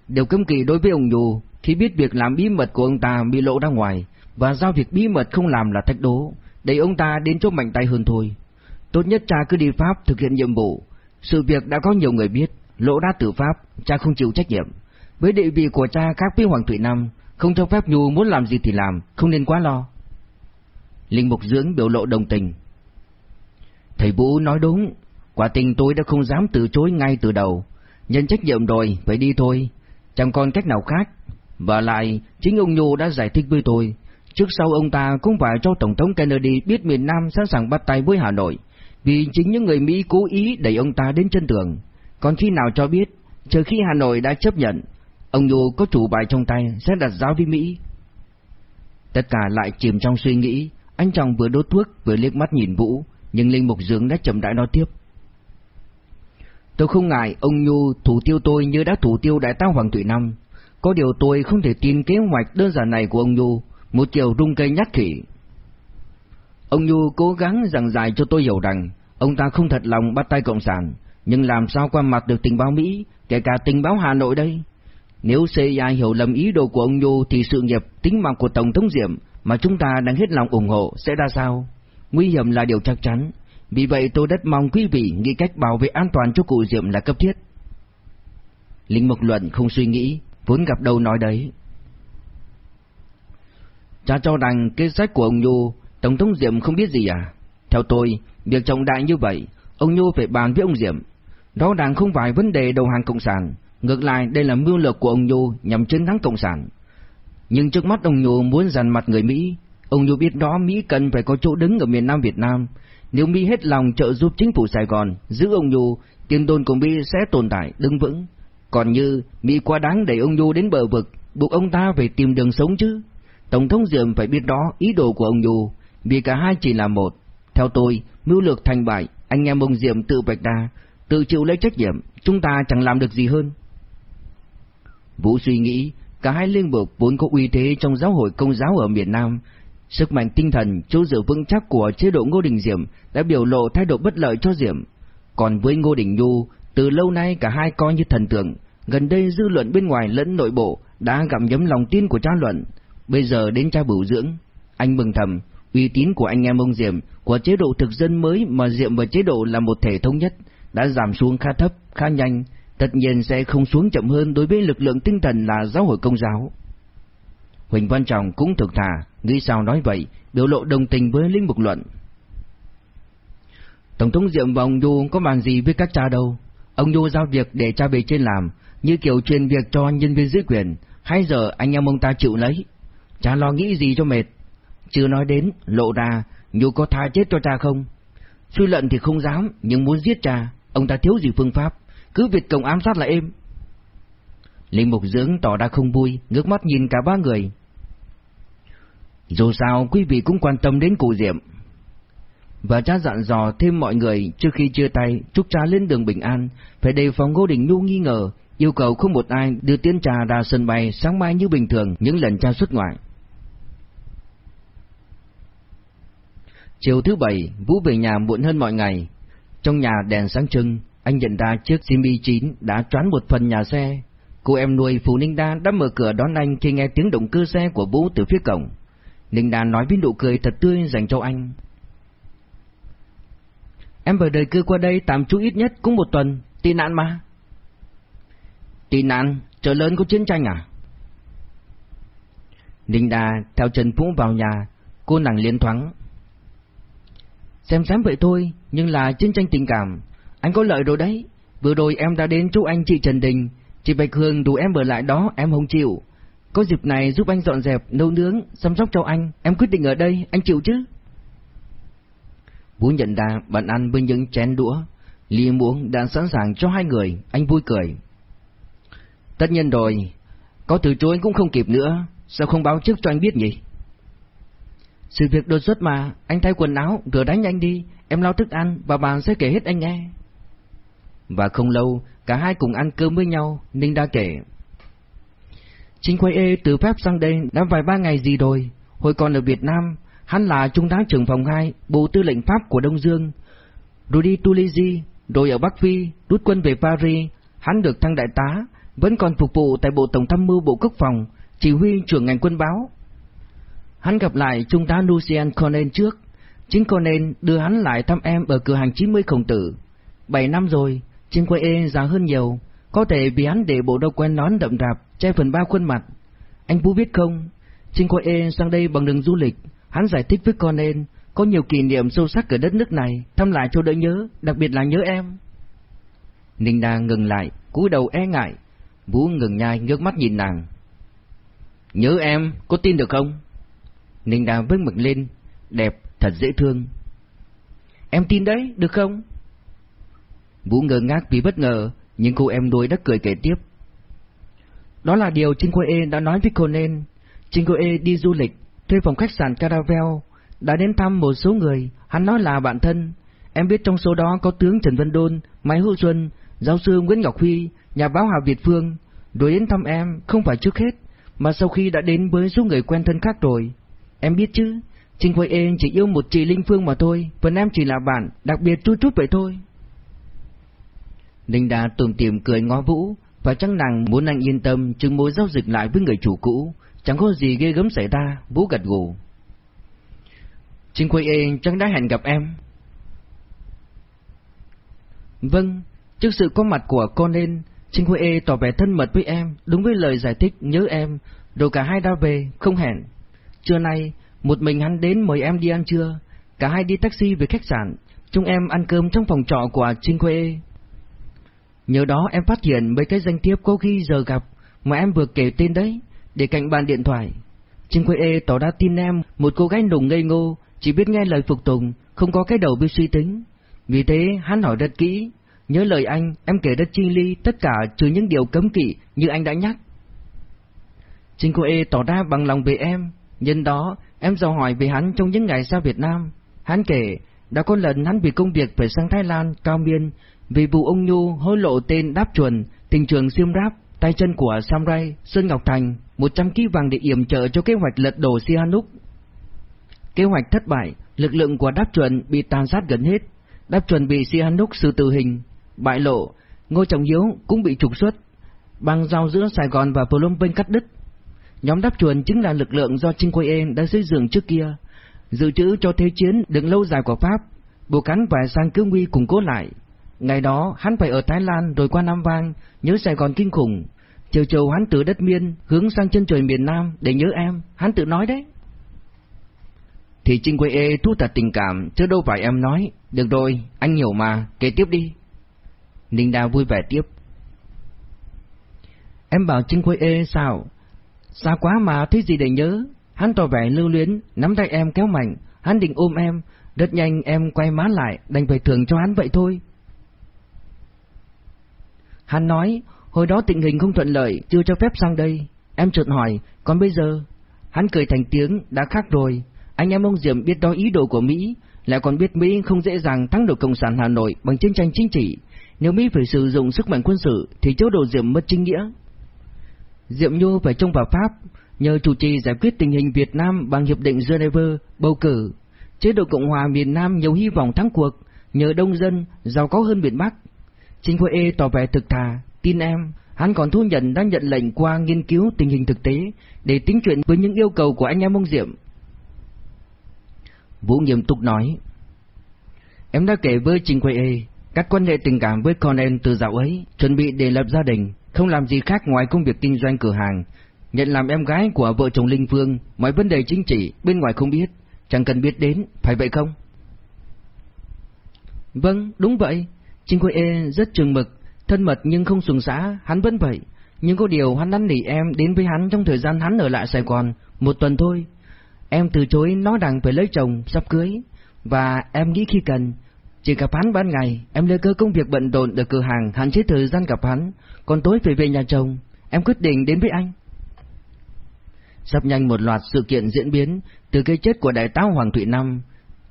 Điều cấm kỵ đối với ông Nhu khi biết việc làm bí mật của ông ta bị lộ ra ngoài và giao việc bí mật không làm là thách đố, đẩy ông ta đến chỗ mạnh tay hơn thôi. Tốt nhất cha cứ đi Pháp thực hiện nhiệm vụ. Sự việc đã có nhiều người biết, lộ ra từ Pháp, cha không chịu trách nhiệm. Với địa vị của cha khác với Hoàng Thụy Nam, không cho phép Nhu muốn làm gì thì làm, không nên quá lo. Linh Mục Dưỡng biểu lộ đồng tình. Thầy Vũ nói đúng, quả tình tôi đã không dám từ chối ngay từ đầu. Nhân trách nhiệm rồi, phải đi thôi, chẳng còn cách nào khác. Và lại, chính ông Nhu đã giải thích với tôi, trước sau ông ta cũng phải cho Tổng thống Kennedy biết miền Nam sẵn sàng bắt tay với Hà Nội, vì chính những người Mỹ cố ý đẩy ông ta đến chân tường. Còn khi nào cho biết, chờ khi Hà Nội đã chấp nhận, ông Nhu có chủ bài trong tay sẽ đặt giáo đi Mỹ. Tất cả lại chìm trong suy nghĩ, anh chồng vừa đốt thuốc vừa liếc mắt nhìn Vũ, nhưng Linh Mục Dương đã chậm rãi nói tiếp. Tôi không ngại ông Nhu thủ tiêu tôi như đã thủ tiêu đại tá Hoàng Thủy Năm. Có điều tôi không thể tin kế hoạch đơn giản này của ông Nhu, một chiều rung cây nhát khỉ. Ông Nhu cố gắng giảng giải cho tôi hiểu rằng ông ta không thật lòng bắt tay Cộng sản, nhưng làm sao qua mặt được tình báo Mỹ, kể cả tình báo Hà Nội đây? Nếu CIA hiểu lầm ý đồ của ông Nhu thì sự nghiệp, tính mạng của Tổng thống Diệm mà chúng ta đang hết lòng ủng hộ sẽ ra sao? Nguy hiểm là điều chắc chắn, vì vậy tôi rất mong quý vị nghĩ cách bảo vệ an toàn cho cụ Diệm là cấp thiết. Linh Mục Luận không suy nghĩ, vốn gặp đâu nói đấy. Cha cho rằng kế sách của ông Nhu, Tổng thống Diệm không biết gì à? Theo tôi, việc trọng đại như vậy, ông Nhu phải bàn với ông Diệm. Đó đang không phải vấn đề đầu hàng Cộng sản, ngược lại đây là mưu lược của ông Nhu nhằm chiến thắng Cộng sản. Nhưng trước mắt ông Nhu muốn dằn mặt người Mỹ, ông Nhu biết đó Mỹ cần phải có chỗ đứng ở miền Nam Việt Nam. Nếu Mỹ hết lòng trợ giúp chính phủ Sài Gòn, giữ ông Nhu, tiền đồn của Mỹ sẽ tồn tại, đứng vững. Còn như Mỹ quá đáng đẩy ông Nhu đến bờ vực, buộc ông ta phải tìm đường sống chứ. Tổng thống Diệm phải biết đó ý đồ của ông Nhu, vì cả hai chỉ là một. Theo tôi, mưu lược thành bại, anh em ông Diệm tự bạch đa, tự chịu lấy trách nhiệm, chúng ta chẳng làm được gì hơn. Vũ suy nghĩ, cả hai liên mục vốn có uy thế trong giáo hội công giáo ở miền Nam, sức mạnh tinh thần, chỗ dựa vững chắc của chế độ Ngô Đình Diệm đã biểu lộ thái độ bất lợi cho Diệm. Còn với Ngô Đình Nhu, từ lâu nay cả hai coi như thần tượng, gần đây dư luận bên ngoài lẫn nội bộ đã gặm nhấm lòng tin của cha luận, bây giờ đến cha bửu dưỡng, anh mừng thầm, uy tín của anh em ông Diệm, của chế độ thực dân mới mà Diệm và chế độ là một thể thống nhất, đã giảm xuống khá thấp, khá nhanh, tất nhiên sẽ không xuống chậm hơn đối với lực lượng tinh thần là giáo hội công giáo. Huỳnh Văn Trọng cũng thực thà, nghĩ sao nói vậy, biểu lộ đồng tình với Linh Mục Luận. Tổng thống Diệm và ông Du có bàn gì với các cha đâu. Ông Du giao việc để cha về trên làm, như kiểu truyền việc cho nhân viên dưới quyền, hay giờ anh em ông ta chịu lấy. Cha lo nghĩ gì cho mệt. Chưa nói đến, lộ ra, Nhu có tha chết cho cha không? Suy luận thì không dám, nhưng muốn giết cha, ông ta thiếu gì phương pháp, cứ việc cổng ám sát là êm. Linh Mục Dưỡng tỏ ra không vui, ngước mắt nhìn cả ba người. Dù sao, quý vị cũng quan tâm đến cụ Diệm. Và cha dặn dò thêm mọi người trước khi chia tay, chúc cha lên đường bình an, phải đề phòng Ngô Đình Nhu nghi ngờ, yêu cầu không một ai đưa tiến trà ra sân bay sáng mai như bình thường những lần cha xuất ngoại. Chiều thứ bảy, Vũ về nhà muộn hơn mọi ngày. Trong nhà đèn sáng trưng, anh nhận ra chiếc Simi 9 đã choán một phần nhà xe. Cô em nuôi Phù Ninh Đa đã mở cửa đón anh khi nghe tiếng động cơ xe của Vũ từ phía cổng. Ninh Đa nói với nụ cười thật tươi dành cho anh. Em vừa đời cư qua đây tạm trú ít nhất cũng một tuần, tị nạn mà. Tị nạn, trở lớn có chiến tranh à? Ninh Đa theo Trần Vũ vào nhà, cô nàng liên thoáng. Xem xem vậy thôi, nhưng là chiến tranh tình cảm. Anh có lợi rồi đấy. Vừa rồi em đã đến chúc anh chị Trần Đình, chị Bạch Hương đủ em ở lại đó em không chịu. Có dịp này giúp anh dọn dẹp, nấu nướng, chăm sóc cho anh, em quyết định ở đây, anh chịu chứ? Vũ nhận ra bạn ăn với những chén đũa, ly muỗng đã sẵn sàng cho hai người, anh vui cười. Tất nhiên rồi, có từ chối cũng không kịp nữa, sao không báo trước cho anh biết nhỉ? Sự việc đột xuất mà, anh thay quần áo, rửa đánh anh đi, em lau thức ăn và bà sẽ kể hết anh nghe. Và không lâu, cả hai cùng ăn cơm với nhau, Ninh đã kể. Chính quay ê từ phép sang đây đã vài ba ngày gì rồi, hồi còn ở Việt Nam, hắn là trung tá trưởng phòng 2, Bộ Tư lệnh Pháp của Đông Dương. Rồi đi Tunisia, rồi ở Bắc Phi, rút quân về Paris, hắn được thăng đại tá, vẫn còn phục vụ tại Bộ Tổng tham mưu Bộ Quốc phòng, chỉ huy trưởng ngành quân báo. Hắn gặp lại Trung tá Lucien Conan trước, chính Conan đưa hắn lại thăm em ở cửa hàng 90 khổng tử. 7 năm rồi, trên quê E già hơn nhiều, có thể vì hắn để bộ đầu quen nón đậm đạp che phần ba khuôn mặt. Anh Vũ biết không, trên quê E sang đây bằng đường du lịch, hắn giải thích với con nên có nhiều kỷ niệm sâu sắc ở đất nước này, thăm lại cho đỡ nhớ, đặc biệt là nhớ em. Ninh Đa ngừng lại, cúi đầu e ngại, Vũ ngừng nhai ngước mắt nhìn nàng. Nhớ em, có tin được không? Ninh Đa vâng mực lên, đẹp, thật dễ thương. Em tin đấy, được không? Vũ ngơ ngác vì bất ngờ, nhưng cô em đôi đã cười kể tiếp. Đó là điều Trinh Cô E đã nói với Conan. Trinh Cô E đi du lịch, thuê phòng khách sạn Caravel, đã đến thăm một số người, hắn nói là bạn thân. Em biết trong số đó có tướng Trần Văn Đôn, Mai Hữu Xuân, giáo sư Nguyễn Ngọc Huy, nhà báo Hà Việt Phương, đuổi đến thăm em không phải trước hết, mà sau khi đã đến với số người quen thân khác rồi. Em biết chứ, Trình Quay Ên chỉ yêu một chị Linh Phương mà thôi, phần em chỉ là bạn, đặc biệt chút chút vậy thôi. Ninh Đa tùm tìm cười ngó Vũ, và chắc nàng muốn anh yên tâm chừng mối giao dịch lại với người chủ cũ, chẳng có gì ghê gớm xảy ra, Vũ gật gù. Trình Quay Ên chẳng đã hẹn gặp em. Vâng, trước sự có mặt của con nên, Trình Quay Ê tỏ vẻ thân mật với em, đúng với lời giải thích nhớ em, rồi cả hai đã về, không hẹn. Trưa nay, một mình hắn đến mời em đi ăn trưa, cả hai đi taxi về khách sạn, chúng em ăn cơm trong phòng trọ của Trinh Khuê. Nhớ đó em phát hiện mấy cái danh thiếp có ghi giờ gặp mà em vừa kể tên đấy, để cạnh bàn điện thoại. Trinh Ê tỏ ra tin em, một cô gái nùng ngây ngô, chỉ biết nghe lời phục tùng, không có cái đầu biết suy tính. Vì thế hắn hỏi rất kỹ, nhớ lời anh, em kể rất chi ly tất cả trừ những điều cấm kỵ như anh đã nhắc. Trinh Cô E tỏ ra bằng lòng về em, nhân đó em dò hỏi về hắn trong những ngày ra Việt Nam. Hắn kể, đã có lần hắn vì công việc phải sang Thái Lan, Cao Miên, vì vụ ông Nhu hối lộ tên đáp chuẩn, tình trường siêm ráp, tay chân của Samurai, Sơn Ngọc Thành, 100 ký vàng để yểm trợ cho kế hoạch lật đổ Sihanouk. Kế hoạch thất bại, lực lượng của đáp chuẩn bị tàn sát gần hết. Đáp chuẩn bị Sihanouk xử tử hình, bại lộ, Ngô Trọng Hiếu cũng bị trục xuất. Băng giao giữa Sài Gòn và Phnom Penh cắt đứt, Nhóm đáp chuẩn chính là lực lượng do Trinh Quay En đã xây dựng trước kia, dự trữ cho thế chiến đựng lâu dài của Pháp, buộc cánh và sang cứu nguy củng cố lại. Ngày đó hắn phải ở Thái Lan rồi qua Nam Vang, nhớ Sài Gòn kinh khủng. Chiều chiều hắn từ đất miên hướng sang chân trời miền Nam để nhớ em, hắn tự nói đấy. Thì Trinh Quê E thu thật tình cảm, chứ đâu phải em nói. Được rồi, anh hiểu mà, kể tiếp đi. Ninh Đa vui vẻ tiếp. Em bảo Trinh Quê E sao? Xa quá mà thấy gì để nhớ. Hắn tỏ vẻ lưu luyến, nắm tay em kéo mạnh, hắn định ôm em, rất nhanh em quay má lại, đành phải thưởng cho hắn vậy thôi. Hắn nói, hồi đó tình hình không thuận lợi, chưa cho phép sang đây. Em chợt hỏi, còn bây giờ? Hắn cười thành tiếng, đã khác rồi. Anh em ông Diệm biết đó ý đồ của Mỹ, lại còn biết Mỹ không dễ dàng thắng được Cộng sản Hà Nội bằng chiến tranh chính trị. Nếu Mỹ phải sử dụng sức mạnh quân sự, thì chế độ Diệm mất chính nghĩa. Diệm Nhu phải trông vào Pháp, nhờ chủ trì giải quyết tình hình Việt Nam bằng Hiệp định Geneva, bầu cử. Chế độ Cộng hòa miền Nam nhiều hy vọng thắng cuộc, nhờ đông dân, giàu có hơn miền Bắc. Chính phủ E tỏ vẻ thực thà, tin em, hắn còn thu nhận đang nhận lệnh qua nghiên cứu tình hình thực tế, để tính chuyện với những yêu cầu của anh em ông Diệm. Vũ nghiêm túc nói, Em đã kể với Trình Quay E, các quan hệ tình cảm với con em từ dạo ấy, chuẩn bị để lập gia đình không làm gì khác ngoài công việc kinh doanh cửa hàng, nhận làm em gái của vợ chồng Linh Phương, mọi vấn đề chính trị bên ngoài không biết, chẳng cần biết đến, phải vậy không? Vâng, đúng vậy. Trinh Quế E rất trường mực, thân mật nhưng không sùng xã, hắn vẫn vậy. Nhưng có điều hắn năn nỉ em đến với hắn trong thời gian hắn ở lại Sài Gòn, một tuần thôi. Em từ chối nói rằng phải lấy chồng, sắp cưới, và em nghĩ khi cần, chỉ gặp hắn ban ngày, em lơ cơ công việc bận rộn ở cửa hàng, hạn chế thời gian gặp hắn, còn tối phải về nhà chồng, em quyết định đến với anh. sắp nhanh một loạt sự kiện diễn biến từ cái chết của đại tá Hoàng Thụy Năm,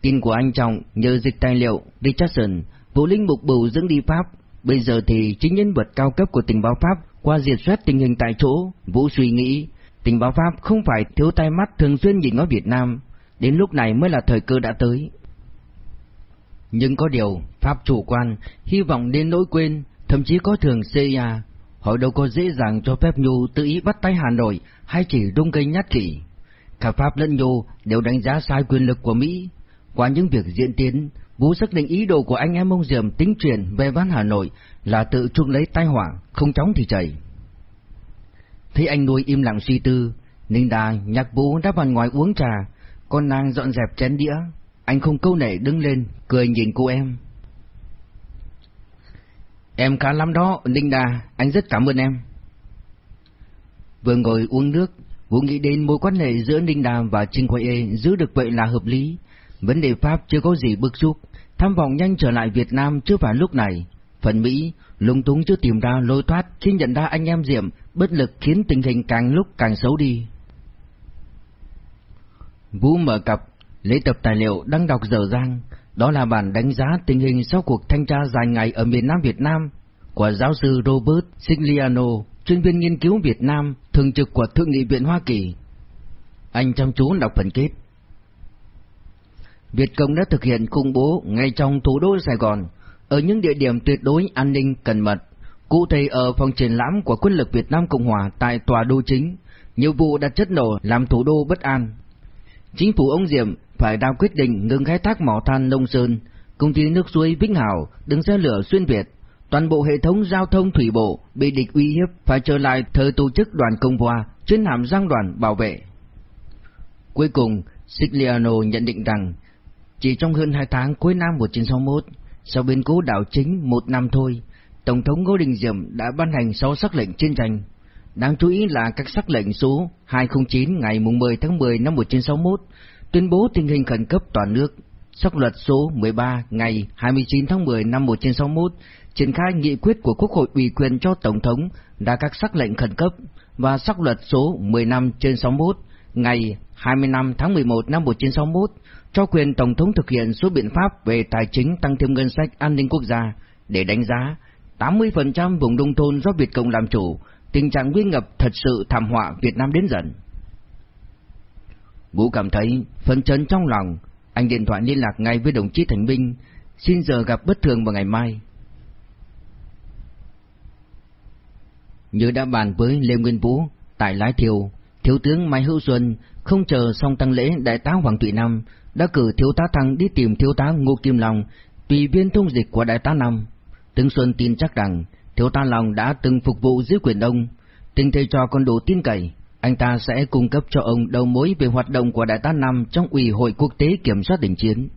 tin của anh Trọng nhờ dịch tài liệu Richardson, Bộ Linh Mục bầu dẫn đi Pháp, bây giờ thì chính nhân vật cao cấp của tình báo Pháp qua diệt soát tình hình tại chỗ, Vũ suy nghĩ, tình báo Pháp không phải thiếu tai mắt thường xuyên nhìn ngó Việt Nam, đến lúc này mới là thời cơ đã tới. Nhưng có điều, Pháp chủ quan, hy vọng đến nỗi quên, thậm chí có thường CIA, họ đâu có dễ dàng cho phép Nhu tự ý bắt tay Hà Nội hay chỉ đung cây nhát kỷ. Cả Pháp lẫn Nhu đều đánh giá sai quyền lực của Mỹ. Qua những việc diễn tiến, Vũ xác định ý đồ của anh em ông Diệm tính chuyển về ván Hà Nội là tự chuông lấy tai họa, không chóng thì chảy. Thấy anh nuôi im lặng suy tư, Ninh Đà nhạc Vũ đã vào ngoài uống trà, con nàng dọn dẹp chén đĩa, anh không câu nệ đứng lên, cười nhìn cô em. Em khá lắm đó, Ninh Đà, anh rất cảm ơn em. Vừa ngồi uống nước, Vũ nghĩ đến mối quan hệ giữa Ninh Đà và Trinh Quay giữ được vậy là hợp lý. Vấn đề Pháp chưa có gì bức xúc, tham vọng nhanh trở lại Việt Nam chưa vào lúc này. Phần Mỹ, lúng túng chưa tìm ra lối thoát khi nhận ra anh em Diệm bất lực khiến tình hình càng lúc càng xấu đi. Vũ mở cặp, lấy tập tài liệu đang đọc dở dang, đó là bản đánh giá tình hình sau cuộc thanh tra dài ngày ở miền Nam Việt Nam của giáo sư Robert Sigliano, chuyên viên nghiên cứu Việt Nam, thường trực của Thượng nghị viện Hoa Kỳ. Anh chăm chú đọc phần kết. Việt Cộng đã thực hiện công bố ngay trong thủ đô Sài Gòn, ở những địa điểm tuyệt đối an ninh cẩn mật, cụ thể ở phòng triển lãm của quân lực Việt Nam Cộng Hòa tại tòa đô chính, nhiều vụ đặt chất nổ làm thủ đô bất an. Chính phủ ông Diệm phải ra quyết định ngừng khai thác mỏ than Nông Sơn, công ty nước suối Vĩnh Hảo đứng xe lửa xuyên Việt, toàn bộ hệ thống giao thông thủy bộ bị địch uy hiếp phải trở lại thời tổ chức đoàn công hòa chuyên hàm giang đoàn bảo vệ. Cuối cùng, Sigliano nhận định rằng, chỉ trong hơn hai tháng cuối năm 1961, sau biến cố đảo chính một năm thôi, Tổng thống Ngô Đình Diệm đã ban hành 6 sắc lệnh chiến tranh. Đáng chú ý là các sắc lệnh số 209 ngày 10 tháng 10 năm 1961 tuyên bố tình hình khẩn cấp toàn nước, sắc luật số 13 ngày 29 tháng 10 năm 1961 triển khai nghị quyết của Quốc hội ủy quyền cho Tổng thống ra các sắc lệnh khẩn cấp và sắc luật số 15 trên 61 ngày 25 tháng 11 năm 1961 cho quyền Tổng thống thực hiện số biện pháp về tài chính tăng thêm ngân sách an ninh quốc gia để đánh giá 80% vùng nông thôn do Việt Cộng làm chủ, tình trạng nguy ngập thật sự thảm họa Việt Nam đến dần. Vũ cảm thấy phấn chấn trong lòng, anh điện thoại liên lạc ngay với đồng chí Thành Minh, xin giờ gặp bất thường vào ngày mai. Như đã bàn với Lê Nguyên Vũ, tại Lái Thiều, Thiếu tướng Mai Hữu Xuân không chờ xong tăng lễ Đại tá Hoàng Tụy Nam, đã cử Thiếu tá Thăng đi tìm Thiếu tá Ngô Kim Long, tùy viên thông dịch của Đại tá Năm. Tướng Xuân tin chắc rằng Thiếu tá Long đã từng phục vụ dưới quyền ông, tình thầy trò còn đủ tin cậy, anh ta sẽ cung cấp cho ông đầu mối về hoạt động của Đại tá Năm trong Ủy hội quốc tế kiểm soát đình chiến.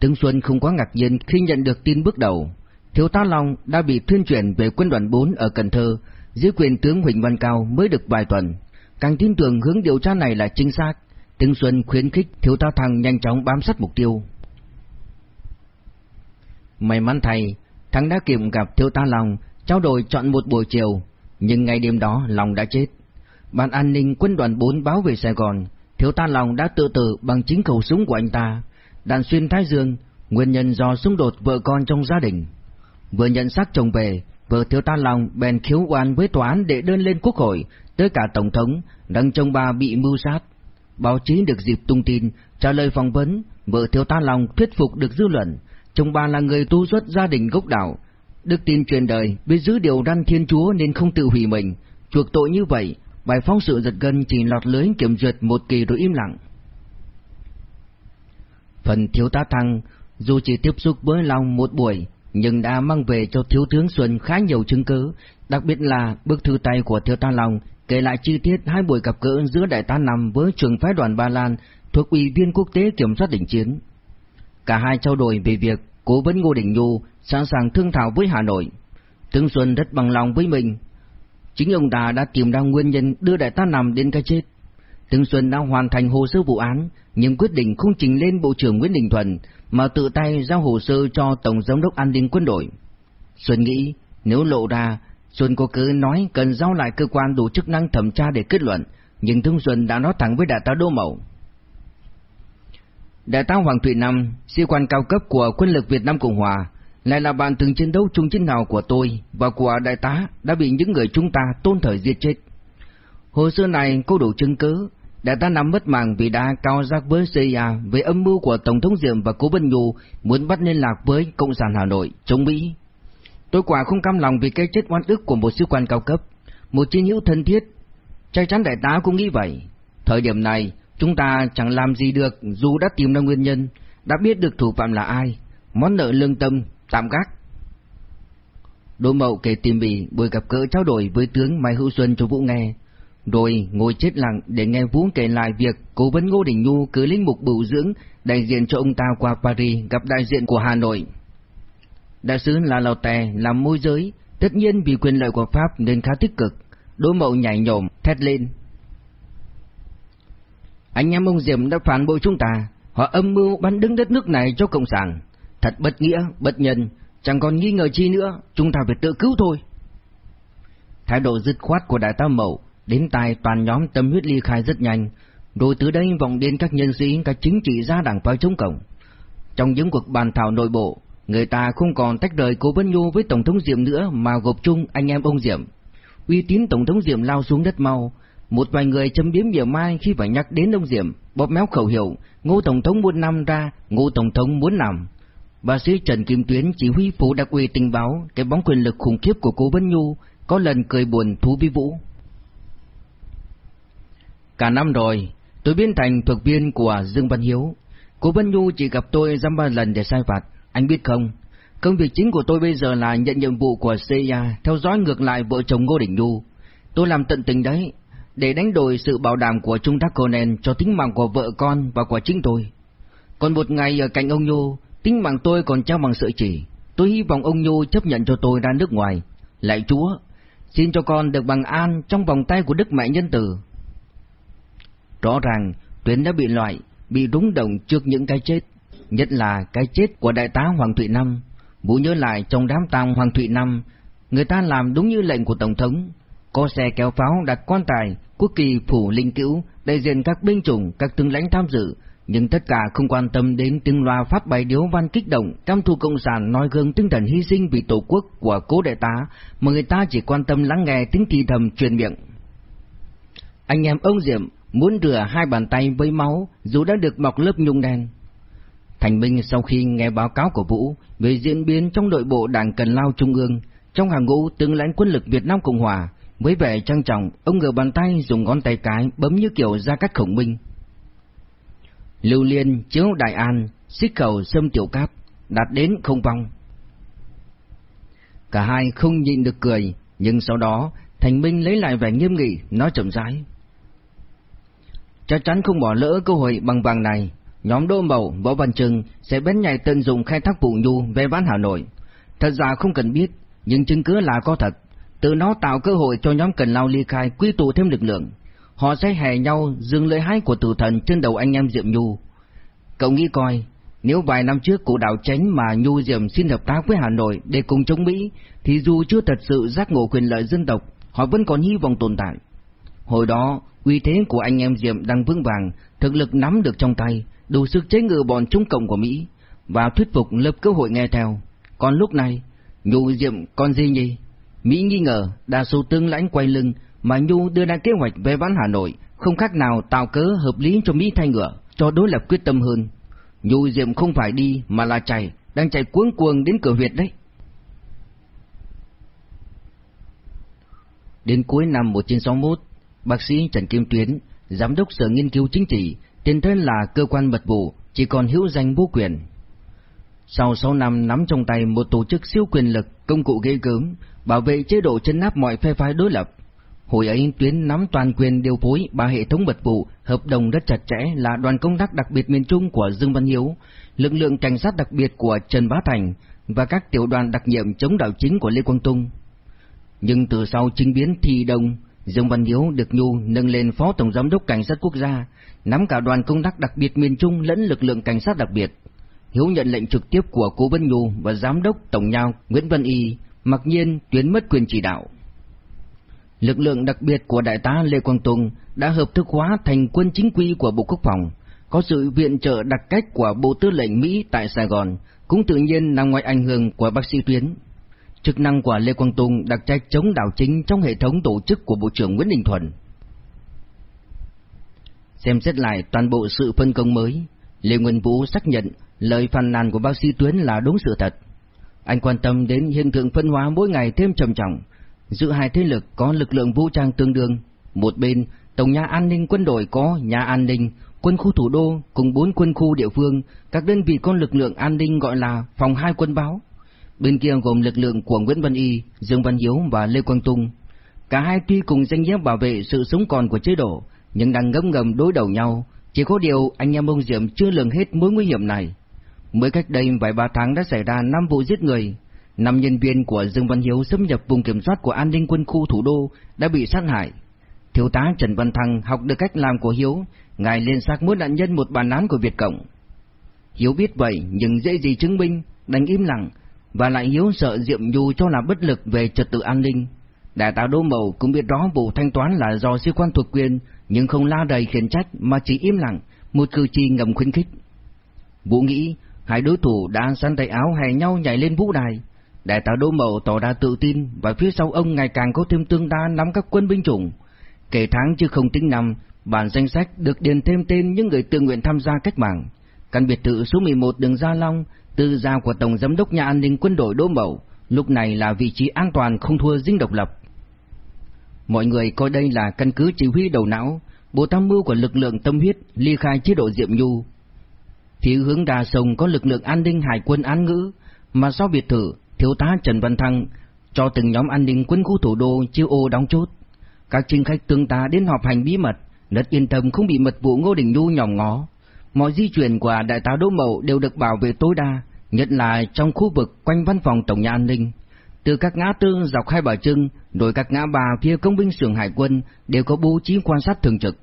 Tướng Xuân không quá ngạc nhiên khi nhận được tin bước đầu. Thiếu tá Long đã bị tuyên truyền về quân đoàn 4 ở Cần Thơ, dưới quyền tướng Huỳnh Văn Cao mới được vài tuần. Càng tin tưởng hướng điều tra này là chính xác, Tướng Xuân khuyến khích Thiếu tá Thăng nhanh chóng bám sát mục tiêu. May mắn thầy, Thắng đã kịp gặp Thiếu tá Long, trao đổi chọn một buổi chiều, nhưng ngày đêm đó Long đã chết. Ban an ninh quân đoàn 4 báo về Sài Gòn, thiếu tá Long đã tự tử bằng chính khẩu súng của anh ta, đạn xuyên thái dương, nguyên nhân do xung đột vợ con trong gia đình. Vừa nhận xác chồng về, vợ thiếu tá Long bèn khiếu oan với tòa án để đơn lên quốc hội, tới cả tổng thống, đằng chồng bà bị mưu sát. Báo chí được dịp tung tin, trả lời phỏng vấn, vợ thiếu tá Long thuyết phục được dư luận, chồng bà là người tu xuất gia đình gốc đạo. Đức tin truyền đời, biết giữ điều răn thiên chúa nên không tự hủy mình, chuộc tội như vậy, Bài phóng sự giật gân chỉ lọt lưới kiểm duyệt một kỳ rồi im lặng. Phần thiếu tá Thăng, dù chỉ tiếp xúc với Long một buổi, nhưng đã mang về cho thiếu tướng Xuân khá nhiều chứng cứ, đặc biệt là bức thư tay của thiếu tá Long kể lại chi tiết hai buổi gặp gỡ giữa đại tá Năm với trường phái đoàn Ba Lan thuộc Ủy viên quốc tế kiểm soát đỉnh chiến. Cả hai trao đổi về việc cố vấn Ngô Đình Nhu sẵn sàng thương thảo với Hà Nội. Tướng Xuân rất bằng lòng với mình, Chính ông ta đã tìm ra nguyên nhân đưa đại tá nằm đến cái chết. Tướng Xuân đã hoàn thành hồ sơ vụ án, nhưng quyết định không trình lên Bộ trưởng Nguyễn Đình Thuần, mà tự tay giao hồ sơ cho Tổng Giám đốc An ninh quân đội. Xuân nghĩ, nếu lộ ra, Xuân có cứ nói cần giao lại cơ quan đủ chức năng thẩm tra để kết luận, nhưng Thương Xuân đã nói thẳng với đại tá Đỗ Mậu. Đại tá Hoàng Thụy Năm, sĩ quan cao cấp của quân lực Việt Nam Cộng Hòa, lại là bạn từng chiến đấu chung chiến nào của tôi và của đại tá đã bị những người chúng ta tôn thời giết chết. Hồ sơ này có đủ chứng cứ, đại tá nằm mất mạng vì đã cao giác với CIA về âm mưu của Tổng thống Diệm và Cố Bân Nhu muốn bắt liên lạc với Cộng sản Hà Nội chống Mỹ. Tôi quả không cam lòng vì cái chết oan ức của một sĩ quan cao cấp, một chiến hữu thân thiết. Chắc chắn đại tá cũng nghĩ vậy. Thời điểm này, chúng ta chẳng làm gì được dù đã tìm ra nguyên nhân, đã biết được thủ phạm là ai, món nợ lương tâm, tạm gác. Đỗ Mậu kể tỉ mỉ buổi gặp gỡ trao đổi với tướng Mai Hữu Xuân cho Vũ nghe, rồi ngồi chết lặng để nghe Vũ kể lại việc cố vấn Ngô Đình Nhu cứ linh mục bửu dưỡng đại diện cho ông ta qua Paris gặp đại diện của Hà Nội. Đại sứ là Lào Tè làm môi giới, tất nhiên vì quyền lợi của Pháp nên khá tích cực. Đỗ Mậu nhảy nhổm, thét lên. Anh em ông Diệm đã phản bội chúng ta, họ âm mưu bắn đứng đất nước này cho Cộng sản. Thật bất nghĩa, bất nhân, chẳng còn nghi ngờ chi nữa, chúng ta phải tự cứu thôi. Thái độ dứt khoát của đại tá Mậu đến tai toàn nhóm tâm huyết ly khai rất nhanh, rồi từ đây vọng đến các nhân sĩ, các chính trị gia đảng phái chống cộng. Trong những cuộc bàn thảo nội bộ, người ta không còn tách rời cố Vân Nhu với Tổng thống Diệm nữa mà gộp chung anh em ông Diệm. Uy tín Tổng thống Diệm lao xuống đất mau, một vài người châm biếm nhiều mai khi phải nhắc đến ông Diệm, bóp méo khẩu hiệu, Ngô Tổng thống muốn nằm ra, Ngô Tổng thống muốn nằm. bà sĩ Trần Kim Tuyến chỉ huy phủ đặc ủy tình báo cái bóng quyền lực khủng khiếp của cố Vân Nhu, có lần cười buồn thú vi vũ. Cả năm rồi, tôi biến thành thuộc viên của Dương Văn Hiếu. Cố Vân Nhu chỉ gặp tôi dăm ba lần để sai phạt, anh biết không? Công việc chính của tôi bây giờ là nhận nhiệm vụ của CIA theo dõi ngược lại vợ chồng Ngô Đình Nhu. Tôi làm tận tình đấy, để đánh đổi sự bảo đảm của Trung tá Conan cho tính mạng của vợ con và của chính tôi. Còn một ngày ở cạnh ông Nhu, tính mạng tôi còn trao bằng sợi chỉ. Tôi hy vọng ông Nhu chấp nhận cho tôi ra nước ngoài. Lạy Chúa, xin cho con được bằng an trong vòng tay của Đức Mẹ Nhân Tử. Rõ ràng, Tuyến đã bị loại, bị rúng động trước những cái chết, nhất là cái chết của đại tá Hoàng Thụy Năm. Vũ nhớ lại trong đám tang Hoàng Thụy Năm, người ta làm đúng như lệnh của Tổng thống. Có xe kéo pháo đặt quan tài, quốc kỳ phủ linh cữu, đại diện các binh chủng, các tướng lãnh tham dự, nhưng tất cả không quan tâm đến tiếng loa phát bài điếu văn kích động, cam thù cộng sản nói gương tinh thần hy sinh vì tổ quốc của cố đại tá, mà người ta chỉ quan tâm lắng nghe tiếng thì thầm truyền miệng. Anh em ông Diệm muốn rửa hai bàn tay với máu dù đã được bọc lớp nhung đen. Thành Minh sau khi nghe báo cáo của Vũ về diễn biến trong nội bộ Đảng Cần Lao Trung ương, trong hàng ngũ tướng lãnh quân lực Việt Nam Cộng Hòa, với vẻ trang trọng, ông ngửa bàn tay dùng ngón tay cái bấm như kiểu ra cắt khổng minh. Lưu Liên, Chiếu Đại An, xích cầu Sâm Tiểu Cáp, đạt đến không vong. Cả hai không nhịn được cười, nhưng sau đó Thành Minh lấy lại vẻ nghiêm nghị, nói chậm rãi. Chắc chắn không bỏ lỡ cơ hội bằng vàng này, nhóm Đô Mậu, Võ Văn Trừng sẽ bén nhảy tận dụng khai thác vụ nhu về bán Hà Nội. Thật ra không cần biết, nhưng chứng cứ là có thật. Từ nó tạo cơ hội cho nhóm Cần Lao ly khai quy tụ thêm lực lượng. Họ sẽ hè nhau dừng lưỡi hái của tử thần trên đầu anh em Diệm Nhu. Cậu nghĩ coi, nếu vài năm trước cụ đạo tránh mà Nhu Diệm xin hợp tác với Hà Nội để cùng chống Mỹ, thì dù chưa thật sự giác ngộ quyền lợi dân tộc, họ vẫn còn hy vọng tồn tại. Hồi đó, uy thế của anh em Diệm đang vững vàng, thực lực nắm được trong tay, đủ sức chế ngự bọn trung cộng của Mỹ, và thuyết phục lập cơ hội nghe theo. Còn lúc này, Nhu Diệm còn gì nhỉ? Mỹ nghi ngờ đa số tương lãnh quay lưng mà Nhu đưa ra kế hoạch về bán Hà Nội, không khác nào tạo cớ hợp lý cho Mỹ thay ngựa, cho đối lập quyết tâm hơn. Nhu Diệm không phải đi mà là chạy, đang chạy cuống cuồng đến cửa huyệt đấy. Đến cuối năm 1961, bác sĩ Trần Kim Tuyến, giám đốc Sở Nghiên cứu Chính trị, tiền thân là cơ quan mật vụ, chỉ còn hữu danh vô quyền. Sau 6 năm nắm trong tay một tổ chức siêu quyền lực, công cụ ghê gớm, bảo vệ chế độ chấn áp mọi phe phái đối lập. Hồi ấy Tuyến nắm toàn quyền điều phối ba hệ thống mật vụ, hợp đồng rất chặt chẽ là đoàn công tác đặc biệt miền Trung của Dương Văn Hiếu, lực lượng cảnh sát đặc biệt của Trần Bá Thành và các tiểu đoàn đặc nhiệm chống đảo chính của Lê Quang Tung. Nhưng từ sau chính biến thi đông, Dương Văn Hiếu được Nhu nâng lên Phó Tổng Giám đốc Cảnh sát Quốc gia, nắm cả đoàn công tác đặc biệt miền Trung lẫn lực lượng cảnh sát đặc biệt. Hiếu nhận lệnh trực tiếp của Cố Vân Nhu và Giám đốc Tổng nhau Nguyễn Văn Y, mặc nhiên tuyến mất quyền chỉ đạo. lực lượng đặc biệt của đại tá Lê Quang Tùng đã hợp thức hóa thành quân chính quy của Bộ Quốc phòng, có sự viện trợ đặc cách của Bộ Tư lệnh Mỹ tại Sài Gòn, cũng tự nhiên nằm ngoài ảnh hưởng của bác sĩ Tuyến. Chức năng của Lê Quang Tùng đặc trách chống đảo chính trong hệ thống tổ chức của Bộ trưởng Nguyễn Đình Thuận Xem xét lại toàn bộ sự phân công mới, Lê Nguyên Vũ xác nhận lời phàn nàn của bác sĩ Tuyến là đúng sự thật. Anh quan tâm đến hiện tượng phân hóa mỗi ngày thêm trầm trọng, giữa hai thế lực có lực lượng vũ trang tương đương. Một bên, Tổng nhà an ninh quân đội có nhà an ninh, quân khu thủ đô cùng bốn quân khu địa phương, các đơn vị có lực lượng an ninh gọi là phòng hai quân báo. Bên kia gồm lực lượng của Nguyễn Văn Y, Dương Văn Hiếu và Lê Quang Tung. Cả hai tuy cùng danh nghĩa bảo vệ sự sống còn của chế độ, nhưng đang ngấm ngầm đối đầu nhau. Chỉ có điều anh em ông Diệm chưa lường hết mối nguy hiểm này. Mới cách đây vài ba tháng đã xảy ra năm vụ giết người. Năm nhân viên của Dương Văn Hiếu xâm nhập vùng kiểm soát của an ninh quân khu thủ đô đã bị sát hại. Thiếu tá Trần Văn Thăng học được cách làm của Hiếu, ngài lên xác mỗi nạn nhân một bản án của Việt Cộng. Hiếu biết vậy nhưng dễ gì chứng minh, đành im lặng, và lại Hiếu sợ Diệm Nhu cho là bất lực về trật tự an ninh. Đại tá Đỗ Mậu cũng biết đó vụ thanh toán là do sĩ quan thuộc quyền, nhưng không la đầy khiển trách mà chỉ im lặng, một cử chỉ ngầm khuyến khích. Vũ nghĩ hai đối thủ đã săn tay áo hè nhau nhảy lên vũ đài. Đại tá Đỗ Mậu tỏ ra tự tin và phía sau ông ngày càng có thêm tương đa nắm các quân binh chủng. Kể tháng chứ không tính năm, bản danh sách được điền thêm tên những người tự nguyện tham gia cách mạng. Căn biệt thự số 11 đường Gia Long, tư gia của Tổng Giám đốc Nhà an ninh quân đội Đỗ Mậu, lúc này là vị trí an toàn không thua dinh độc lập. Mọi người coi đây là căn cứ chỉ huy đầu não, bộ tham mưu của lực lượng tâm huyết ly khai chế độ Diệm Nhu. Phía hướng đà sông có lực lượng an ninh hải quân án ngữ, mà sau biệt thự, thiếu tá Trần Văn Thăng cho từng nhóm an ninh quân khu thủ đô chiêu ô đóng chốt. Các trinh khách tương tá đến họp hành bí mật, rất yên tâm không bị mật vụ Ngô Đình Nhu nhòm ngó. Mọi di chuyển của đại tá Đỗ Mậu đều được bảo vệ tối đa, nhất là trong khu vực quanh văn phòng tổng nhà an ninh. Từ các ngã tư dọc hai bờ trưng, rồi các ngã ba phía công binh xưởng hải quân đều có bố trí quan sát thường trực.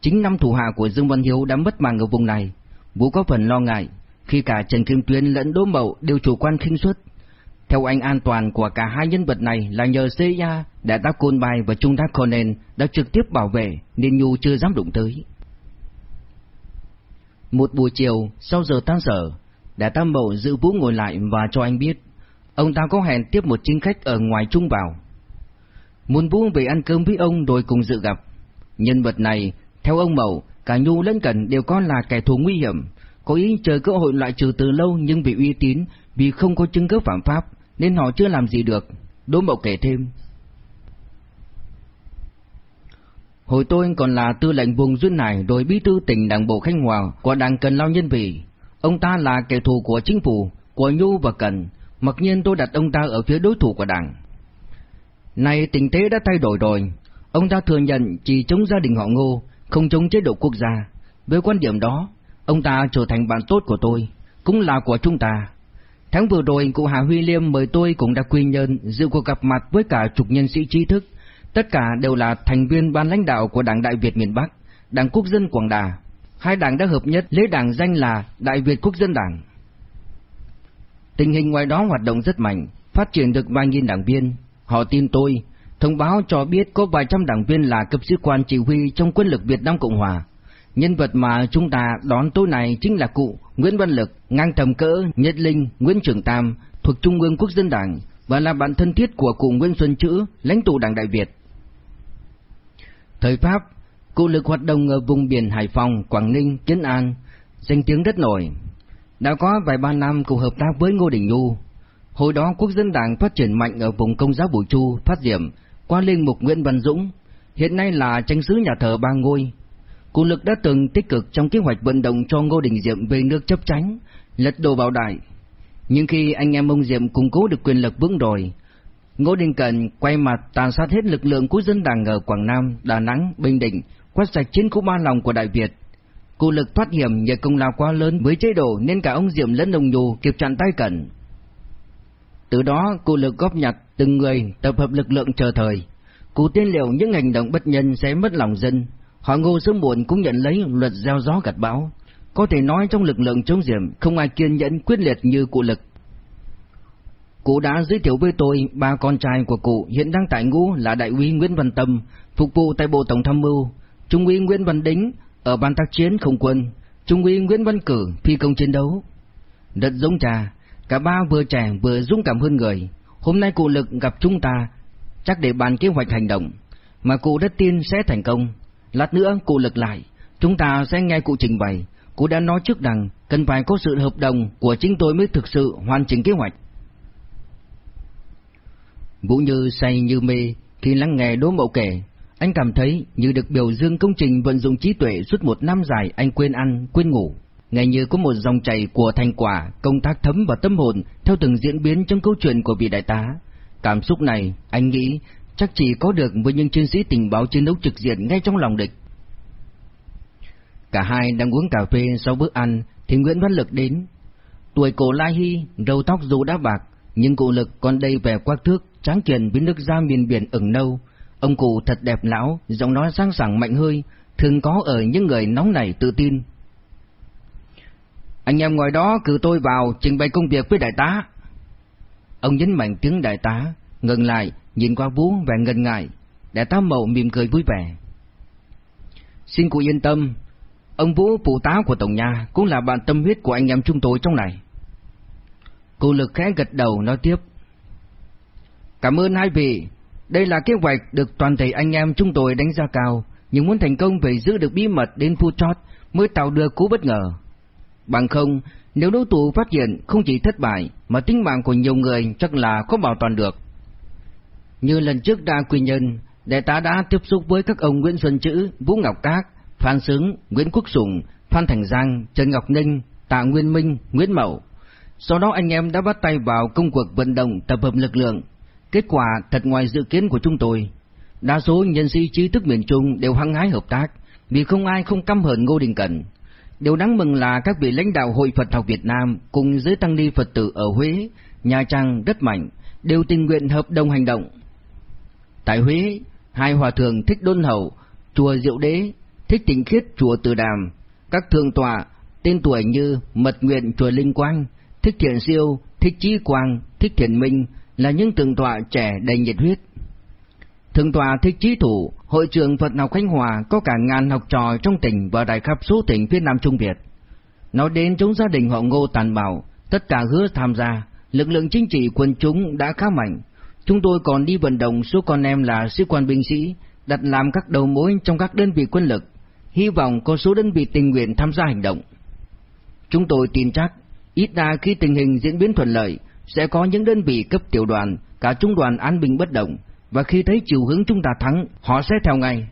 Chính năm thủ hạ của Dương Văn Hiếu đã mất mạng ở vùng này. Vũ có phần lo ngại, khi cả Trần Kim Tuyến lẫn Đỗ Mậu đều chủ quan khinh suất. Theo anh an toàn của cả hai nhân vật này là nhờ CIA, đại tá Côn Bài và Trung tá Conan đã trực tiếp bảo vệ nên Nhu chưa dám đụng tới. Một buổi chiều, sau giờ tan sở, đại tá Mậu giữ Vũ ngồi lại và cho anh biết, ông ta có hẹn tiếp một chính khách ở ngoài trung vào. Muốn Vũ về ăn cơm với ông rồi cùng dự gặp. Nhân vật này, theo ông Mậu, cả Nhu lẫn Cần đều có là kẻ thù nguy hiểm, có ý chờ cơ hội loại trừ từ lâu nhưng vì uy tín, vì không có chứng cứ phạm pháp, nên họ chưa làm gì được. Đỗ Mậu kể thêm. Hồi tôi còn là tư lệnh vùng Duyên Hải rồi bí thư tỉnh đảng bộ Khánh Hòa của đảng Cần Lao Nhân Vị. Ông ta là kẻ thù của chính phủ, của Nhu và Cần, mặc nhiên tôi đặt ông ta ở phía đối thủ của đảng. Này tình thế đã thay đổi rồi, ông ta thừa nhận chỉ chống gia đình họ Ngô, không chống chế độ quốc gia. Với quan điểm đó, ông ta trở thành bạn tốt của tôi, cũng là của chúng ta. Tháng vừa rồi, cụ Hà Huy Liêm mời tôi cũng đã quy nhân dự cuộc gặp mặt với cả chục nhân sĩ trí thức, tất cả đều là thành viên ban lãnh đạo của Đảng Đại Việt miền Bắc, Đảng Quốc dân Quảng Đà. Hai đảng đã hợp nhất lấy đảng danh là Đại Việt Quốc dân Đảng. Tình hình ngoài đó hoạt động rất mạnh, phát triển được vài nghìn đảng viên. Họ tin tôi, thông báo cho biết có vài trăm đảng viên là cấp sĩ quan chỉ huy trong quân lực Việt Nam Cộng Hòa. Nhân vật mà chúng ta đón tối này chính là cụ Nguyễn Văn Lực, ngang tầm cỡ Nhật Linh, Nguyễn Trường Tam, thuộc Trung ương Quốc dân Đảng và là bạn thân thiết của cụ Nguyễn Xuân Chữ, lãnh tụ Đảng Đại Việt. Thời Pháp, cụ lực hoạt động ở vùng biển Hải Phòng, Quảng Ninh, Kiến An, danh tiếng rất nổi. Đã có vài ba năm cùng hợp tác với Ngô Đình Nhu. Hồi đó Quốc dân Đảng phát triển mạnh ở vùng công giáo Bùi Chu, Phát Diệm, qua linh mục Nguyễn Văn Dũng, hiện nay là tranh sứ nhà thờ Ba Ngôi, Cụ lực đã từng tích cực trong kế hoạch vận động cho Ngô Đình Diệm về nước chấp tránh, lật đổ bảo đại. Nhưng khi anh em ông Diệm củng cố được quyền lực vững rồi, Ngô Đình Cẩn quay mặt tàn sát hết lực lượng quốc dân đảng ở Quảng Nam, Đà Nẵng, Bình Định, quét sạch chiến khu ba lòng của Đại Việt. Cụ lực thoát hiểm nhờ công lao quá lớn với chế độ nên cả ông Diệm lẫn đồng Nhu kịp chặn tay Cẩn. Từ đó, cụ lực góp nhặt từng người tập hợp lực lượng chờ thời. Cụ tiên liệu những hành động bất nhân sẽ mất lòng dân, Họ ngô sớm muộn cũng nhận lấy luật gieo gió gặt bão. Có thể nói trong lực lượng chống diệm không ai kiên nhẫn quyết liệt như cụ lực. Cụ đã giới thiệu với tôi ba con trai của cụ hiện đang tại ngũ là Đại úy Nguyễn Văn Tâm, phục vụ tại Bộ Tổng tham mưu, Trung úy Nguyễn Văn Đính ở ban tác chiến không quân, Trung úy Nguyễn Văn Cử phi công chiến đấu. đợt giống cha, cả ba vừa trẻ vừa dũng cảm hơn người. Hôm nay cụ Lực gặp chúng ta, chắc để bàn kế hoạch hành động, mà cụ rất tin sẽ thành công. Lát nữa cụ Lực lại, chúng ta sẽ nghe cụ trình bày. Cụ đã nói trước rằng cần phải có sự hợp đồng của chính tôi mới thực sự hoàn chỉnh kế hoạch. Vũ Như say như mê khi lắng nghe Đỗ Mậu kể, anh cảm thấy như được biểu dương công trình vận dụng trí tuệ suốt một năm dài anh quên ăn, quên ngủ. Ngày như có một dòng chảy của thành quả, công tác thấm vào tâm hồn theo từng diễn biến trong câu chuyện của vị đại tá. Cảm xúc này, anh nghĩ, chắc chỉ có được với những chiến sĩ tình báo chiến đấu trực diện ngay trong lòng địch. Cả hai đang uống cà phê sau bữa ăn thì Nguyễn Văn Lực đến. Tuổi cổ lai hy, râu tóc dù đã bạc, nhưng cụ Lực còn đầy vẻ quắc thước, tráng kiện với nước da miền biển ửng nâu. Ông cụ thật đẹp lão, giọng nói sang sảng mạnh hơi, thường có ở những người nóng nảy tự tin. Anh em ngồi đó cử tôi vào trình bày công việc với đại tá. Ông nhấn mạnh tiếng đại tá, ngừng lại, nhìn qua Vũ và ngần ngại. Đại tá Mậu mỉm cười vui vẻ. Xin cụ yên tâm, ông Vũ phụ tá của Tổng nhà cũng là bạn tâm huyết của anh em chúng tôi trong này. Cô Lực khẽ gật đầu nói tiếp. Cảm ơn hai vị, đây là kế hoạch được toàn thể anh em chúng tôi đánh giá cao, nhưng muốn thành công phải giữ được bí mật đến phút chót mới tạo được cú bất ngờ. Bằng không, nếu đối thủ phát hiện không chỉ thất bại mà tính mạng của nhiều người chắc là không bảo toàn được. Như lần trước đa quy nhân, đại tá đã tiếp xúc với các ông Nguyễn Xuân Chữ, Vũ Ngọc Các, Phan Sướng, Nguyễn Quốc Sùng, Phan Thành Giang, Trần Ngọc Ninh, Tạ Nguyên Minh, Nguyễn Mậu. Sau đó anh em đã bắt tay vào công cuộc vận động tập hợp lực lượng. Kết quả thật ngoài dự kiến của chúng tôi. Đa số nhân sĩ trí thức miền Trung đều hăng hái hợp tác, vì không ai không căm hận Ngô Đình Cẩn. Điều đáng mừng là các vị lãnh đạo Hội Phật học Việt Nam cùng giới tăng ni Phật tử ở Huế, Nha Trang, Đất Mạnh đều tình nguyện hợp đồng hành động. Tại Huế, hai hòa thượng Thích Đôn Hậu, chùa Diệu Đế, Thích Tịnh Khiết, chùa Từ Đàm, các thượng tọa tên tuổi như Mật Nguyện chùa Linh Quang, Thích Thiện Siêu, Thích Chí Quang, Thích Thiện Minh là những thượng tọa trẻ đầy nhiệt huyết. Thượng tọa Thích Chí Thủ, hội trưởng Phật học Khánh Hòa có cả ngàn học trò trong tỉnh và đại khắp số tỉnh phía Nam Trung Việt. Nói đến chống gia đình họ Ngô tàn bạo, tất cả hứa tham gia, lực lượng chính trị quân chúng đã khá mạnh. Chúng tôi còn đi vận động số con em là sĩ quan binh sĩ, đặt làm các đầu mối trong các đơn vị quân lực, hy vọng có số đơn vị tình nguyện tham gia hành động. Chúng tôi tin chắc, ít ra khi tình hình diễn biến thuận lợi, sẽ có những đơn vị cấp tiểu đoàn, cả trung đoàn an bình bất động, và khi thấy chiều hướng chúng ta thắng, họ sẽ theo ngay.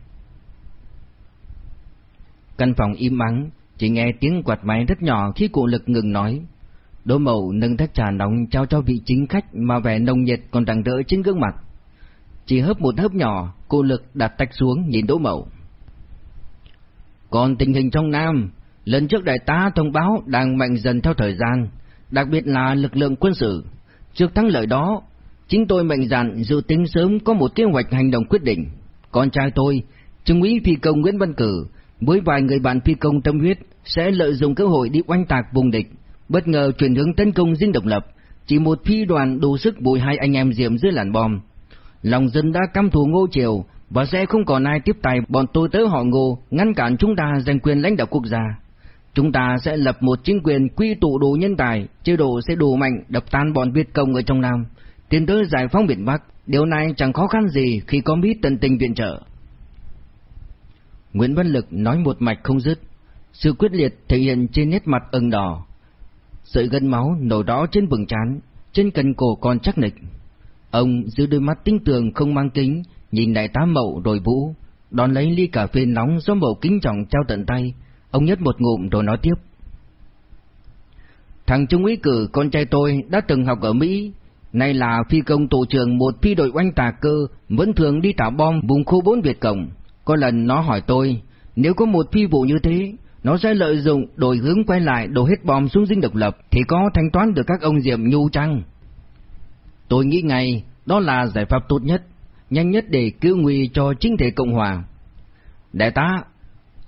Căn phòng im ắng, chỉ nghe tiếng quạt máy rất nhỏ khi cụ lực ngừng nói. Đỗ Mậu nâng tách trà nóng trao cho vị chính khách mà vẻ nồng nhiệt còn rạng rỡ trên gương mặt. Chỉ hớp một hớp nhỏ, cụ lực đặt tách xuống nhìn Đỗ Mậu. Còn tình hình trong Nam, lần trước đại tá thông báo đang mạnh dần theo thời gian, đặc biệt là lực lượng quân sự. Trước thắng lợi đó, chính tôi mệnh dạn dự tính sớm có một kế hoạch hành động quyết định. Con trai tôi, Trung úy phi công Nguyễn Văn Cử, với vài người bạn phi công tâm huyết sẽ lợi dụng cơ hội đi oanh tạc vùng địch, bất ngờ chuyển hướng tấn công dinh độc lập, chỉ một phi đoàn đủ sức bùi hai anh em diệm dưới làn bom. Lòng dân đã căm thù Ngô Triều và sẽ không còn ai tiếp tay bọn tôi tới họ Ngô ngăn cản chúng ta giành quyền lãnh đạo quốc gia. Chúng ta sẽ lập một chính quyền quy tụ đủ nhân tài, chế độ sẽ đủ mạnh đập tan bọn Việt Cộng ở trong Nam, tiến tới giải phóng miền Bắc. Điều này chẳng khó khăn gì khi có Mỹ tận tình viện trợ. Nguyễn Văn Lực nói một mạch không dứt, sự quyết liệt thể hiện trên nét mặt ửng đỏ. Sợi gân máu nổi đỏ trên vầng trán, trên cần cổ còn chắc nịch. Ông giữ đôi mắt tinh tường không mang kính, nhìn đại tá Mậu rồi Vũ, đón lấy ly cà phê nóng do Mậu kính trọng trao tận tay, ông nhất một ngụm rồi nói tiếp. Thằng Trung úy cử con trai tôi đã từng học ở Mỹ, nay là phi công tổ trưởng một phi đội oanh tạc cơ, vẫn thường đi tạo bom vùng khu 4 Việt Cộng. Có lần nó hỏi tôi, nếu có một phi vụ như thế, nó sẽ lợi dụng đổi hướng quay lại đổ hết bom xuống dinh độc lập thì có thanh toán được các ông Diệm Nhu chăng? Tôi nghĩ ngay, đó là giải pháp tốt nhất, nhanh nhất để cứu nguy cho chính thể Cộng Hòa. Đại tá,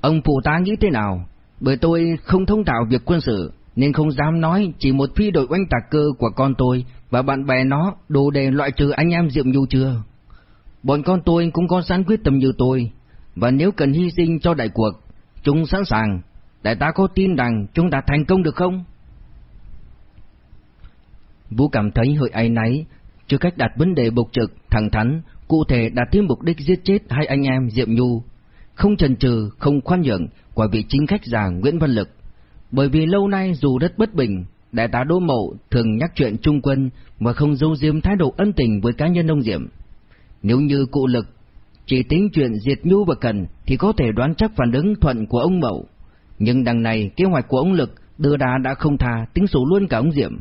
ông phụ tá nghĩ thế nào? Bởi tôi không thông thạo việc quân sự, nên không dám nói chỉ một phi đội oanh tạc cơ của con tôi và bạn bè nó đủ để loại trừ anh em Diệm Nhu chưa. Bọn con tôi cũng có sẵn quyết tâm như tôi, và nếu cần hy sinh cho đại cuộc, chúng sẵn sàng. Đại ta có tin rằng chúng ta thành công được không? Vũ cảm thấy hơi áy náy, chưa cách đặt vấn đề bộc trực, thẳng thắn, cụ thể đạt thêm mục đích giết chết hai anh em Diệm Nhu. Không chần chừ, không khoan nhượng, quả vị chính khách già Nguyễn Văn Lực. Bởi vì lâu nay dù rất bất bình, đại tá Đỗ Mậu thường nhắc chuyện trung quân và không dâu giếm thái độ ân tình với cá nhân ông Diệm. Nếu như cụ lực chỉ tính chuyện diệt nhu và cần thì có thể đoán chắc phản ứng thuận của ông Mậu. Nhưng đằng này kế hoạch của ông Lực đưa đá đã không tha tính số luôn cả ông Diệm.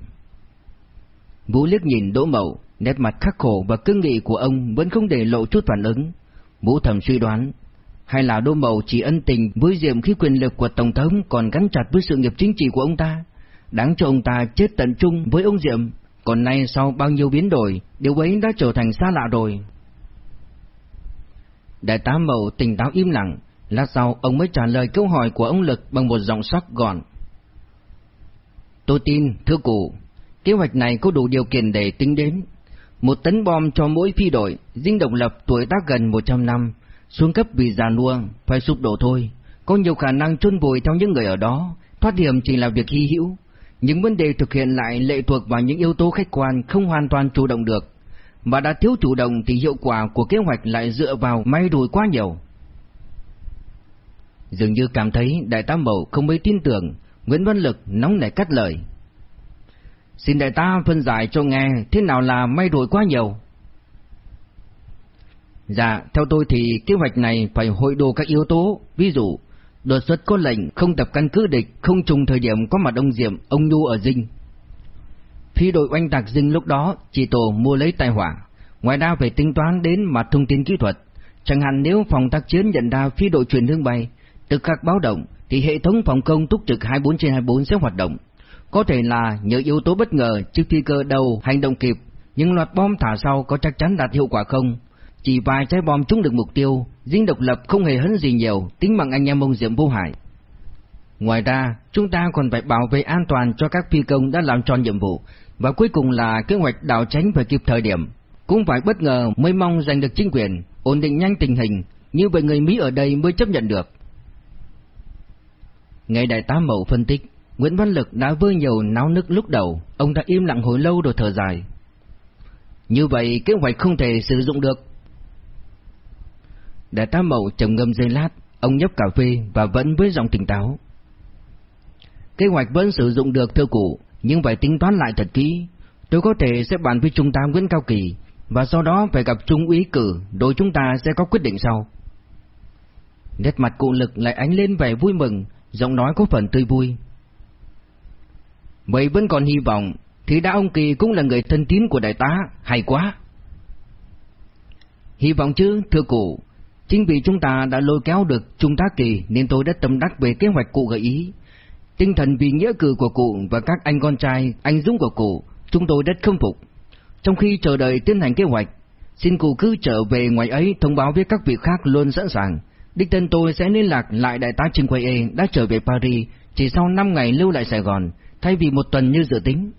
Vũ liếc nhìn Đỗ Mậu, nét mặt khắc khổ và cương nghị của ông vẫn không để lộ chút phản ứng. Vũ thầm suy đoán, hay là Đô Mậu chỉ ân tình với Diệm khi quyền lực của Tổng thống còn gắn chặt với sự nghiệp chính trị của ông ta. Đáng cho ông ta chết tận trung với ông Diệm, còn nay sau bao nhiêu biến đổi, điều ấy đã trở thành xa lạ rồi. Đại tá Mậu tỉnh táo im lặng, lát sau ông mới trả lời câu hỏi của ông Lực bằng một giọng sắc gọn. Tôi tin, thưa cụ, kế hoạch này có đủ điều kiện để tính đến. Một tấn bom cho mỗi phi đội, dinh độc lập tuổi tác gần 100 năm, xuống cấp vì già nua, phải sụp đổ thôi. Có nhiều khả năng chôn vùi theo những người ở đó, thoát hiểm chỉ là việc hy hữu. Những vấn đề thực hiện lại lệ thuộc vào những yếu tố khách quan không hoàn toàn chủ động được mà đã thiếu chủ động thì hiệu quả của kế hoạch lại dựa vào may rủi quá nhiều. Dường như cảm thấy đại tá Mậu không mấy tin tưởng, Nguyễn Văn Lực nóng nảy cắt lời. Xin đại tá phân giải cho nghe thế nào là may rủi quá nhiều. Dạ, theo tôi thì kế hoạch này phải hội đồ các yếu tố, ví dụ, đột xuất có lệnh không tập căn cứ địch, không trùng thời điểm có mặt ông Diệm, ông Nhu ở Dinh, Phi đội oanh tạc dinh lúc đó chỉ tổ mua lấy tài hỏa Ngoài ra phải tính toán đến mặt thông tin kỹ thuật. Chẳng hạn nếu phòng tác chiến nhận ra phi đội truyền hướng bay, từ các báo động thì hệ thống phòng công túc trực 24 trên 24 sẽ hoạt động. Có thể là nhờ yếu tố bất ngờ trước phi cơ đầu hành động kịp, nhưng loạt bom thả sau có chắc chắn đạt hiệu quả không? Chỉ vài trái bom trúng được mục tiêu, dinh độc lập không hề hấn gì nhiều, tính mạng anh em ông Diệm vô hại. Ngoài ra, chúng ta còn phải bảo vệ an toàn cho các phi công đã làm tròn nhiệm vụ, và cuối cùng là kế hoạch đảo tránh phải kịp thời điểm. Cũng phải bất ngờ mới mong giành được chính quyền, ổn định nhanh tình hình, như vậy người Mỹ ở đây mới chấp nhận được. Ngày đại tá Mậu phân tích, Nguyễn Văn Lực đã vơi nhiều náo nức lúc đầu, ông đã im lặng hồi lâu rồi thở dài. Như vậy kế hoạch không thể sử dụng được. Đại tá Mậu trầm ngâm giây lát, ông nhấp cà phê và vẫn với giọng tỉnh táo. Kế hoạch vẫn sử dụng được thưa cụ, nhưng phải tính toán lại thật kỹ. Tôi có thể sẽ bàn với Trung tá Nguyễn Cao Kỳ, và sau đó phải gặp Trung úy cử, Đội chúng ta sẽ có quyết định sau. Nét mặt cụ lực lại ánh lên vẻ vui mừng, giọng nói có phần tươi vui. Vậy vẫn còn hy vọng, thì đã ông Kỳ cũng là người thân tín của đại tá, hay quá. Hy vọng chứ, thưa cụ, chính vì chúng ta đã lôi kéo được Trung tá Kỳ nên tôi đã tâm đắc về kế hoạch cụ gợi ý. Tinh thần vì nghĩa cử của cụ và các anh con trai, anh dũng của cụ, chúng tôi rất khâm phục. Trong khi chờ đợi tiến hành kế hoạch, xin cụ cứ trở về ngoài ấy thông báo với các vị khác luôn sẵn sàng. Đích thân tôi sẽ liên lạc lại đại tá Trinh Quay E đã trở về Paris chỉ sau 5 ngày lưu lại Sài Gòn, thay vì một tuần như dự tính.